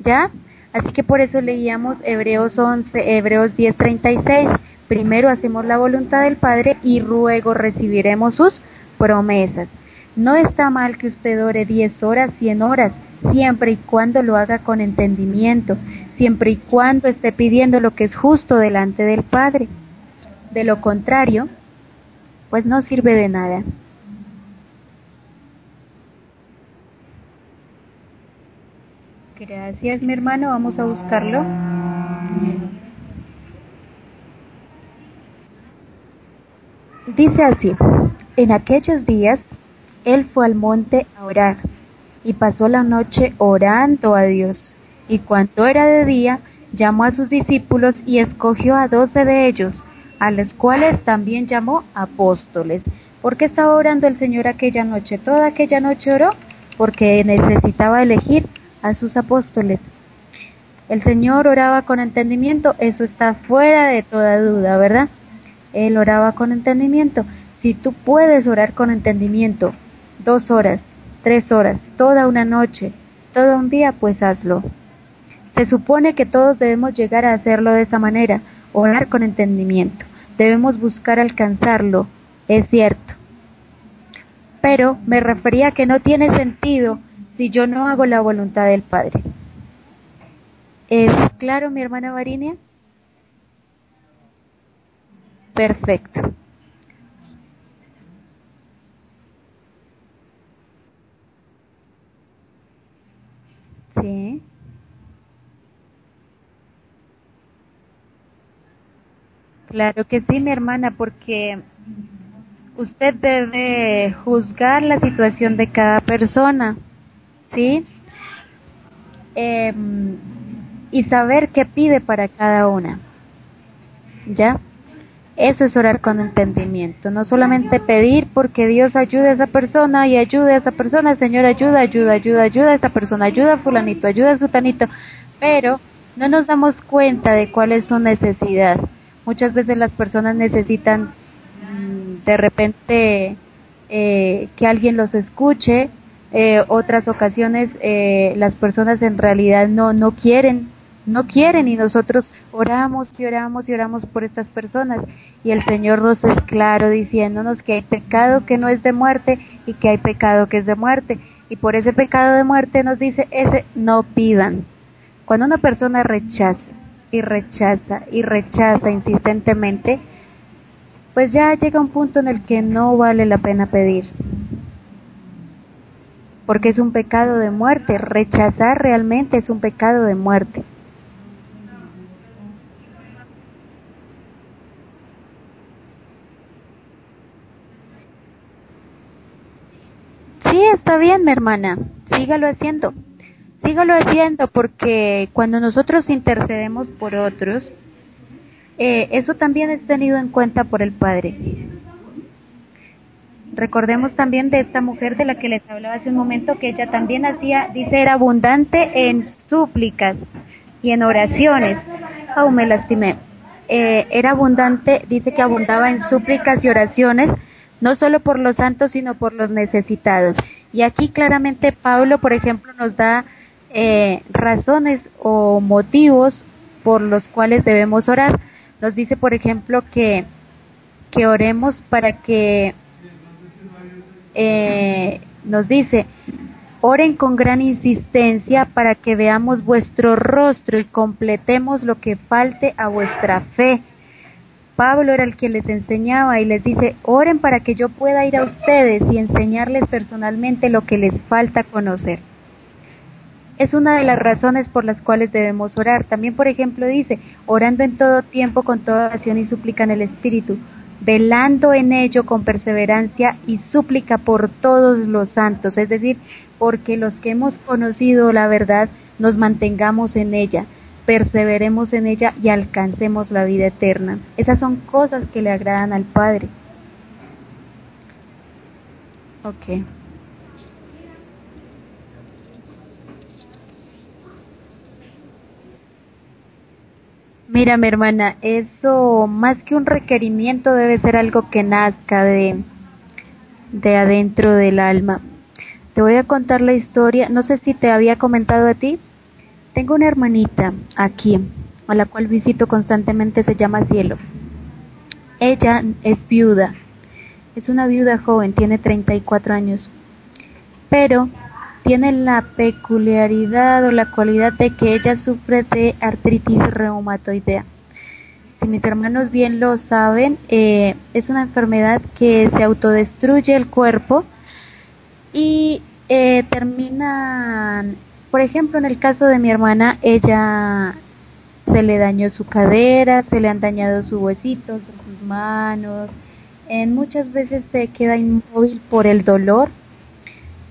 S2: ¿Ya? Así que por eso leíamos Hebreos 11, Hebreos 10:36. Primero hacemos la voluntad del Padre y luego recibiremos sus promesas. No está mal que usted ore 10 horas, 100 horas, siempre y cuando lo haga con entendimiento, siempre y cuando esté pidiendo lo que es justo delante del Padre. De lo contrario, pues no sirve de nada. Gracias, mi hermano. Vamos a buscarlo. Dice así, en aquellos días él fue al monte a orar y pasó la noche orando a Dios. Y cuando era de día, llamó a sus discípulos y escogió a doce de ellos, a los cuales también llamó apóstoles. ¿Por qué estaba orando el Señor aquella noche? Toda aquella noche oró porque necesitaba elegir a sus apóstoles. El Señor oraba con entendimiento, eso está fuera de toda duda, ¿verdad? Él oraba con entendimiento. Si tú puedes orar con entendimiento dos horas, tres horas, toda una noche, todo un día, pues hazlo. Se supone que todos debemos llegar a hacerlo de esa manera, orar con entendimiento. Debemos buscar alcanzarlo, es cierto. Pero me refería a que no tiene sentido si yo no hago la voluntad del Padre. ¿Es claro, mi hermana Varinia? Perfecto. Sí. Claro que sí, mi hermana, porque usted debe juzgar la situación de cada persona, ¿sí? Em, y saber qué pide para cada una. ¿Ya? Eso es orar con entendimiento, no solamente pedir porque Dios ayude a esa persona y ayude a esa persona, Señor, ayuda, ayuda, ayuda, ayuda a esta persona, ayuda a fulanito, ayuda a sutanito, pero no nos damos cuenta de cuál es su necesidad. Muchas veces las personas necesitan mm, de repente eh, que alguien los escuche, eh, otras ocasiones eh, las personas en realidad no, no quieren no quieren y nosotros oramos y oramos y oramos por estas personas y el Señor nos es claro diciéndonos que hay pecado que no es de muerte y que hay pecado que es de muerte y por ese pecado de muerte nos dice ese no pidan. Cuando una persona rechaza y rechaza y rechaza insistentemente, pues ya llega un punto en el que no vale la pena pedir. Porque es un pecado de muerte, rechazar realmente es un pecado de muerte. Sí, está bien, mi hermana. Sígalo haciendo. Sígalo haciendo porque cuando nosotros intercedemos por otros, eh, eso también es tenido en cuenta por el Padre. Recordemos también de esta mujer de la que les hablaba hace un momento que ella también hacía, dice, era abundante en súplicas y en oraciones. Aún me lastimé. Eh, era abundante, dice que abundaba en súplicas y oraciones no solo por los santos, sino por los necesitados. Y aquí claramente Pablo, por ejemplo, nos da eh, razones o motivos por los cuales debemos orar. Nos dice, por ejemplo, que, que oremos para que, eh, nos dice, oren con gran insistencia para que veamos vuestro rostro y completemos lo que falte a vuestra fe Pablo era el que les enseñaba y les dice, oren para que yo pueda ir a ustedes y enseñarles personalmente lo que les falta conocer. Es una de las razones por las cuales debemos orar. También, por ejemplo, dice, orando en todo tiempo con toda oración y súplica en el Espíritu, velando en ello con perseverancia y súplica por todos los santos, es decir, porque los que hemos conocido la verdad nos mantengamos en ella perseveremos en ella y alcancemos la vida eterna. Esas son cosas que le agradan al Padre. Ok. Mira, mi hermana, eso más que un requerimiento debe ser algo que nazca de, de adentro del alma. Te voy a contar la historia, no sé si te había comentado a ti, tengo una hermanita aquí, a la cual visito constantemente, se llama Cielo. Ella es viuda, es una viuda joven, tiene 34 años, pero tiene la peculiaridad o la cualidad de que ella sufre de artritis reumatoidea. Si mis hermanos bien lo saben, eh, es una enfermedad que se autodestruye el cuerpo y eh, termina por ejemplo, en el caso de mi hermana, ella se le dañó su cadera, se le han dañado sus huesitos, sus manos, en muchas veces se queda inmóvil por el dolor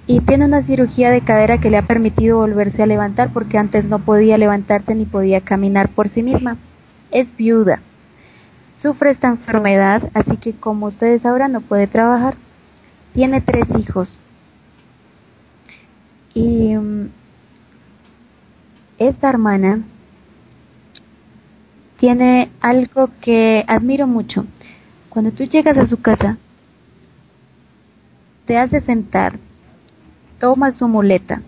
S2: y tiene una cirugía de cadera que le ha permitido volverse a levantar porque antes no podía levantarse ni podía caminar por sí misma. Es viuda. Sufre esta enfermedad, así que como ustedes sabrán no puede trabajar. Tiene tres hijos. Y mm, esta hermana tiene algo que admiro mucho. Cuando tú llegas a su casa, te hace sentar, toma su muleta,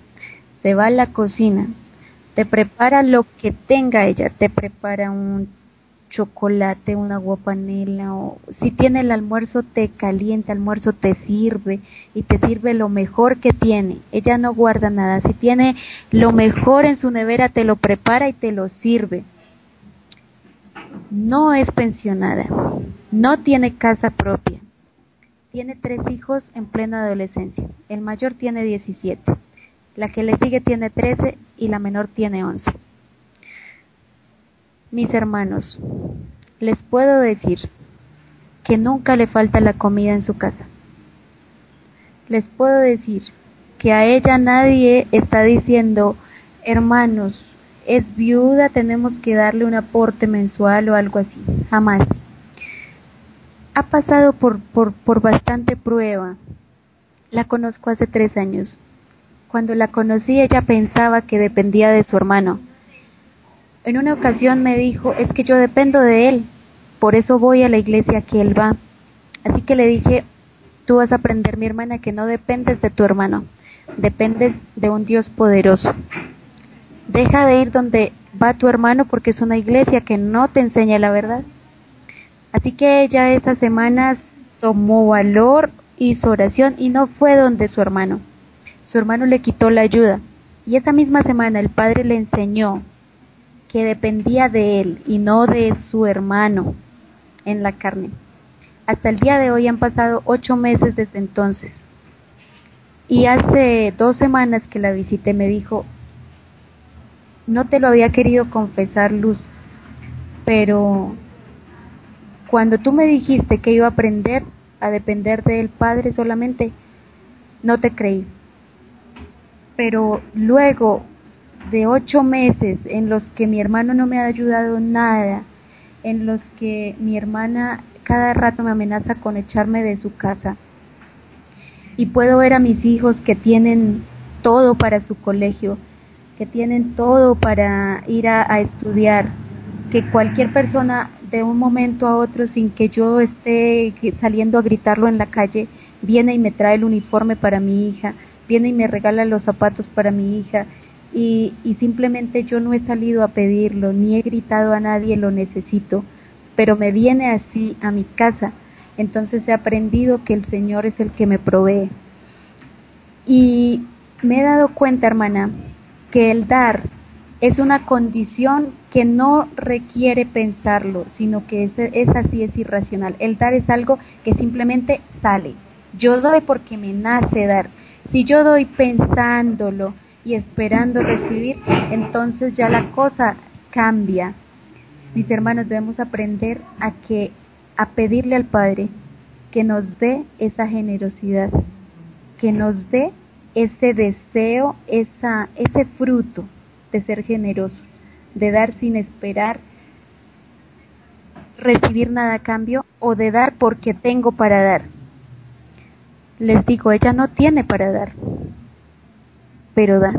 S2: se va a la cocina, te prepara lo que tenga ella, te prepara un chocolate, una agua panela o si tiene el almuerzo te calienta, almuerzo te sirve y te sirve lo mejor que tiene. Ella no guarda nada. Si tiene lo mejor en su nevera te lo prepara y te lo sirve. No es pensionada. No tiene casa propia. Tiene tres hijos en plena adolescencia. El mayor tiene 17. La que le sigue tiene 13 y la menor tiene 11 mis hermanos, les puedo decir que nunca le falta la comida en su casa. Les puedo decir que a ella nadie está diciendo, hermanos, es viuda, tenemos que darle un aporte mensual o algo así. Jamás. Ha pasado por, por, por bastante prueba. La conozco hace tres años. Cuando la conocí ella pensaba que dependía de su hermano. En una ocasión me dijo, es que yo dependo de él, por eso voy a la iglesia que él va. Así que le dije, tú vas a aprender, mi hermana, que no dependes de tu hermano, dependes de un Dios poderoso. Deja de ir donde va tu hermano porque es una iglesia que no te enseña la verdad. Así que ella esas semanas tomó valor, hizo oración y no fue donde su hermano. Su hermano le quitó la ayuda. Y esa misma semana el padre le enseñó que dependía de él y no de su hermano en la carne. Hasta el día de hoy han pasado ocho meses desde entonces. Y hace dos semanas que la visité me dijo, no te lo había querido confesar, Luz, pero cuando tú me dijiste que iba a aprender a depender del Padre solamente, no te creí. Pero luego de ocho meses en los que mi hermano no me ha ayudado nada, en los que mi hermana cada rato me amenaza con echarme de su casa, y puedo ver a mis hijos que tienen todo para su colegio, que tienen todo para ir a, estudiar, que cualquier persona de un momento a otro sin que yo esté saliendo a gritarlo en la calle, viene y me trae el uniforme para mi hija, viene y me regala los zapatos para mi hija y, y simplemente yo no he salido a pedirlo, ni he gritado a nadie lo necesito, pero me viene así a mi casa. Entonces he aprendido que el Señor es el que me provee. Y me he dado cuenta, hermana, que el dar es una condición que no requiere pensarlo, sino que es, es, así, es irracional. El dar es algo que simplemente sale. Yo doy porque me nace dar. Si yo doy pensándolo y esperando recibir, entonces ya la cosa cambia. Mis hermanos, debemos aprender a que a pedirle al Padre que nos dé esa generosidad, que nos dé ese deseo, esa, ese fruto de ser generoso, de dar sin esperar recibir nada a cambio o de dar porque tengo para dar. Les digo, ella no tiene para dar, pero da.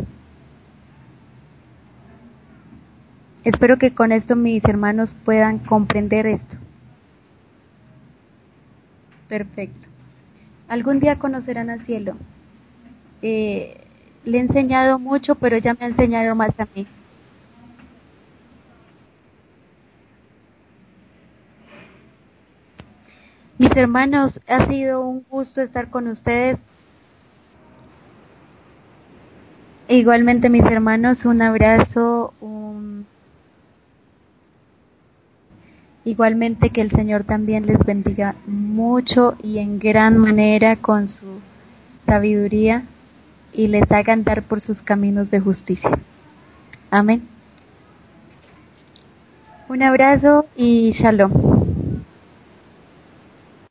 S2: Espero que con esto mis hermanos puedan comprender esto. Perfecto. Algún día conocerán al cielo eh, le he enseñado mucho, pero ella me ha enseñado más a mí. Mis hermanos, ha sido un gusto estar con ustedes. Igualmente, mis hermanos, un abrazo. Un... Igualmente que el Señor también les bendiga mucho y en gran manera con su sabiduría y les haga andar por sus caminos de justicia. Amén. Un abrazo y shalom.